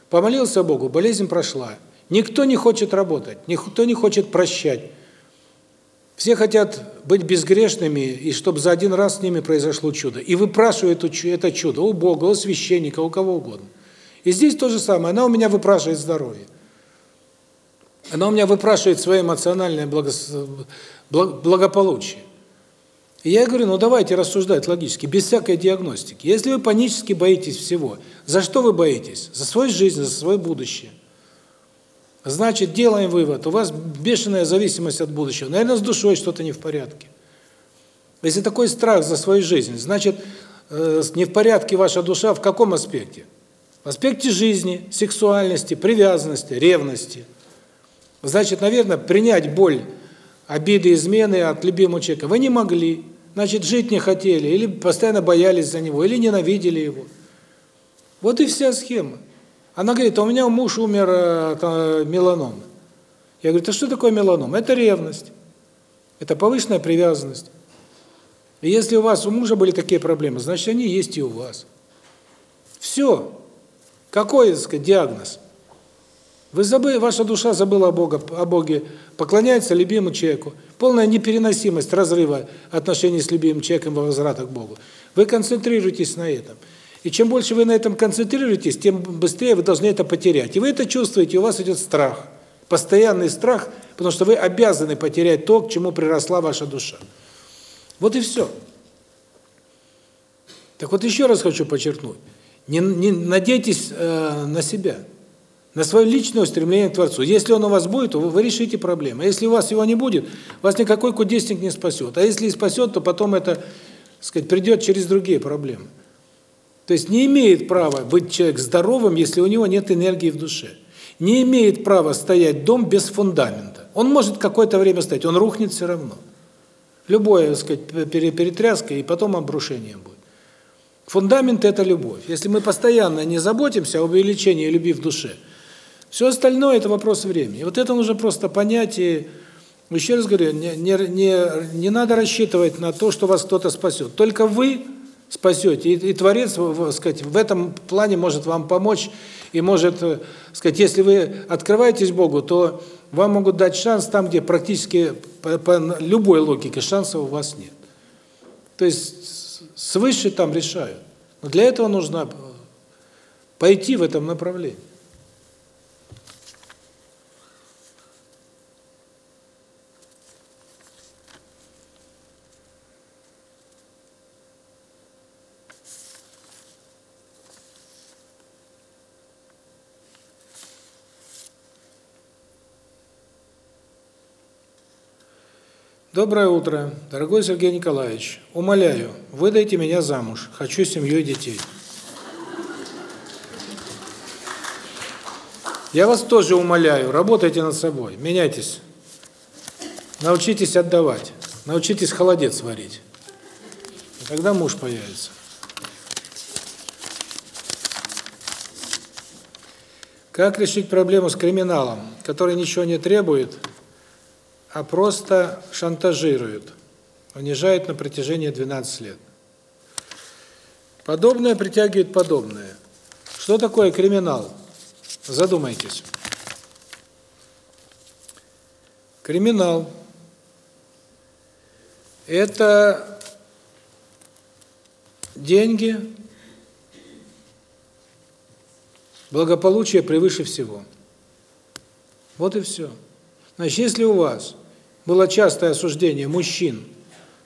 Помолился Богу, болезнь прошла. Никто не хочет работать, никто не хочет прощать. Все хотят быть безгрешными, и чтобы за один раз с ними произошло чудо. И выпрашивают это чудо у Бога, у священника, у кого угодно. И здесь то же самое. Она у меня выпрашивает здоровье. Она у меня выпрашивает свое эмоциональное благополучие. И я говорю, ну давайте рассуждать логически, без всякой диагностики. Если вы панически боитесь всего, за что вы боитесь? За свою жизнь, за свое будущее. Значит, делаем вывод, у вас бешеная зависимость от будущего. Наверное, с душой что-то не в порядке. Если такой страх за свою жизнь, значит, э, не в порядке ваша душа в каком аспекте? В аспекте жизни, сексуальности, привязанности, ревности – Значит, наверное, принять боль обиды, измены от любимого человека вы не могли. Значит, жить не хотели, или постоянно боялись за него, или ненавидели его. Вот и вся схема. Она говорит, а у меня муж умер от э, меланом. Я говорю, а что такое меланом? Это ревность. Это повышенная привязанность. И если у вас у мужа были такие проблемы, значит, они есть и у вас. Все. Какой, так сказать, диагноз? Вы забыли, ваша душа забыла о Боге, о Боге, поклоняется любимому человеку. Полная непереносимость разрыва отношений с любимым человеком во возврата к Богу. Вы концентрируетесь на этом. И чем больше вы на этом концентрируетесь, тем быстрее вы должны это потерять. И вы это чувствуете, у вас идет страх. Постоянный страх, потому что вы обязаны потерять то, к чему приросла ваша душа. Вот и все. Так вот еще раз хочу подчеркнуть. Не, не надейтесь э, на себя, на свое личное стремление к Творцу. Если он у вас будет, вы, вы решите проблему. А если у вас его не будет, вас никакой кудесник не спасет. А если и спасет, то потом это, сказать, придет через другие проблемы. То есть не имеет права быть человек здоровым, если у него нет энергии в душе. Не имеет права стоять дом без фундамента. Он может какое-то время стоять, он рухнет все равно. Любое, так сказать, перетряска, и потом обрушение будет. Фундамент – это любовь. Если мы постоянно не заботимся о увеличении любви в душе, все остальное – это вопрос времени. И вот это нужно просто понять и, еще раз говорю, не, не, не, не надо рассчитывать на то, что вас кто-то спасет. Только вы спасете, и, и Творец, сказать, в этом плане может вам помочь, и может, э, сказать, если вы открываетесь Богу, то вам могут дать шанс там, где практически по, по любой логике шансов у вас нет. То есть свыше там решают. Но для этого нужно пойти в этом направлении. Доброе утро, дорогой Сергей Николаевич. Умоляю, выдайте меня замуж. Хочу семью и детей. Я вас тоже умоляю, работайте над собой, меняйтесь. Научитесь отдавать, научитесь холодец варить. И тогда муж появится. Как решить проблему с криминалом, который ничего не требует, а просто шантажируют, унижают на протяжении 12 лет. Подобное притягивает подобное. Что такое криминал? Задумайтесь. Криминал – это деньги, благополучие превыше всего. Вот и все. Значит, если у вас было частое осуждение мужчин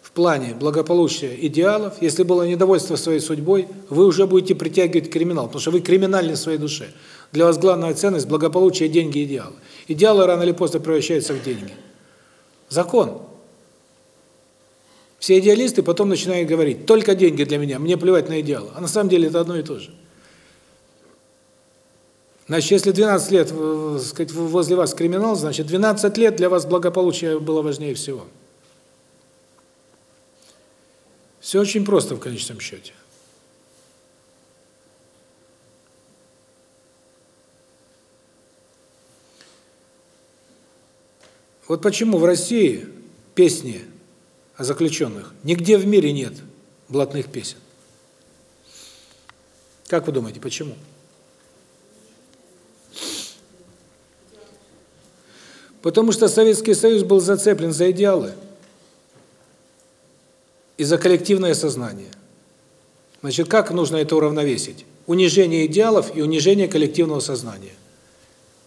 в плане благополучия идеалов, если было недовольство своей судьбой, вы уже будете притягивать криминал, потому что вы криминальны в своей душе. Для вас главная ценность – благополучие, деньги, идеалы. Идеалы рано или поздно превращаются в деньги. Закон. Все идеалисты потом начинают говорить, только деньги для меня, мне плевать на идеалы. А на самом деле это одно и то же. Значит, если 12 лет, э, сказать, возле вас криминал, значит, 12 лет для вас благополучие было важнее всего. Все очень просто в конечном счете. Вот почему в России песни о заключенных нигде в мире нет блатных песен. Как вы думаете, почему? Почему? Потому что Советский Союз был зацеплен за идеалы и за коллективное сознание. Значит, как нужно это уравновесить? Унижение идеалов и унижение коллективного сознания.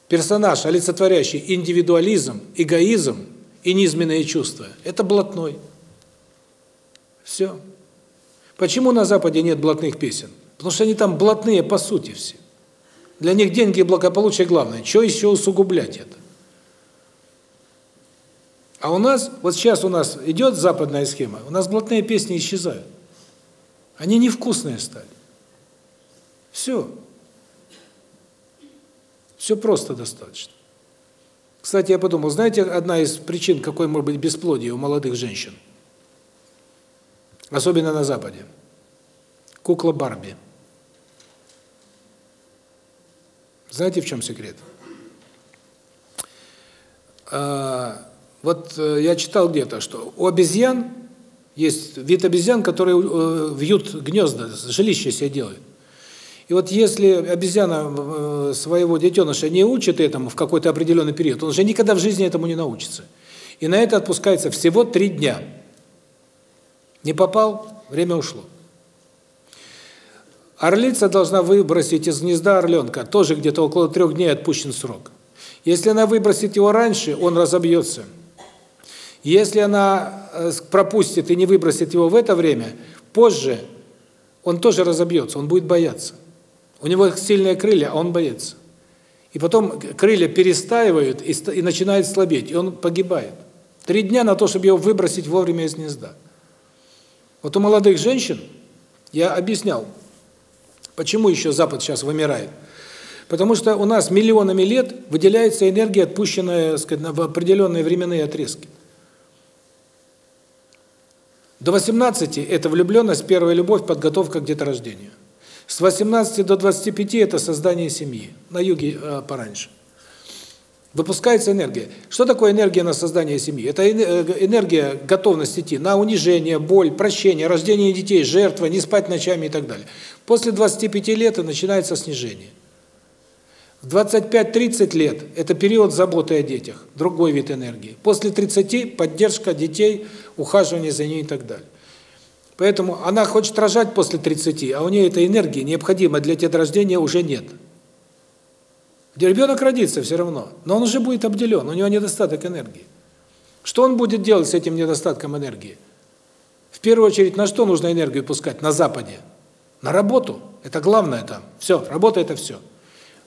Персонаж, олицетворяющий индивидуализм, эгоизм и низменные чувства – это блатной. Все. Почему на Западе нет блатных песен? Потому что они там блатные по сути все. Для них деньги и благополучие главное. Что еще усугублять это? А у нас, вот сейчас у нас идет западная схема, у нас блатные песни исчезают. Они невкусные стали. Все. Все просто достаточно. Кстати, я подумал, знаете, одна из причин, какой может быть бесплодие у молодых женщин? Особенно на Западе. Кукла Барби. Знаете, в чем секрет? А, вот э, я читал где-то, что у обезьян есть вид обезьян, которые э, вьют гнезда, жилища себе делают. И вот если обезьяна э, своего детеныша не учит этому в какой-то определенный период, он уже никогда в жизни этому не научится. И на это отпускается всего три дня. Не попал, время ушло. Орлица должна выбросить из гнезда орленка, тоже где-то около трех дней отпущен срок. Если она выбросит его раньше, он разобьется. Если она э, пропустит и не выбросит его в это время, позже он тоже разобьется, он будет бояться. У него сильные крылья, а он боится. И потом крылья перестаивают и, и начинает слабеть, и он погибает. Три дня на то, чтобы его выбросить вовремя из гнезда. Вот у молодых женщин, я объяснял, почему еще Запад сейчас вымирает. Потому что у нас миллионами лет выделяется энергия, отпущенная сказать, в определенные временные отрезки. До 18 – это влюбленность, первая любовь, подготовка к деторождению. С 18 до 25 – это создание семьи. На юге э, пораньше. Выпускается энергия. Что такое энергия на создание семьи? Это э, энергия, готовность идти на унижение, боль, прощение, рождение детей, жертва, не спать ночами и так далее. После 25 лет начинается снижение. В 25-30 лет – это период заботы о детях, другой вид энергии. После 30 – поддержка детей, ухаживание за ними и так далее. Поэтому она хочет рожать после 30, а у нее этой энергии, необходимой для деторождения, уже нет. Где ребенок родится все равно, но он уже будет обделен, у него недостаток энергии. Что он будет делать с этим недостатком энергии? В первую очередь, на что нужно энергию пускать на Западе? На работу. Это главное там. Все, работа – это все.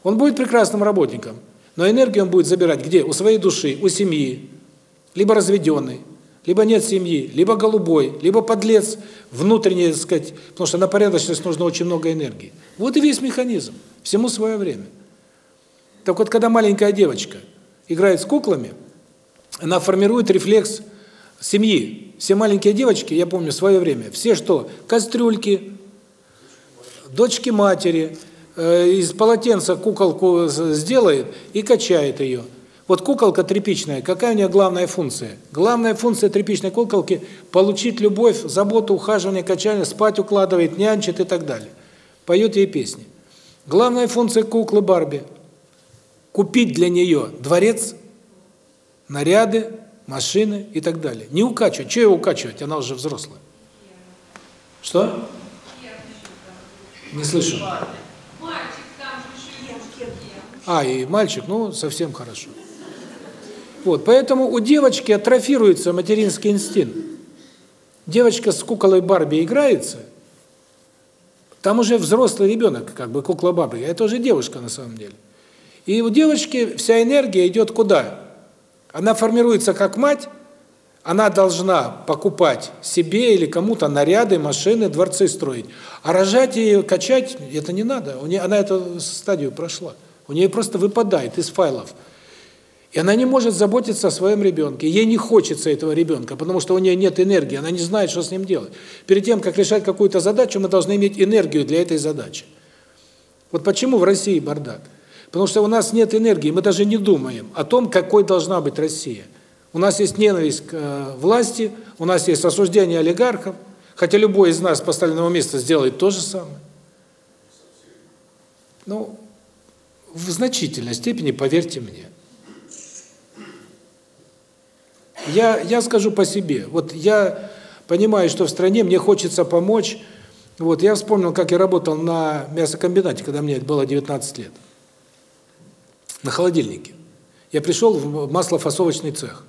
Он будет прекрасным работником, но энергию он будет забирать где? У своей души, у семьи, либо разведенный, либо нет семьи, либо голубой, либо подлец, внутренний, так сказать, потому что на порядочность нужно очень много энергии. Вот и весь механизм, всему свое время. Так вот, когда маленькая девочка играет с куклами, она формирует рефлекс семьи. Все маленькие девочки, я помню, в свое время, все что? Кастрюльки, дочки матери, из полотенца куколку сделает и качает ее. Вот куколка тряпичная, какая у нее главная функция? Главная функция тряпичной куколки – получить любовь, заботу, ухаживание, качание, спать укладывает, нянчит и так далее. Поет ей песни. Главная функция куклы Барби – купить для нее дворец, наряды, машины и так далее. Не укачивать. Что ее укачивать? Она уже взрослая. Что? Не слышу. А, и мальчик, ну, совсем хорошо. Вот, поэтому у девочки атрофируется материнский инстинкт. Девочка с куклой Барби играется, там уже взрослый ребенок, как бы кукла Барби, это уже девушка на самом деле. И у девочки вся энергия идет куда? Она формируется как мать, она должна покупать себе или кому-то наряды, машины, дворцы строить. А рожать и качать это не надо. Она эту стадию прошла. У нее просто выпадает из файлов. И она не может заботиться о своем ребенке. Ей не хочется этого ребенка, потому что у нее нет энергии, она не знает, что с ним делать. Перед тем, как решать какую-то задачу, мы должны иметь энергию для этой задачи. Вот почему в России бардак? Потому что у нас нет энергии, мы даже не думаем о том, какой должна быть Россия. У нас есть ненависть к э, власти, у нас есть осуждение олигархов, хотя любой из нас поставленного места сделает то же самое. Ну, в значительной степени, поверьте мне. Я, я скажу по себе. Вот я понимаю, что в стране мне хочется помочь. Вот я вспомнил, как я работал на мясокомбинате, когда мне было 19 лет. На холодильнике. Я пришел в маслофасовочный цех.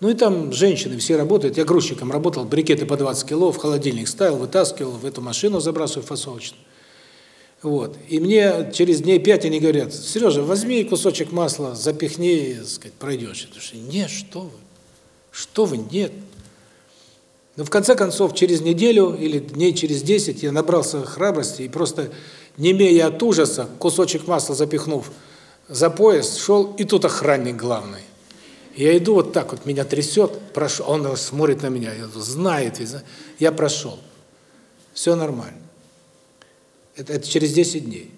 Ну и там женщины все работают. Я грузчиком работал, брикеты по 20 кило в холодильник ставил, вытаскивал, в эту машину забрасываю фасовочную. Вот. И мне через дней пять они говорят, Сережа, возьми кусочек масла, запихни, так сказать, пройдешь. Я думаю, нет, что вы, что вы, нет. Но в конце концов, через неделю или дней через десять я набрался храбрости и просто, не имея от ужаса, кусочек масла запихнув за пояс, шел, и тут охранник главный. Я иду вот так вот, меня трясет, прошел, он смотрит на меня, знает, я прошел. Все нормально. Это, это через 10 дней.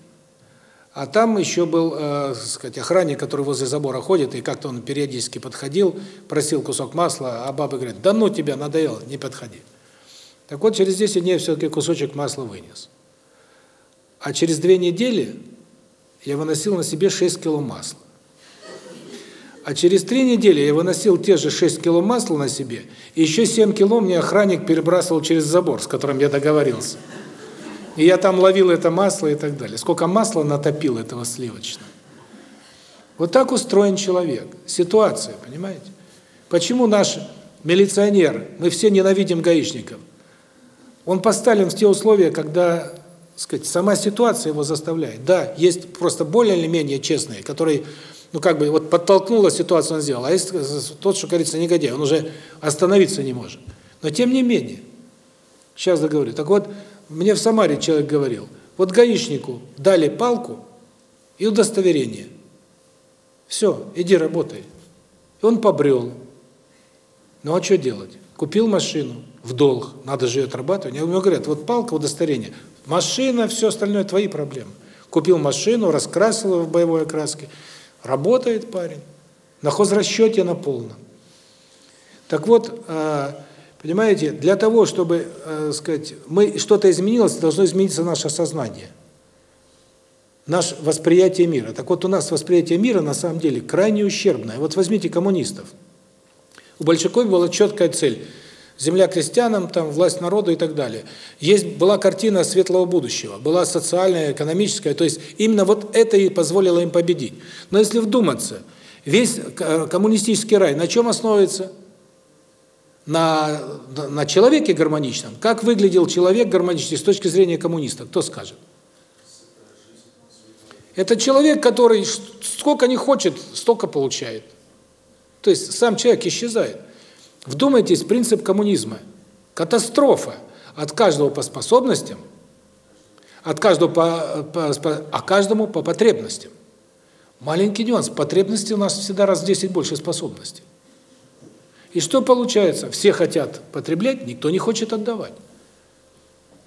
А там еще был, э, сказать, охранник, который возле забора ходит, и как-то он периодически подходил, просил кусок масла, а бабы говорят, да ну тебя, надоело, не подходи. Так вот, через 10 дней все-таки кусочек масла вынес. А через две недели я выносил на себе 6 кило масла. А через три недели я выносил те же 6 кило масла на себе, и еще 7 кило мне охранник перебрасывал через забор, с которым я договорился. И я там ловил это масло и так далее. Сколько масла натопил этого сливочного. Вот так устроен человек. Ситуация, понимаете? Почему наш милиционер, мы все ненавидим гаишников, Он поставлен в те условия, когда, сказать, сама ситуация его заставляет. Да, есть просто более или менее честные, которые, ну как бы, вот подтолкнула ситуацию, он сделал. А есть тот, что, говорится, негодяй, он уже остановиться не может. Но тем не менее, сейчас договорю. Так вот, мне в Самаре человек говорил, вот гаишнику дали палку и удостоверение. Все, иди работай. И он побрел. Ну а что делать? Купил машину в долг, надо же ее отрабатывать. Мне говорят, вот палка, удостоверение. Машина, все остальное твои проблемы. Купил машину, раскрасил ее в боевой окраске. Работает парень. На хозрасчете на полном. Так вот, а, понимаете, для того, чтобы, э, сказать, мы что-то изменилось, должно измениться наше сознание. Наше восприятие мира. Так вот, у нас восприятие мира на самом деле крайне ущербное. Вот возьмите коммунистов. У большевиков была четкая цель земля крестьянам, там власть народу и так далее. Есть была картина светлого будущего, была социальная, экономическая, то есть именно вот это и позволило им победить. Но если вдуматься, весь коммунистический рай на чем основывается? На на человеке гармоничном. Как выглядел человек гармоничный с точки зрения коммуниста? Кто скажет? Это человек, который сколько не хочет, столько получает. То есть сам человек исчезает. Вдумайтесь, принцип коммунизма. Катастрофа. От каждого по способностям, от каждого по, по, по а каждому по потребностям. Маленький нюанс. Потребности у нас всегда раз в 10 больше способностей. И что получается? Все хотят потреблять, никто не хочет отдавать.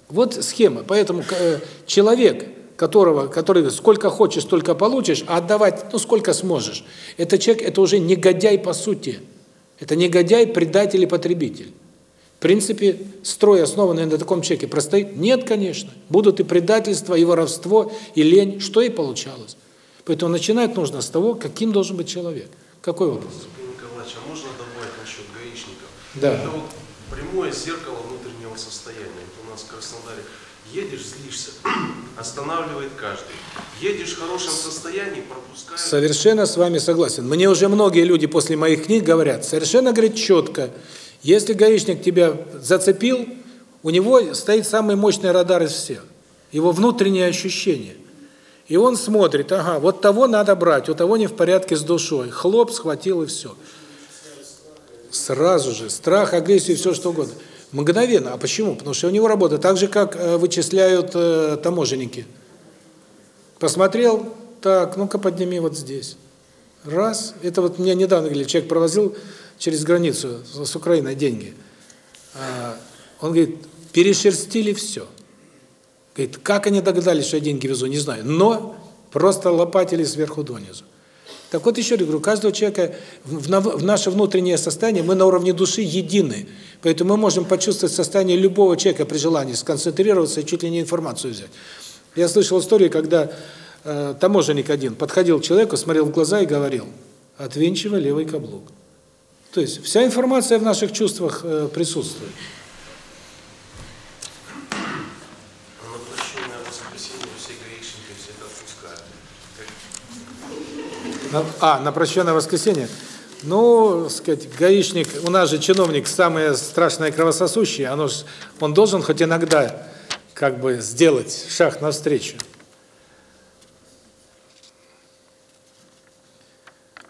Вот схема. Поэтому э, человек, которого, который сколько хочешь, столько получишь, а отдавать, ну, сколько сможешь. Это человек, это уже негодяй по сути. Это негодяй, предатель и потребитель. В принципе, строй, основанный на таком человеке, простоит? Нет, конечно. Будут и предательство, и воровство, и лень, что и получалось. Поэтому начинать нужно с того, каким должен быть человек. Какой вопрос? Николаевич, а можно добавить насчет гаишников? Да. Это вот прямое зеркало внутреннего состояния. Вот у нас в Краснодаре Едешь, злишься, останавливает каждый. Едешь в хорошем состоянии, пропускаешь. Совершенно с вами согласен. Мне уже многие люди после моих книг говорят, совершенно, говорит, четко, если гаишник тебя зацепил, у него стоит самый мощный радар из всех. Его внутреннее ощущение. И он смотрит, ага, вот того надо брать, у того не в порядке с душой. Хлоп, схватил и все. Сразу же. Страх, агрессию, все что угодно. Мгновенно. А почему? Потому что у него работа так же, как э, вычисляют э, таможенники. Посмотрел, так, ну-ка подними вот здесь. Раз. Это вот мне недавно говорили, человек провозил через границу с Украиной деньги. А, он говорит, перешерстили все. Говорит, как они догадались, что я деньги везу, не знаю. Но просто лопатили сверху донизу. Так вот еще говорю, каждого человека в наше внутреннее состояние, мы на уровне души едины. Поэтому мы можем почувствовать состояние любого человека при желании, сконцентрироваться и чуть ли не информацию взять. Я слышал историю, когда э, таможенник один подходил к человеку, смотрел в глаза и говорил, отвинчивай левый каблук. То есть вся информация в наших чувствах э, присутствует. А, на прощенное воскресенье. Ну, сказать, гаишник, у нас же чиновник самое страшное кровососущее, оно ж, он должен хоть иногда как бы сделать шаг навстречу.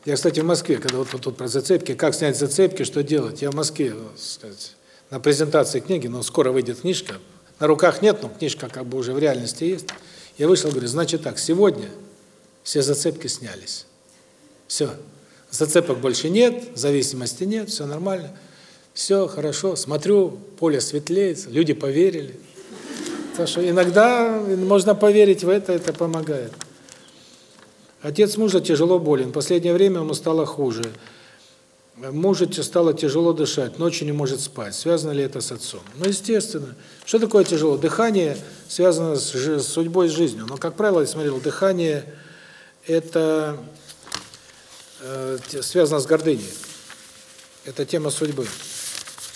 Я, кстати, в Москве, когда вот тут про зацепки, как снять зацепки, что делать, я в Москве, сказать, на презентации книги, но скоро выйдет книжка, на руках нет, но книжка как бы уже в реальности есть. Я вышел, говорю, значит так, сегодня все зацепки снялись. Все. Зацепок больше нет, зависимости нет, все нормально. Все хорошо. Смотрю, поле светлеет, люди поверили. Так что иногда можно поверить в это, это помогает. Отец мужа тяжело болен. Последнее время ему стало хуже. Мужу стало тяжело дышать, ночью не может спать. Связано ли это с отцом? Ну, естественно. Что такое тяжело? Дыхание связано с, с судьбой, с жизнью. Но, как правило, я смотрел, дыхание – это э, связано с гордыней. Это тема судьбы.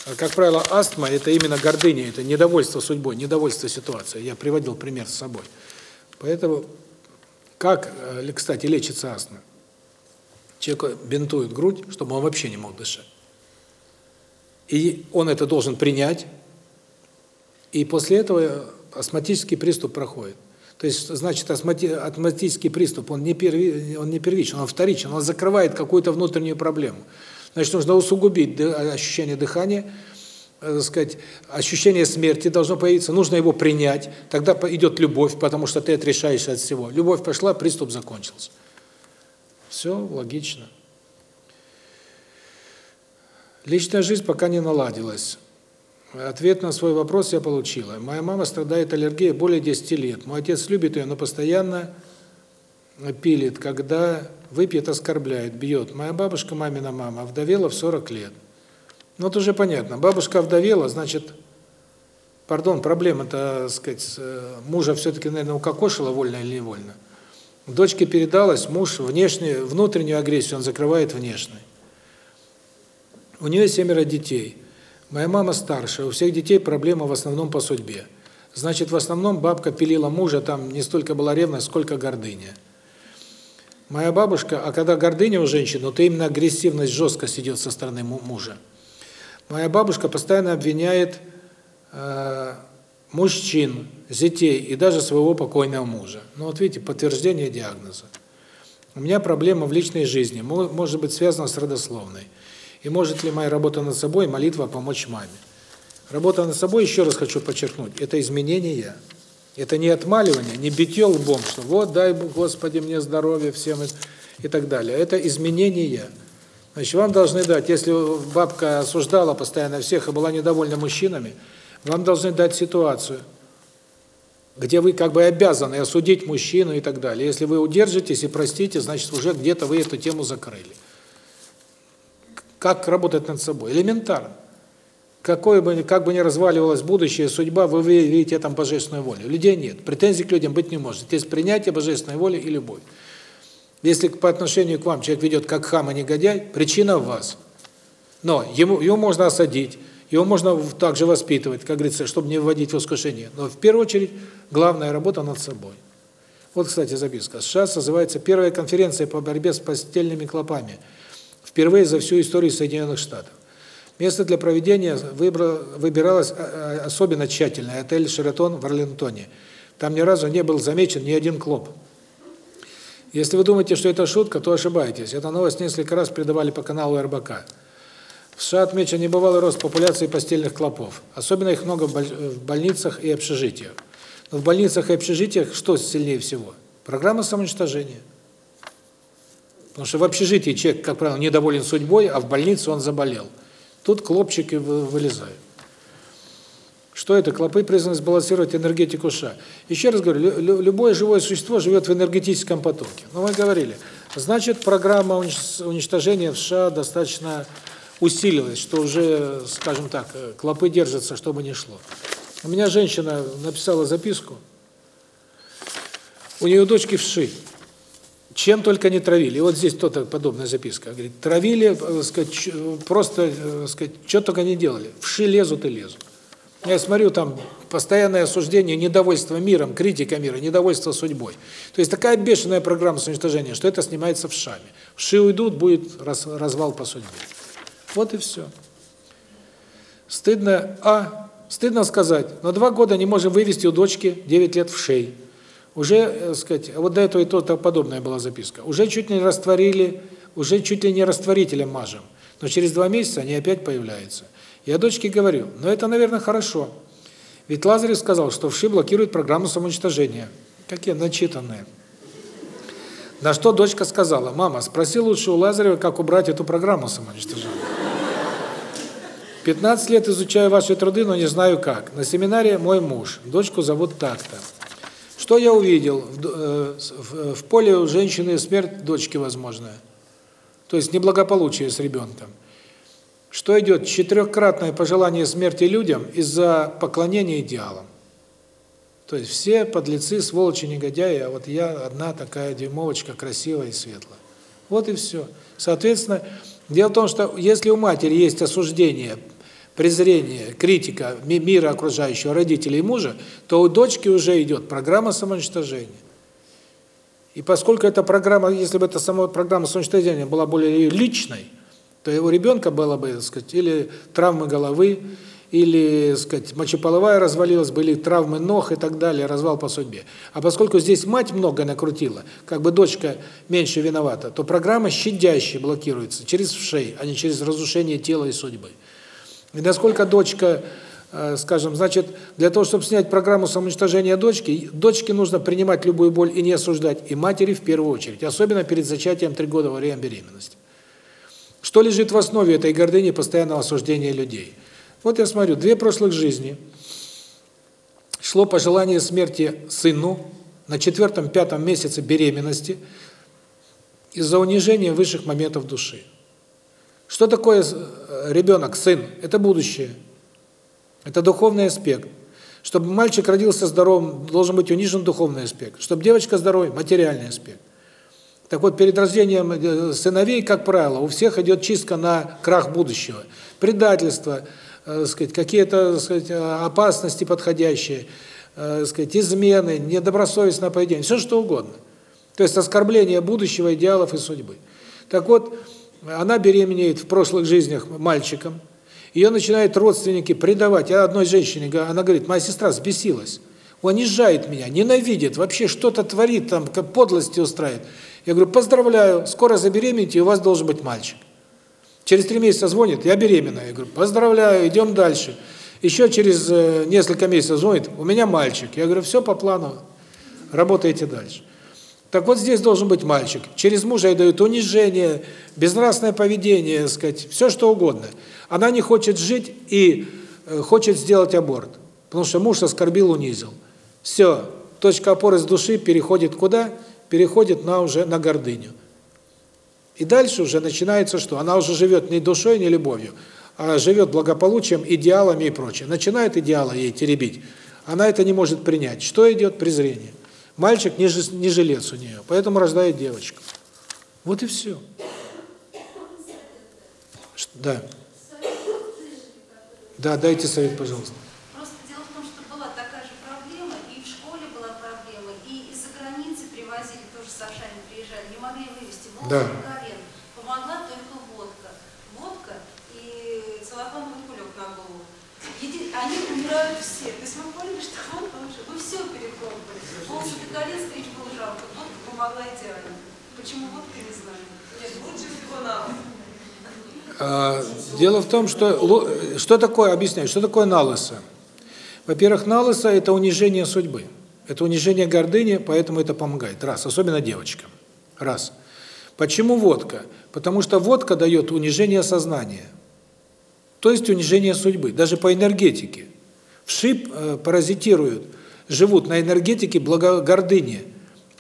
А, как правило, астма – это именно гордыня, это недовольство судьбой, недовольство ситуацией. Я приводил пример с собой. Поэтому, как, э, кстати, лечится астма? Человеку бинтуют грудь, чтобы он вообще не мог дышать. И он это должен принять, И после этого астматический приступ проходит. То есть, значит, астматический приступ, он не, перви, он не первичен, он вторичен, он закрывает какую-то внутреннюю проблему. Значит, нужно усугубить ощущение дыхания, э, так сказать, ощущение смерти должно появиться, нужно его принять, тогда идет любовь, потому что ты отрешаешься от всего. Любовь пошла, приступ закончился. Все логично. Личная жизнь пока не наладилась. Ответ на свой вопрос я получила. Моя мама страдает аллергией более 10 лет. Мой отец любит ее, но постоянно пилит, когда выпьет, оскорбляет, бьет. Моя бабушка, мамина мама, вдовела в 40 лет. Ну, это уже понятно. Бабушка вдовела, значит, пардон, проблема-то, сказать, э, мужа все-таки, наверное, укокошила, вольно или невольно. Дочке передалась, муж внешнюю, внутреннюю агрессию он закрывает внешней. У нее семеро детей. Моя мама старшая, у всех детей проблема в основном по судьбе. Значит, в основном бабка пилила мужа, там не столько была ревность, сколько гордыня. Моя бабушка, а когда гордыня у женщины, то именно агрессивность, жесткость идет со стороны мужа. Моя бабушка постоянно обвиняет э, мужчин, детей и даже своего покойного мужа. Ну вот видите, подтверждение диагноза. У меня проблема в личной жизни, может быть связана с родословной. И может ли моя работа над собой, молитва помочь маме? Работа над собой, еще раз хочу подчеркнуть, это изменение. Это не отмаливание, не битье лбом, что вот дай Господи мне здоровья всем и так далее. Это изменение. Значит, вам должны дать, если бабка осуждала постоянно всех и была недовольна мужчинами, вам должны дать ситуацию, где вы как бы обязаны осудить мужчину и так далее. Если вы удержитесь и простите, значит, уже где-то вы эту тему закрыли. Как работать над собой? Элементарно. Какое бы, как бы ни разваливалась будущая судьба, вы видите там божественную волю. Людей нет. Претензий к людям быть не может. Есть принятие божественной воли и любовь. Если по отношению к вам человек ведет как хам и негодяй, причина в вас. Но ему, его можно осадить, его можно также воспитывать, как говорится, чтобы не вводить в искушение. Но в первую очередь главная работа над собой. Вот, кстати, записка. США созывается первая конференция по борьбе с постельными клопами – Впервые за всю историю Соединенных Штатов. Место для проведения выбиралось а, а, особенно тщательно. Отель «Шератон» в Арлентоне. Там ни разу не был замечен ни один клоп. Если вы думаете, что это шутка, то ошибаетесь. Эту новость несколько раз передавали по каналу РБК. В США отмечен небывалый рост популяции постельных клопов. Особенно их много в больницах и общежитиях. Но в больницах и общежитиях что сильнее всего? Программа самоуничтожения. Потому что в общежитии человек, как правило, недоволен судьбой, а в больнице он заболел. Тут клопчики вылезают. Что это? Клопы призваны сбалансировать энергетику США. Еще раз говорю, любое живое существо живет в энергетическом потоке. Но мы говорили, значит, программа уничтожения в США достаточно усилилась, что уже, скажем так, клопы держатся, чтобы не шло. У меня женщина написала записку, у нее дочки вши. Чем только не травили. И вот здесь кто-то подобная записка. Говорит, травили, э, сказать, просто, э, сказать, что только не делали. Вши лезут и лезут. Я смотрю, там постоянное осуждение, недовольство миром, критика мира, недовольство судьбой. То есть такая бешеная программа самоуничтожения, что это снимается вшами. Вши уйдут, будет раз, развал по судьбе. Вот и все. Стыдно, а, стыдно сказать, но два года не можем вывести у дочки 9 лет вшей уже, так э, сказать, вот до этого и то подобная была записка. Уже чуть не растворили, уже чуть ли не растворителем мажем. Но через два месяца они опять появляются. Я дочке говорю, ну это, наверное, хорошо. Ведь Лазарев сказал, что вши блокирует программу самоуничтожения. Какие начитанные. На что дочка сказала, мама, спроси лучше у Лазарева, как убрать эту программу самоуничтожения. 15 лет изучаю ваши труды, но не знаю как. На семинаре мой муж, дочку зовут так-то. Что я увидел? В, э, в поле у женщины смерть дочки возможная. То есть неблагополучие с ребенком. Что идет? Четырехкратное пожелание смерти людям из-за поклонения идеалам. То есть все подлецы, сволочи, негодяи, а вот я одна такая дюймовочка, красивая и светлая. Вот и все. Соответственно, дело в том, что если у матери есть осуждение презрение, критика мира окружающего, родителей и мужа, то у дочки уже идет программа самоуничтожения. И поскольку эта программа, если бы эта сама программа самоуничтожения была более личной, то его ребенка было бы, так сказать, или травмы головы, или, сказать, мочеполовая развалилась, были травмы ног и так далее, развал по судьбе. А поскольку здесь мать много накрутила, как бы дочка меньше виновата, то программа щадяще блокируется через вшей, а не через разрушение тела и судьбы. И насколько дочка, э, скажем, значит, для того, чтобы снять программу самоуничтожения дочки, дочке нужно принимать любую боль и не осуждать, и матери в первую очередь, особенно перед зачатием три года во время беременности. Что лежит в основе этой гордыни постоянного осуждения людей? Вот я смотрю, две прошлых жизни шло пожелание смерти сыну на четвертом-пятом месяце беременности из-за унижения высших моментов души. Что такое э, ребенок, сын? Это будущее. Это духовный аспект. Чтобы мальчик родился здоровым, должен быть унижен духовный аспект. Чтобы девочка здоровой – материальный аспект. Так вот, перед рождением э, сыновей, как правило, у всех идет чистка на крах будущего. Предательство – э, сказать, какие-то, опасности подходящие, сказать, измены, недобросовестное поведение, все что угодно. То есть оскорбление будущего, идеалов и судьбы. Так вот, она беременеет в прошлых жизнях мальчиком, ее начинают родственники предавать. Я одной женщине, она говорит, моя сестра сбесилась, унижает меня, ненавидит, вообще что-то творит, там, подлости устраивает. Я говорю, поздравляю, скоро забеременеете, у вас должен быть мальчик. Через три месяца звонит, я беременна. Я говорю, поздравляю, идем дальше. Еще через э, несколько месяцев звонит, у меня мальчик. Я говорю, все по плану, работайте дальше. Так вот здесь должен быть мальчик. Через мужа ей дают унижение, безнравственное поведение, сказать, все что угодно. Она не хочет жить и э, хочет сделать аборт, потому что муж оскорбил, унизил. Все, точка опоры с души переходит куда? Переходит на уже на гордыню. И дальше уже начинается что? Она уже живет не душой, не любовью, а живет благополучием, идеалами и прочее. Начинает идеалы ей теребить. Она это не может принять. Что идет? Презрение. Мальчик не, не жилец у нее, поэтому рождает девочку. Вот и все. Да. Да, дайте совет, пожалуйста. Да. умирают все. То есть мы поняли, что он уже, вы все перепробовали. Волосы пикалец стричь было жалко, водка помогла идеально. Почему водка, не знаю. Нет, лучше всего нам. А, дело в том, что что такое, объясняю, что такое налыса? Во-первых, налыса – это унижение судьбы. Это унижение гордыни, поэтому это помогает. Раз, особенно девочкам. Раз. Почему водка? Потому что водка дает унижение сознания. То есть унижение судьбы, даже по энергетике. Вшиб э, паразитируют, живут на энергетике благо гордыни,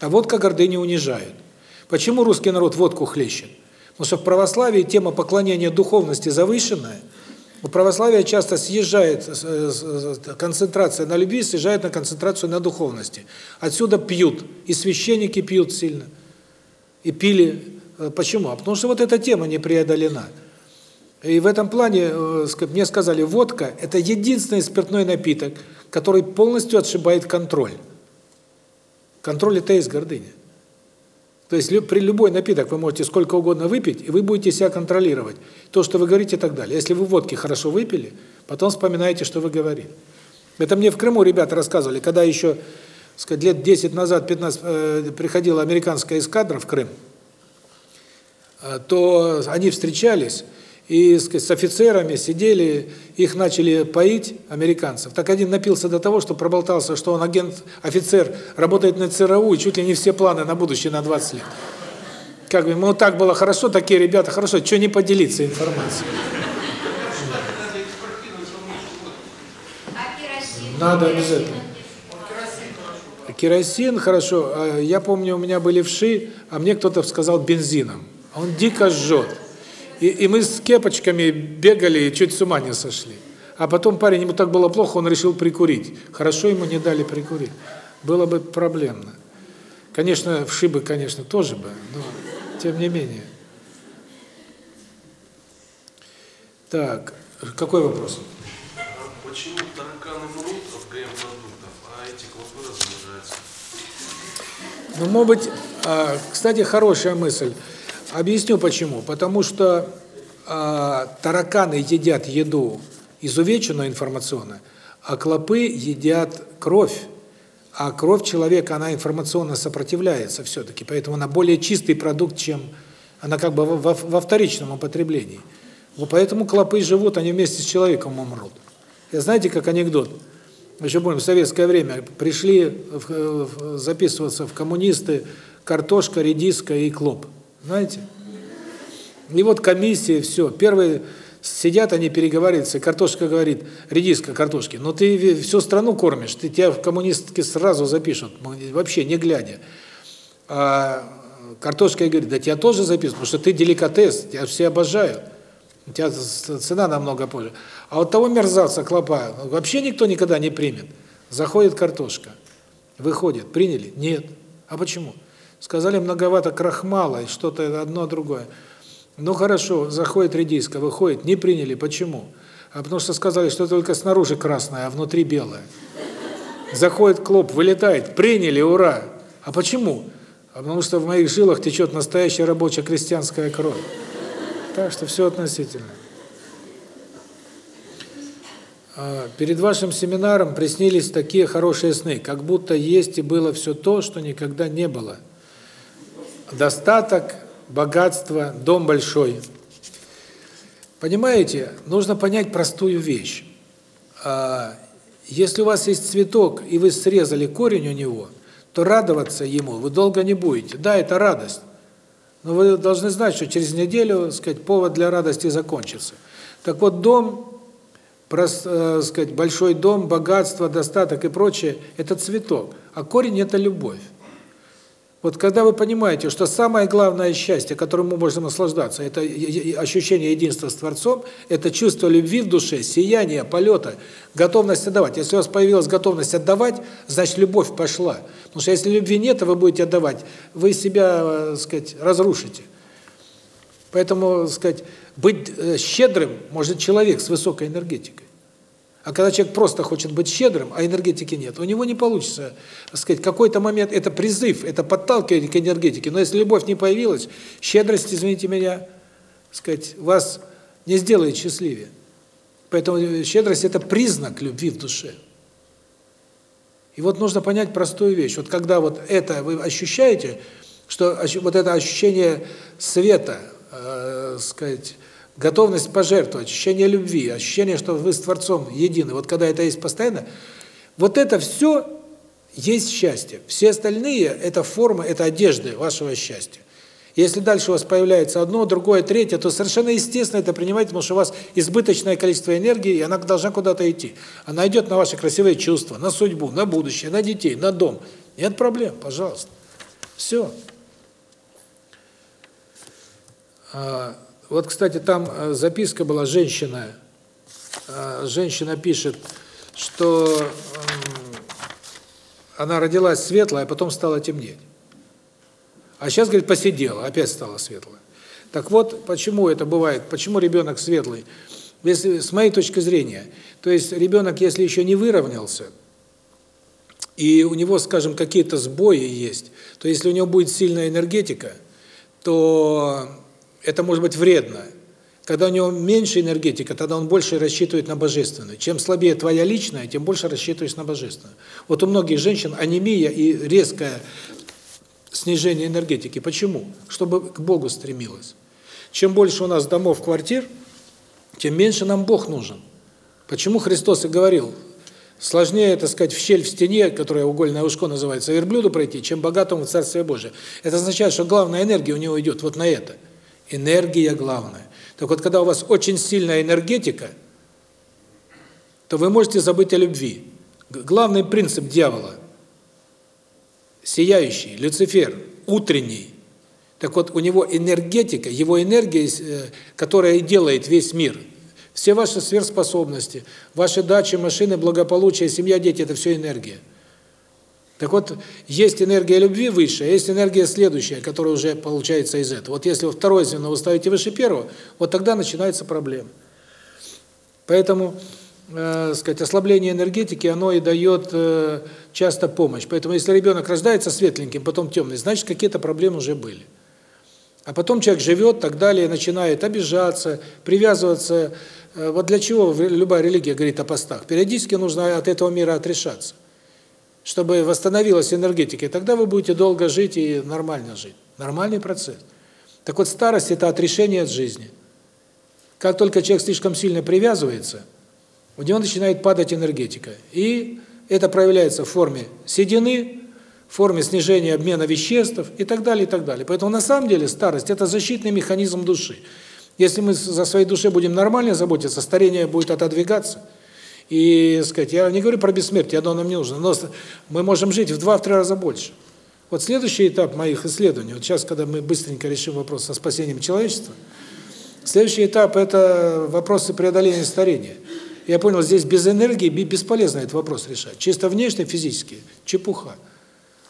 а водка гордыни унижает. Почему русский народ водку хлещет? Потому что в православии тема поклонения духовности завышенная. У православия часто съезжает концентрация на любви, съезжает на концентрацию на духовности. Отсюда пьют, и священники пьют сильно, и пили. Э, почему? А потому что вот эта тема не преодолена. И в этом плане э, мне сказали, водка – это единственный спиртной напиток, который полностью отшибает контроль. Контроль – это есть гордыня. То есть при любой напиток вы можете сколько угодно выпить, и вы будете себя контролировать. То, что вы говорите и так далее. Если вы водки хорошо выпили, потом вспоминаете, что вы говорили. Это мне в Крыму ребята рассказывали, когда еще, сказать, лет 10 назад, 15, э, приходила американская эскадра в Крым, э, то они встречались, и сказать, с офицерами сидели, их начали поить, американцев. Так один напился до того, что проболтался, что он агент, офицер, работает на ЦРУ, и чуть ли не все планы на будущее на 20 лет. Как бы, ну так было хорошо, такие ребята хорошо, что не поделиться информацией? Надо обязательно. Керосин, хорошо. А я помню, у меня были вши, а мне кто-то сказал бензином. Он дико жжет. И, и мы с кепочками бегали и чуть с ума не сошли. А потом парень, ему так было плохо, он решил прикурить. Хорошо ему не дали прикурить. Было бы проблемно. Конечно, вшибы, конечно, тоже бы, но тем не менее. Так, какой вопрос? Почему тараканы мрут от ГМ-продуктов, а эти клопы размножаются? Ну, может быть, а, кстати, хорошая мысль. Объясню почему. Потому что э, тараканы едят еду изувеченную информационно, а клопы едят кровь. А кровь человека, она информационно сопротивляется все-таки, поэтому она более чистый продукт, чем она как бы во, во вторичном употреблении. Вот поэтому клопы живут, они вместе с человеком умрут. И знаете, как анекдот? Еще помню, в советское время пришли записываться в коммунисты картошка, редиска и клоп. Знаете? И вот комиссия, все. Первые сидят, они переговариваются, картошка говорит, редиска, картошки, но ты всю страну кормишь, ты тебя в коммунистки сразу запишут, вообще не глядя. А картошка говорит, да тебя тоже запишут, потому что ты деликатес, тебя все обожают. У тебя цена намного позже. А вот того мерзавца, клопа, вообще никто никогда не примет. Заходит картошка, выходит, приняли? Нет. А почему? Сказали, многовато крахмала, что-то одно другое. Ну хорошо, заходит редиска, выходит, не приняли. Почему? А потому что сказали, что только снаружи красное, а внутри белое. Заходит клоп, вылетает, приняли, ура. А почему? А потому что в моих жилах течет настоящая рабочая крестьянская кровь. Так что все относительно. А, перед вашим семинаром приснились такие хорошие сны, как будто есть и было все то, что никогда не было. Достаток, богатство, дом большой. Понимаете, нужно понять простую вещь. А, если у вас есть цветок, и вы срезали корень у него, то радоваться ему вы долго не будете. Да, это радость. Но вы должны знать, что через неделю, сказать, повод для радости закончится. Так вот, дом, э, сказать, большой дом, богатство, достаток и прочее это цветок, а корень это любовь. Вот когда вы понимаете, что самое главное счастье, которым мы можем наслаждаться, это ощущение единства с Творцом, это чувство любви в душе, сияние, полета, готовность отдавать. Если у вас появилась готовность отдавать, значит, любовь пошла. Потому что если любви нет, а вы будете отдавать, вы себя, так э, сказать, разрушите. Поэтому, так сказать, быть э, щедрым может человек с высокой энергетикой. А когда человек просто хочет быть щедрым, а энергетики нет, у него не получится, так сказать, какой-то момент это призыв, это подталкивание к энергетике. Но если любовь не появилась, щедрость, извините меня, сказать, вас не сделает счастливее. Поэтому щедрость это признак любви в душе. И вот нужно понять простую вещь. Вот когда вот это вы ощущаете, что вот это ощущение света, э, сказать, готовность пожертвовать, ощущение любви, ощущение, что вы с Творцом едины, вот когда это есть постоянно, вот это все есть счастье. Все остальные – это форма, это одежды вашего счастья. Если дальше у вас появляется одно, другое, третье, то совершенно естественно это принимать, потому что у вас избыточное количество энергии, и она должна куда-то идти. Она идет на ваши красивые чувства, на судьбу, на будущее, на детей, на дом. Нет проблем, пожалуйста. Все. Вот, кстати, там э, записка была, женщина, э, женщина пишет, что она родилась светлая, а потом стала темнеть. А сейчас, говорит, посидела, опять стала светлая. Так вот, почему это бывает, почему ребенок светлый? Если, с моей точки зрения, то есть ребенок, если еще не выровнялся, и у него, скажем, какие-то сбои есть, то если у него будет сильная энергетика, то это может быть вредно. Когда у него меньше энергетика, тогда он больше рассчитывает на божественную. Чем слабее твоя личная, тем больше рассчитываешь на божественную. Вот у многих женщин анемия и резкое снижение энергетики. Почему? Чтобы к Богу стремилась. Чем больше у нас домов, квартир, тем меньше нам Бог нужен. Почему Христос и говорил, сложнее, так сказать, в щель в стене, которая угольное ушко называется, верблюду пройти, чем богатому в Царствие Божие. Это означает, что главная энергия у него идет вот на это – Энергия главная. Так вот, когда у вас очень сильная энергетика, то вы можете забыть о любви. Главный принцип дьявола – сияющий, Люцифер, утренний. Так вот, у него энергетика, его энергия, э, которая и делает весь мир. Все ваши сверхспособности, ваши дачи, машины, благополучие, семья, дети – это все энергия. Так вот, есть энергия любви высшая, есть энергия следующая, которая уже получается из этого. Вот если вы второе звено вы ставите выше первого, вот тогда начинается проблема. Поэтому, э, сказать, ослабление энергетики, оно и дает э, часто помощь. Поэтому если ребенок рождается светленьким, потом темный, значит, какие-то проблемы уже были. А потом человек живет, так далее, начинает обижаться, привязываться э, вот для чего любая религия говорит о постах? Периодически нужно от этого мира отрешаться, чтобы восстановилась энергетика, и тогда вы будете долго жить и нормально жить. Нормальный процесс. Так вот, старость – это отрешение от жизни. Как только человек слишком сильно привязывается, у него начинает падать энергетика. И это проявляется в форме седины, в форме снижения обмена веществ и так далее, и так далее. Поэтому на самом деле старость – это защитный механизм души. Если мы за своей душой будем нормально заботиться, старение будет отодвигаться. И, сказать, я не говорю про бессмертие, оно нам не нужно, но мы можем жить в два-три раза больше. Вот следующий этап моих исследований, вот сейчас, когда мы быстренько решим вопрос со спасением человечества, следующий этап – это вопросы преодоления старения. Я понял, здесь без энергии бесполезно этот вопрос решать. Чисто внешне, физически – чепуха.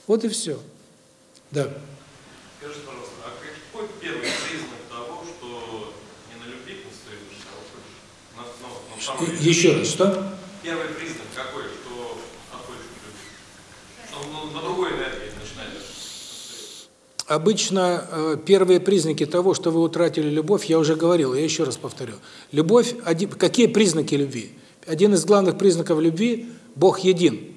Вот и все. Да. Скажите, пожалуйста, а какой первый признак того, что не на любви конструируешься, а уходишь? На, на, на самом Еще раз, что? Первый признак какой, что отходишь к любви? Ну, на другой энергии начинаешь. Обычно э, первые признаки того, что вы утратили любовь, я уже говорил, я еще раз повторю. Любовь, один, какие признаки любви? Один из главных признаков любви – Бог един.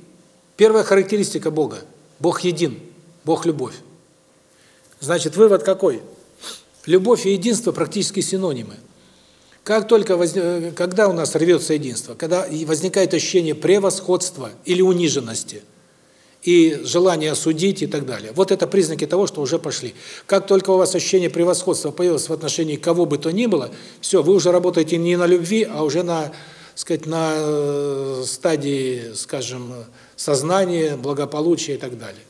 Первая характеристика Бога – Бог един, Бог – любовь. Значит, вывод какой? Любовь и единство практически синонимы. Как только воз... когда у нас рвется единство, когда возникает ощущение превосходства или униженности, и желание осудить и так далее. Вот это признаки того, что уже пошли. Как только у вас ощущение превосходства появилось в отношении кого бы то ни было, все, вы уже работаете не на любви, а уже на, сказать, на э, стадии, скажем, сознание, благополучие и так далее.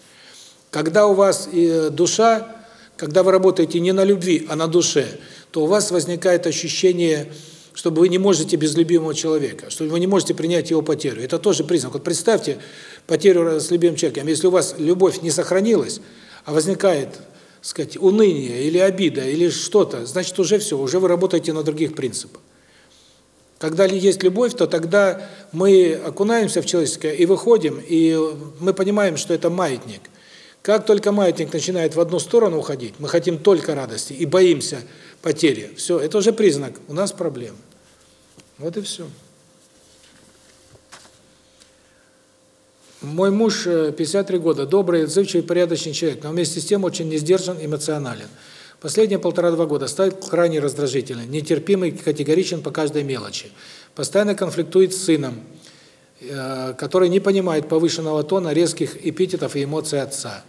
Когда у вас э, душа, когда вы работаете не на любви, а на душе, то у вас возникает ощущение, что вы не можете без любимого человека, что вы не можете принять его потерю. Это тоже признак. Вот представьте потерю с любимым человеком. Если у вас любовь не сохранилась, а возникает, сказать, уныние или обида или что-то, значит уже все, уже вы работаете на других принципах. Когда есть любовь, то тогда мы окунаемся в человеческое и выходим, и мы понимаем, что это маятник. Как только маятник начинает в одну сторону уходить, мы хотим только радости и боимся потери. Все, это уже признак, у нас проблемы. Вот и все. Мой муж 53 года, добрый, отзывчивый, порядочный человек, но вместе с тем очень несдержан, эмоционален. Последние полтора-два года стал крайне раздражительным, нетерпимый, категоричен по каждой мелочи. Постоянно конфликтует с сыном, э, который не понимает повышенного тона, резких эпитетов и эмоций отца.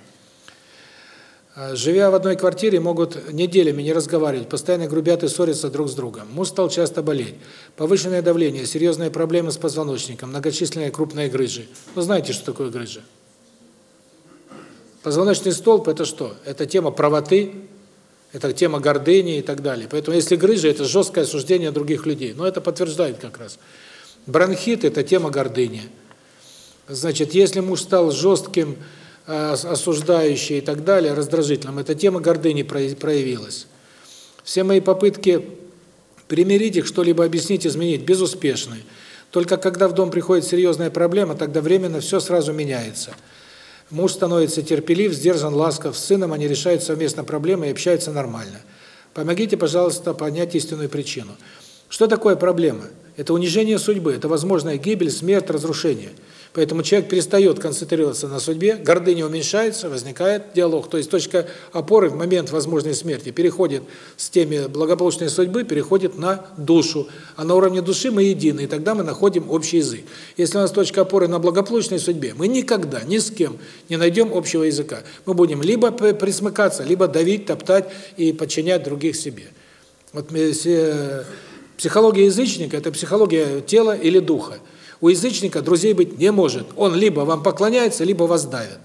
Э, живя в одной квартире, могут неделями не разговаривать, постоянно грубят и ссорятся друг с другом. Муж стал часто болеть. Повышенное давление, серьезные проблемы с позвоночником, многочисленные крупные грыжи. Вы знаете, что такое грыжа? Позвоночный столб – это что? Это тема правоты, это тема гордыни и так далее. Поэтому если грыжа – это жесткое осуждение других людей. Но это подтверждает как раз. Бронхит – это тема гордыни. Значит, если муж стал жестким, э, осуждающим и так далее, раздражительным, эта тема гордыни проявилась. Все мои попытки примирить их, что-либо объяснить, изменить, безуспешны. Только когда в дом приходит серьезная проблема, тогда временно все сразу меняется – Муж становится терпелив, сдержан, ласков. С сыном они решают совместно проблемы и общаются нормально. Помогите, пожалуйста, понять истинную причину. Что такое проблема? Это унижение судьбы, это возможная гибель, смерть, разрушение – Поэтому человек перестает концентрироваться на судьбе, гордыня уменьшается, возникает диалог. То есть точка опоры в момент возможной смерти переходит с теми благополучной судьбы, переходит на душу. А на уровне души мы едины, и тогда мы находим общий язык. Если у нас точка опоры на благополучной судьбе, мы никогда ни с кем не найдем общего языка. Мы будем либо присмыкаться, либо давить, топтать и подчинять других себе. Вот э, психология язычника – это психология тела или духа. У язычника друзей быть не может. Он либо вам поклоняется, либо вас давит.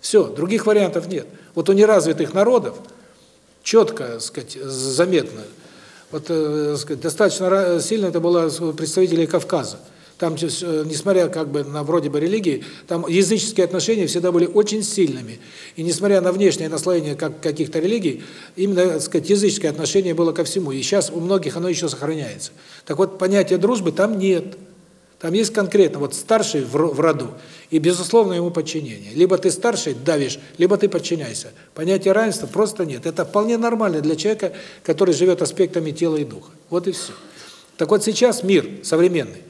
Все, других вариантов нет. Вот у неразвитых народов четко, сказать, заметно. Вот, э, сказать, достаточно сильно это было представителей Кавказа. Там, несмотря как бы на вроде бы религии, там языческие отношения всегда были очень сильными. И несмотря на внешнее наслоение как каких-то религий, именно, так сказать, языческое отношение было ко всему. И сейчас у многих оно еще сохраняется. Так вот, понятия дружбы там нет. Там есть конкретно вот старший в роду и безусловно ему подчинение. Либо ты старший давишь, либо ты подчиняйся. Понятия равенства просто нет. Это вполне нормально для человека, который живет аспектами тела и духа. Вот и все. Так вот сейчас мир современный,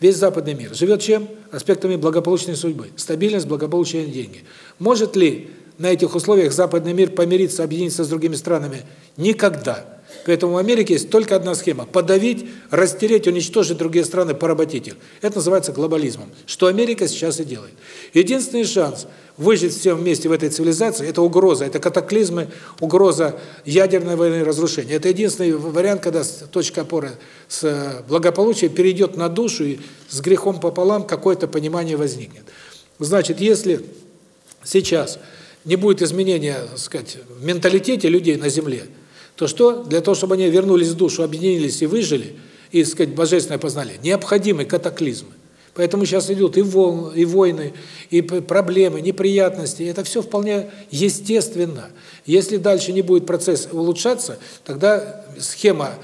весь западный мир, живет чем? Аспектами благополучной судьбы. Стабильность, благополучие, деньги. Может ли на этих условиях западный мир помириться, объединиться с другими странами? Никогда. Поэтому в Америке есть только одна схема – подавить, растереть, уничтожить другие страны, поработить их. Это называется глобализмом, что Америка сейчас и делает. Единственный шанс выжить всем вместе в этой цивилизации – это угроза, это катаклизмы, угроза ядерной войны, разрушения. Это единственный вариант, когда точка опоры с благополучия перейдет на душу, и с грехом пополам какое-то понимание возникнет. Значит, если сейчас не будет изменения, так сказать, в менталитете людей на Земле – то что? Для того, чтобы они вернулись в душу, объединились и выжили, и, сказать, божественное познали, необходимы катаклизмы. Поэтому сейчас идут и, волны, и войны, и проблемы, неприятности. Это все вполне естественно. Если дальше не будет процесс улучшаться, тогда схема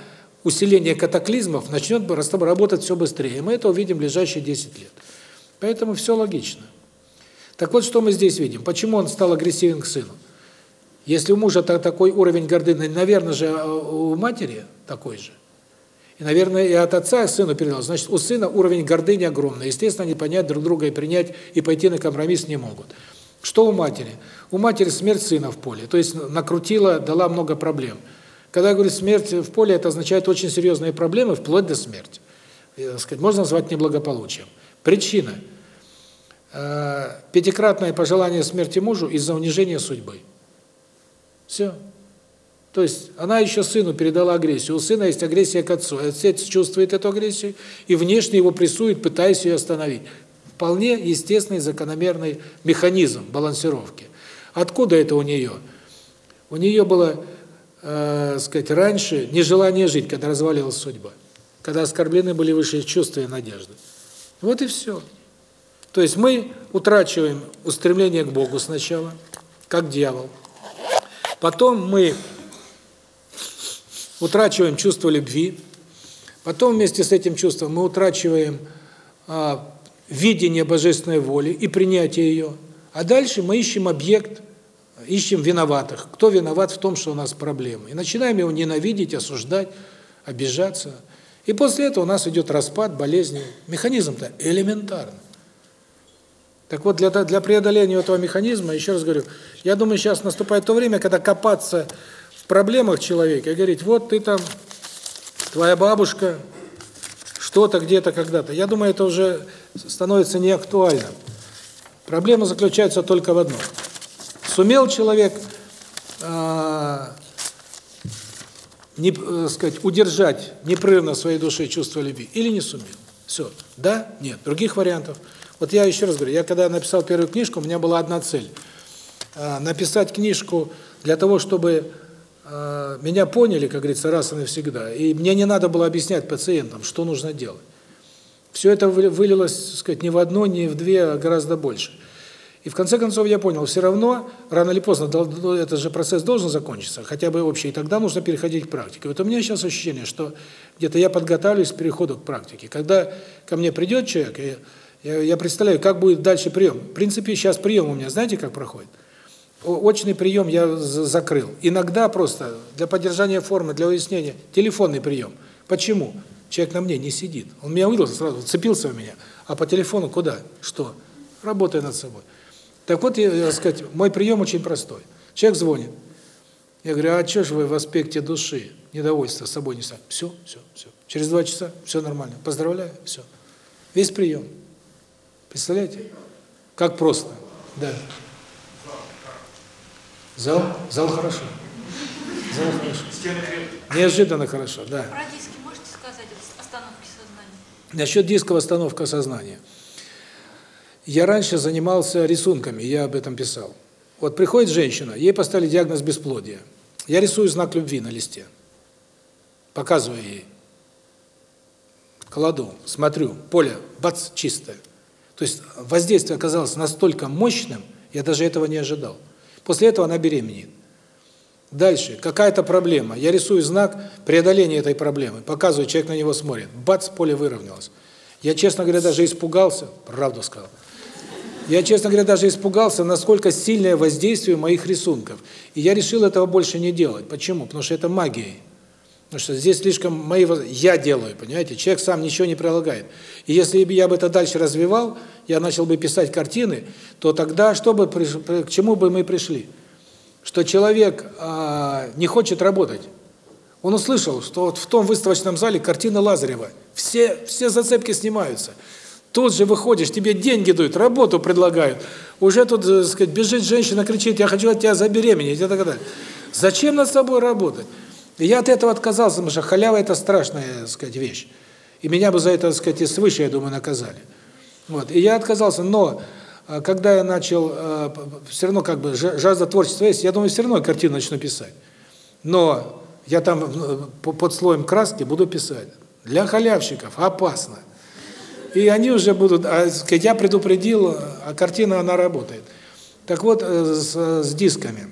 усиления катаклизмов начнет работать все быстрее. Мы это увидим в ближайшие 10 лет. Поэтому все логично. Так вот, что мы здесь видим. Почему он стал агрессивен к сыну? Если у мужа такой уровень гордыни, наверное же а, у матери такой же. И, наверное, и от отца сыну передал. Значит, у сына уровень гордыни огромный. Естественно, они понять друг друга и принять, и пойти на компромисс не могут. Что у матери? У матери смерть сына в поле. То есть накрутила, дала много проблем. Когда я говорю смерть в поле, это означает очень серьезные проблемы, вплоть до смерти. Сказать, можно назвать неблагополучием. Причина. Э, пятикратное пожелание смерти мужу из-за унижения судьбы. Все. То есть она еще сыну передала агрессию. У сына есть агрессия к отцу. Отец чувствует эту агрессию и внешне его прессует, пытаясь ее остановить. Вполне естественный закономерный механизм балансировки. Откуда это у нее? У нее было, э, сказать, раньше нежелание жить, когда развалилась судьба. Когда оскорблены были высшие чувства и надежды. Вот и все. То есть мы утрачиваем устремление к Богу сначала, как дьявол. Потом мы утрачиваем чувство любви. Потом вместе с этим чувством мы утрачиваем а, видение божественной воли и принятие ее. А дальше мы ищем объект, ищем виноватых. Кто виноват в том, что у нас проблемы. И начинаем его ненавидеть, осуждать, обижаться. И после этого у нас идет распад, болезни. Механизм-то элементарный. Так вот, для, для преодоления этого механизма, еще раз говорю, я думаю, сейчас наступает то время, когда копаться в проблемах человека и говорить, вот ты там, твоя бабушка, что-то где-то когда-то. Я думаю, это уже становится неактуальным. Проблема заключается только в одном. Сумел человек э, не, э, сказать, удержать непрерывно своей душе чувство любви или не сумел? Все. Да? Нет. Других вариантов. Вот я еще раз говорю, я когда написал первую книжку, у меня была одна цель. А, написать книжку для того, чтобы а, меня поняли, как говорится, раз и навсегда. И мне не надо было объяснять пациентам, что нужно делать. Все это вылилось, так сказать, не в одно, не в две, а гораздо больше. И в конце концов я понял, все равно, рано или поздно, этот же процесс должен закончиться, хотя бы общий, и тогда нужно переходить к практике. Вот у меня сейчас ощущение, что где-то я подготавливаюсь к переходу к практике. Когда ко мне придет человек, и я, я представляю, как будет дальше прием. В принципе, сейчас прием у меня, знаете, как проходит? Очный прием я закрыл. Иногда просто для поддержания формы, для уяснения, телефонный прием. Почему? Человек на мне не сидит. Он меня увидел, сразу цепился в меня. А по телефону куда? Что? Работая над собой. Так вот, я, сказать, мой прием очень простой. Человек звонит. Я говорю, а что же вы в аспекте души, недовольства собой не сами? Все, все, все. Через два часа все нормально. Поздравляю, все. Весь прием. Представляете? Как просто. Да. Зал? Зал хорошо. Зал хорошо. Неожиданно хорошо, да. Про диски можете сказать остановки сознания? Насчет дисковой остановки сознания. Я раньше занимался рисунками, я об этом писал. Вот приходит женщина, ей поставили диагноз бесплодия. Я рисую знак любви на листе. Показываю ей. Кладу, смотрю, поле, бац, чистое. То есть воздействие оказалось настолько мощным, я даже этого не ожидал. После этого она беременеет. Дальше, какая-то проблема. Я рисую знак преодоления этой проблемы. Показываю, человек на него смотрит. Бац, поле выровнялось. Я, честно говоря, даже испугался, правду сказал. Я, честно говоря, даже испугался, насколько сильное воздействие моих рисунков. И я решил этого больше не делать. Почему? Потому что это магия. Потому что здесь слишком мои воз- я делаю, понимаете? Человек сам ничего не прилагает. И если бы я бы это дальше развивал, я начал бы писать картины, то тогда что бы к чему бы мы пришли? Что человек а, не хочет работать. Он услышал, что вот в том выставочном зале картина Лазарева. Все все зацепки снимаются. Тут же выходишь, тебе деньги дают, работу предлагают. Уже тут, э, сказать, бежит женщина, кричит: "Я хочу от тебя забеременеть" и так далее. Зачем над собой работать? И я от этого отказался, потому что халява это страшная, так сказать, вещь. И меня бы за это, так сказать, и свыше, я думаю, наказали. Вот. И я отказался, но а, когда я начал э, все равно как бы жа- жажда творчества есть, я думаю, все равно картину начну писать. Но я там э, по- под слоем краски буду писать. Для халявщиков опасно. И они уже будут, а, сказать, я предупредил, а картина она работает. Так вот, э, с, с дисками.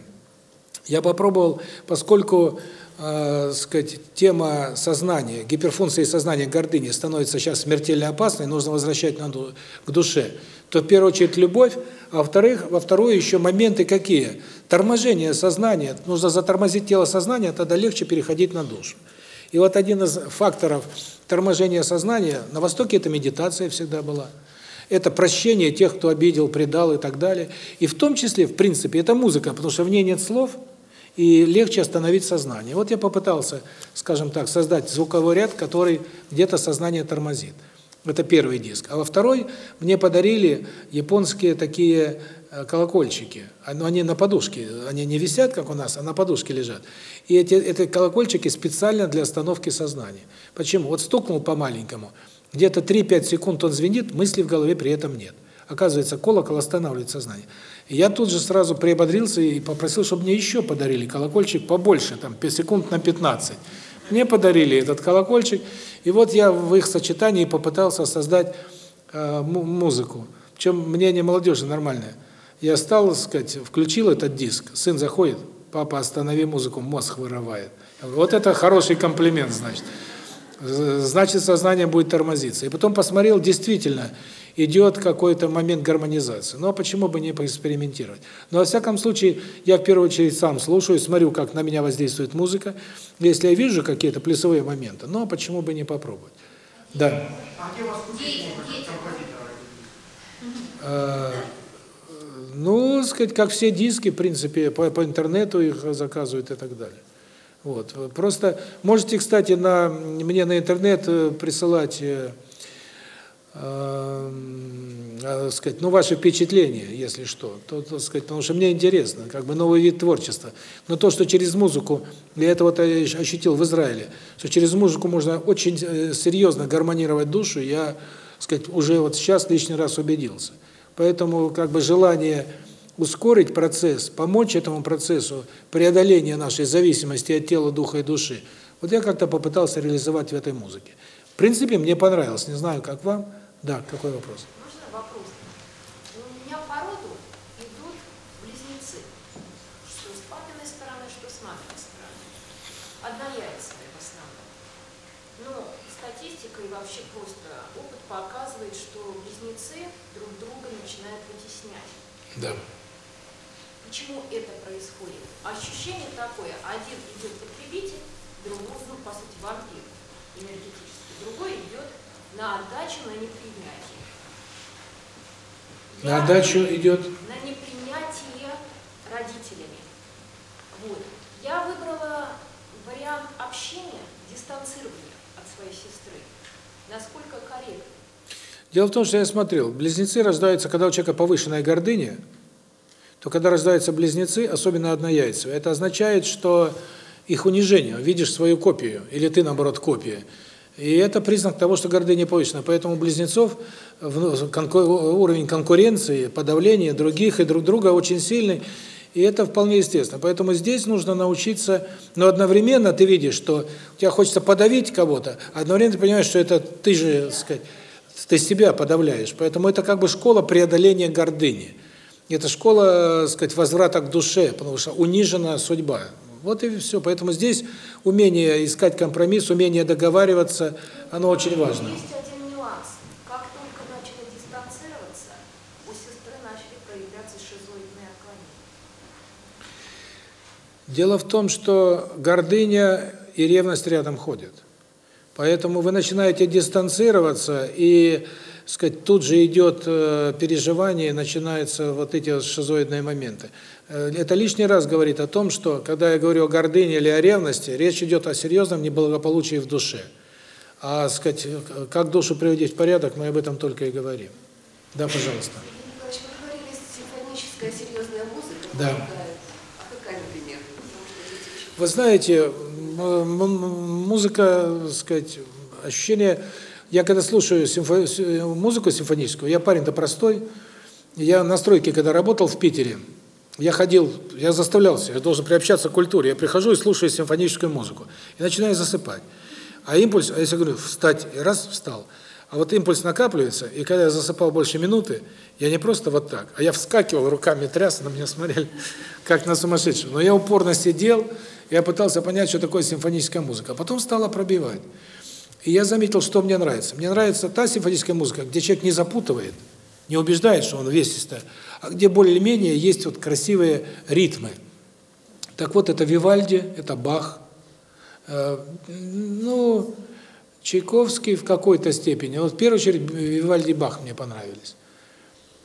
Я попробовал, поскольку, э, сказать, тема сознания, гиперфункции сознания гордыни становится сейчас смертельно опасной, нужно возвращать надо к душе, то в первую очередь любовь, а во-вторых, во вторую еще моменты какие? Торможение сознания. Нужно затормозить тело сознания, тогда легче переходить на душу. И вот один из факторов торможения сознания, на Востоке это медитация всегда была. Это прощение тех, кто обидел, предал и так далее. И в том числе, в принципе, это музыка, потому что в ней нет слов, и легче остановить сознание. Вот я попытался, скажем так, создать звуковой ряд, который где-то сознание тормозит. Это первый диск. А во второй мне подарили японские такие э, колокольчики. Они на подушке, они не висят, как у нас, а на подушке лежат. И эти, эти колокольчики специально для остановки сознания. Почему? Вот стукнул по-маленькому, где-то 3-5 секунд он звенит, мысли в голове при этом нет. Оказывается, колокол останавливает сознание. Я тут же сразу приободрился и попросил, чтобы мне еще подарили колокольчик побольше, там, 5 секунд на 15. Мне подарили этот колокольчик, и вот я в их сочетании попытался создать э, му- музыку. Причем мнение молодежи нормальное. Я стал, так сказать, включил этот диск, сын заходит, папа, останови музыку, мозг вырывает. Вот это хороший комплимент, значит. Значит, сознание будет тормозиться. И потом посмотрел, действительно, идет какой-то момент гармонизации. Ну, а почему бы не поэкспериментировать? Но, во всяком случае, я в первую очередь сам слушаю, смотрю, как на меня воздействует музыка. Если я вижу какие-то плюсовые моменты, ну, а почему бы не попробовать? Да. Э, Ну, сказать, как все диски, в принципе, по, по интернету их заказывают и так далее. Вот. Просто можете, кстати, на мне на интернет э, присылать, э, э, э, сказать, ну ваши впечатления, если что, то, то сказать, потому что мне интересно, как бы новый вид творчества. Но то, что через музыку, я это вот ощутил в Израиле, что через музыку можно очень э, серьезно гармонировать душу, я, сказать, уже вот сейчас лишний раз убедился. Поэтому как бы желание ускорить процесс, помочь этому процессу преодоления нашей зависимости от тела, духа и души, вот я как-то попытался реализовать в этой музыке. В принципе, мне понравилось, не знаю, как вам. Да, какой вопрос? Можно вопрос? У меня по роду идут близнецы. Что с папиной стороны, что с маминой стороны. Однояйцевые в основном. Но статистика и вообще просто опыт показывает, что близнецы друг друга начинают вытеснять. Да. Почему это происходит? Ощущение такое, один идет потребитель, другой, ну, по сути, вампир энергетический, другой идет на отдачу, на непринятие. На отдачу идет На непринятие родителями. Вот. Я выбрала вариант общения, дистанцирования от своей сестры. Насколько корректно? Дело в том, что я смотрел, близнецы рождаются, когда у человека повышенная гордыня, то когда рождаются близнецы, особенно однояйцевые, это означает, что их унижение, видишь свою копию, или ты, наоборот, копия. И это признак того, что гордыня повышена. Поэтому у близнецов уровень конкуренции, подавления других и друг друга очень сильный, и это вполне естественно. Поэтому здесь нужно научиться, но одновременно ты видишь, что тебе хочется подавить кого-то, а одновременно ты понимаешь, что это ты же, так сказать, ты себя подавляешь. Поэтому это как бы школа преодоления гордыни. Это школа, так сказать, возврата к душе, потому что унижена судьба. Вот и все. Поэтому здесь умение искать компромисс, умение договариваться, оно очень важно. Есть один нюанс. Как только начали дистанцироваться, у сестры начали проявляться шизоидные отклонения. Дело в том, что гордыня и ревность рядом ходят. Поэтому вы начинаете дистанцироваться, и, сказать, тут же идет э, переживание, начинаются вот эти шизоидные моменты. Э, это лишний раз говорит о том, что, когда я говорю о гордыне или о ревности, речь идет о серьезном неблагополучии в душе. А, сказать, как душу приводить в порядок, мы об этом только и говорим. Да, пожалуйста. Вы говорили, симфоническая серьезная музыка. Да. А какая, например? Вы знаете, музыка, сказать, ощущение... Я когда слушаю симфо- с- музыку симфоническую, я парень-то простой, я на стройке, когда работал в Питере, я ходил, я заставлялся, я должен приобщаться к культуре, я прихожу и слушаю симфоническую музыку, и начинаю засыпать. А импульс, а если говорю, встать, и раз, встал, а вот импульс накапливается, и когда я засыпал больше минуты, я не просто вот так, а я вскакивал, руками тряс, на меня смотрели, как на сумасшедшего. Но я упорно сидел, я пытался понять, что такое симфоническая музыка. А потом стала пробивать. И я заметил, что мне нравится. Мне нравится та симфоническая музыка, где человек не запутывает, не убеждает, что он весистый, а где более-менее есть вот красивые ритмы. Так вот, это Вивальди, это Бах. Э, Ну, Чайковский в какой-то степени. Вот в первую очередь Вивальди Бах мне понравились.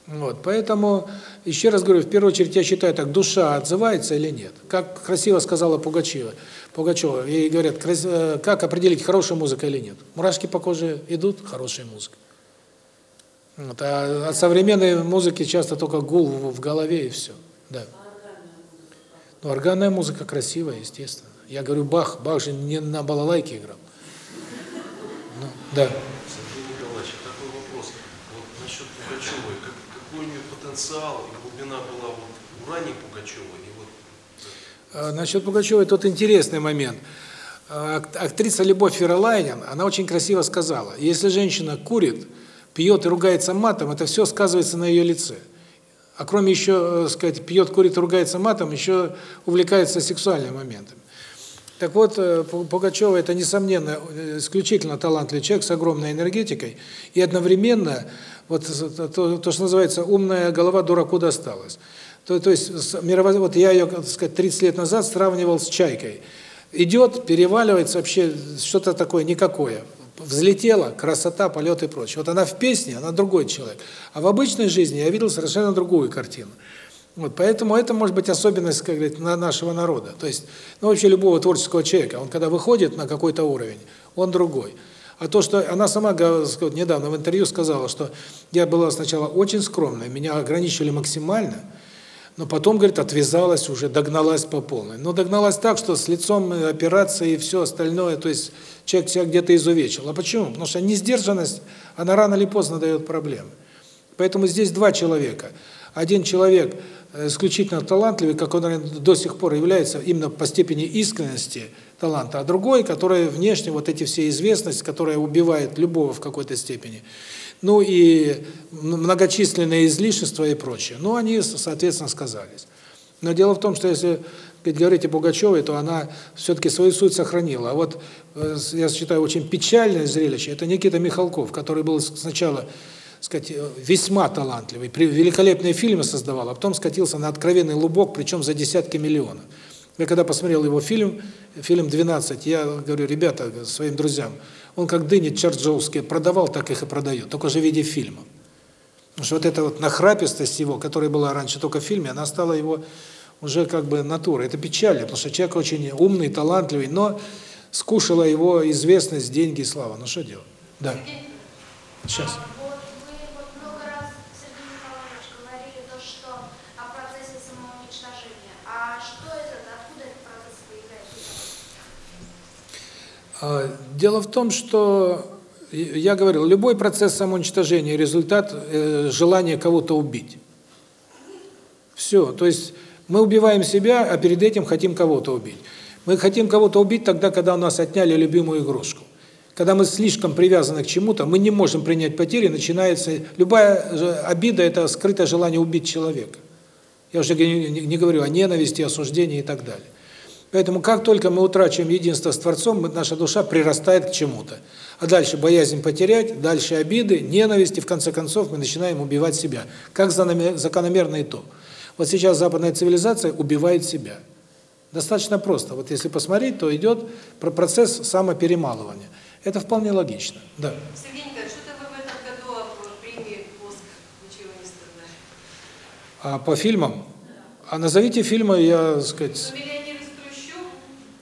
Вот, поэтому, еще раз говорю, в первую очередь я считаю так, душа отзывается или нет. Как красиво сказала Пугачева, Пугачева, ей говорят, э, как определить, хорошая музыка или нет. Мурашки по коже идут, хорошая музыка. Вот, а от современной музыки часто только гул в голове и все. Да. Ну, органная музыка красивая, естественно. Я говорю, Бах, Бах же не на балалайке играл. Ну, да. Сергей Николаевич, такой вопрос. Вот насчет Пугачевой. Как, какой у нее потенциал и глубина была вот у ранней Пугачевой и вот А, Насчет Пугачевой тут интересный момент. А, ак- Актриса Любовь Феролайнин, она очень красиво сказала, если женщина курит, пьет и ругается матом, это все сказывается на ее лице. А кроме еще, э, сказать, пьет, курит, ругается матом, еще увлекается сексуальными моментами. Так вот, э, Пу- Пугачева это, несомненно, э, исключительно талантливый человек с огромной энергетикой, и одновременно, вот с- то, то, что называется, умная голова дураку досталась. То, то есть, мировоз- вот я ее, так сказать, 30 лет назад сравнивал с чайкой. Идет, переваливается вообще что-то такое никакое. Взлетела, красота, полет и прочее. Вот она в песне, она другой человек. А в обычной жизни я видел совершенно другую картину. Вот, поэтому это может быть особенность, как говорить, на нашего народа. То есть, ну вообще любого творческого человека, он когда выходит на какой-то уровень, он другой. А то, что она сама недавно в интервью сказала, что я была сначала очень скромной, меня ограничивали максимально, но потом, говорит, отвязалась уже, догналась по полной. Но догналась так, что с лицом операции и все остальное, то есть человек себя где-то изувечил. А почему? Потому что несдержанность, она рано или поздно дает проблемы. Поэтому здесь два человека. Один человек исключительно талантливый, как он до сих пор является именно по степени искренности таланта, а другой, который внешне вот эти все известность, которая убивает любого в какой-то степени. Ну и многочисленные излишества и прочее. Ну, они, соответственно, сказались. Но дело в том, что если сказать, говорить о Пугачевой, то она все-таки свою суть сохранила. А вот, э, я считаю, очень печальное зрелище – это Никита Михалков, который был сначала сказать, э, весьма талантливый, великолепные фильмы создавал, а потом скатился на откровенный лубок, причем за десятки миллионов. Я когда посмотрел его фильм, фильм «12», я говорю, ребята, своим друзьям, он как дыни чарджоуские продавал, так их и продает, только же в виде фильма. Потому что вот эта вот нахрапистость его, которая была раньше только в фильме, она стала его уже как бы натурой. Это печально, потому что человек очень умный, талантливый, но скушала его известность, деньги и слава. Ну что делать? Да. Сейчас. А. А? А, Дело в том, что я говорил, любой процесс самоуничтожения – результат э, желания кого-то убить. Все, то есть мы убиваем себя, а перед этим хотим кого-то убить. Мы хотим кого-то убить тогда, когда у нас отняли любимую игрушку. Когда мы слишком привязаны к чему-то, мы не можем принять потери, начинается... Любая обида – это скрытое желание убить человека. Я уже не, говорю о ненависти, осуждении и так далее. Поэтому как только мы утрачиваем единство с Творцом, наша душа прирастает к чему-то. А дальше боязнь потерять, дальше обиды, ненависть, и в конце концов мы начинаем убивать себя. Как закономерный итог. Вот сейчас западная цивилизация убивает себя. Достаточно просто. Вот если посмотреть, то идет про процесс самоперемалывания. Это вполне логично. Да. Сергей Николаевич, что-то вы в этом году о премии «Оскар» ничего не сказали. А по фильмам? А назовите фильмы, я, так сказать... Ну,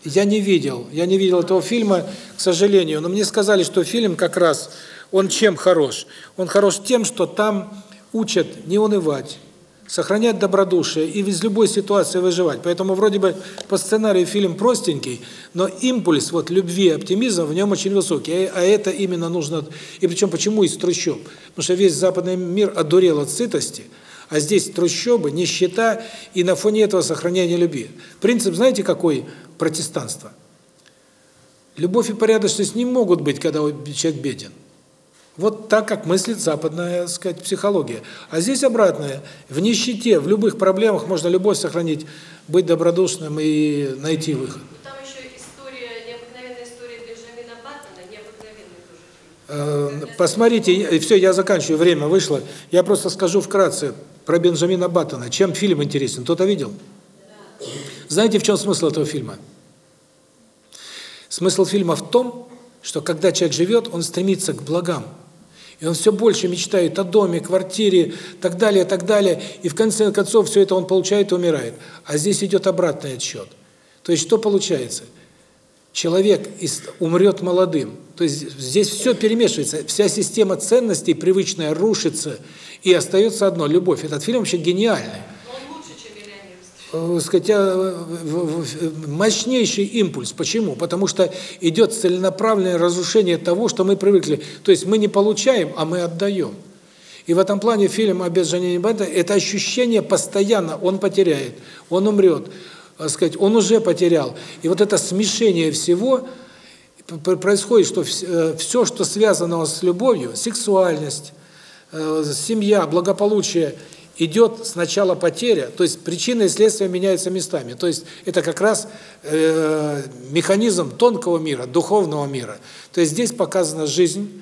Я не видел, я не видел этого фильма, к сожалению, но мне сказали, что фильм как раз, он чем хорош? Он хорош тем, что там учат не унывать, сохранять добродушие и из любой ситуации выживать. Поэтому вроде бы по сценарию фильм простенький, но импульс вот любви и оптимизма в нем очень высокий. А это именно нужно... И причем почему из трущоб? Потому что весь западный мир одурел от сытости, а здесь трущобы, нищета и на фоне этого сохранение любви. Принцип знаете какой протестанства? Любовь и порядочность не могут быть, когда человек беден. Вот так, как мыслит западная, так сказать, психология. А здесь обратное. В нищете, в любых проблемах можно любовь сохранить, быть добродушным и найти выход. Там еще история, необыкновенная история Бенджамина Баттона, необыкновенный тоже. Э, Посмотрите, все, я заканчиваю, время вышло. Я просто скажу вкратце про Бенджамина Баттона. Чем фильм интересен? Кто-то видел? Знаете, в чем смысл этого фильма? Смысл фильма в том, что когда человек живет, он стремится к благам. И он все больше мечтает о доме, квартире, так далее, так далее. И в конце концов все это он получает и умирает. А здесь идет обратный отсчет. То есть что получается? Человек умрет молодым. То есть здесь все перемешивается. Вся система ценностей привычная рушится. И остается одно – любовь. Этот фильм вообще гениальный. Но он лучше, чем «Миллионер из трущоб». Э, сказать, э, в- в- мощнейший импульс. Почему? Потому что идет целенаправленное разрушение того, что мы привыкли. То есть мы не получаем, а мы отдаем. И в этом плане фильм о Бенджамине Баттоне – это ощущение постоянно, он потеряет, он умрет, сказать, он уже потерял. И вот это смешение всего происходит, что все, что связано с любовью, сексуальность, э, семья, благополучие, идет сначала потеря, то есть причина и следствие меняются местами. То есть это как раз э, механизм тонкого мира, духовного мира. То есть здесь показана жизнь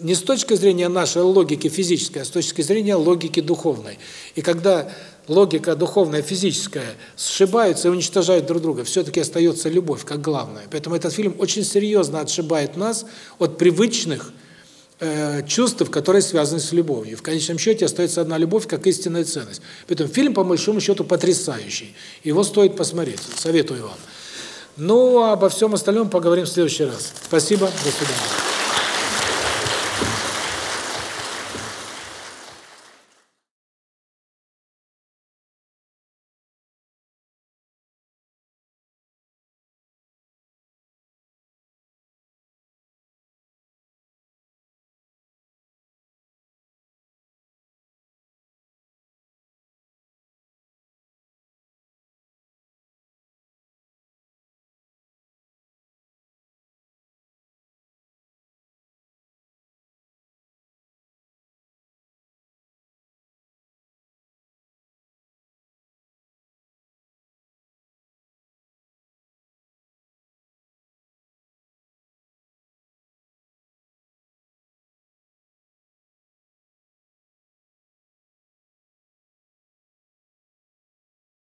не с точки зрения нашей логики физической, а с точки зрения логики духовной. И когда логика духовная, физическая сшибаются и уничтожают друг друга, все-таки остается любовь как главное. Поэтому этот фильм очень серьезно отшибает нас от привычных чувств, которые связаны с любовью. В конечном счете остается одна любовь как истинная ценность. Поэтому фильм, по большому счету, потрясающий. Его стоит посмотреть. Советую вам. Ну, а обо всем остальном поговорим в следующий раз. Спасибо. До свидания.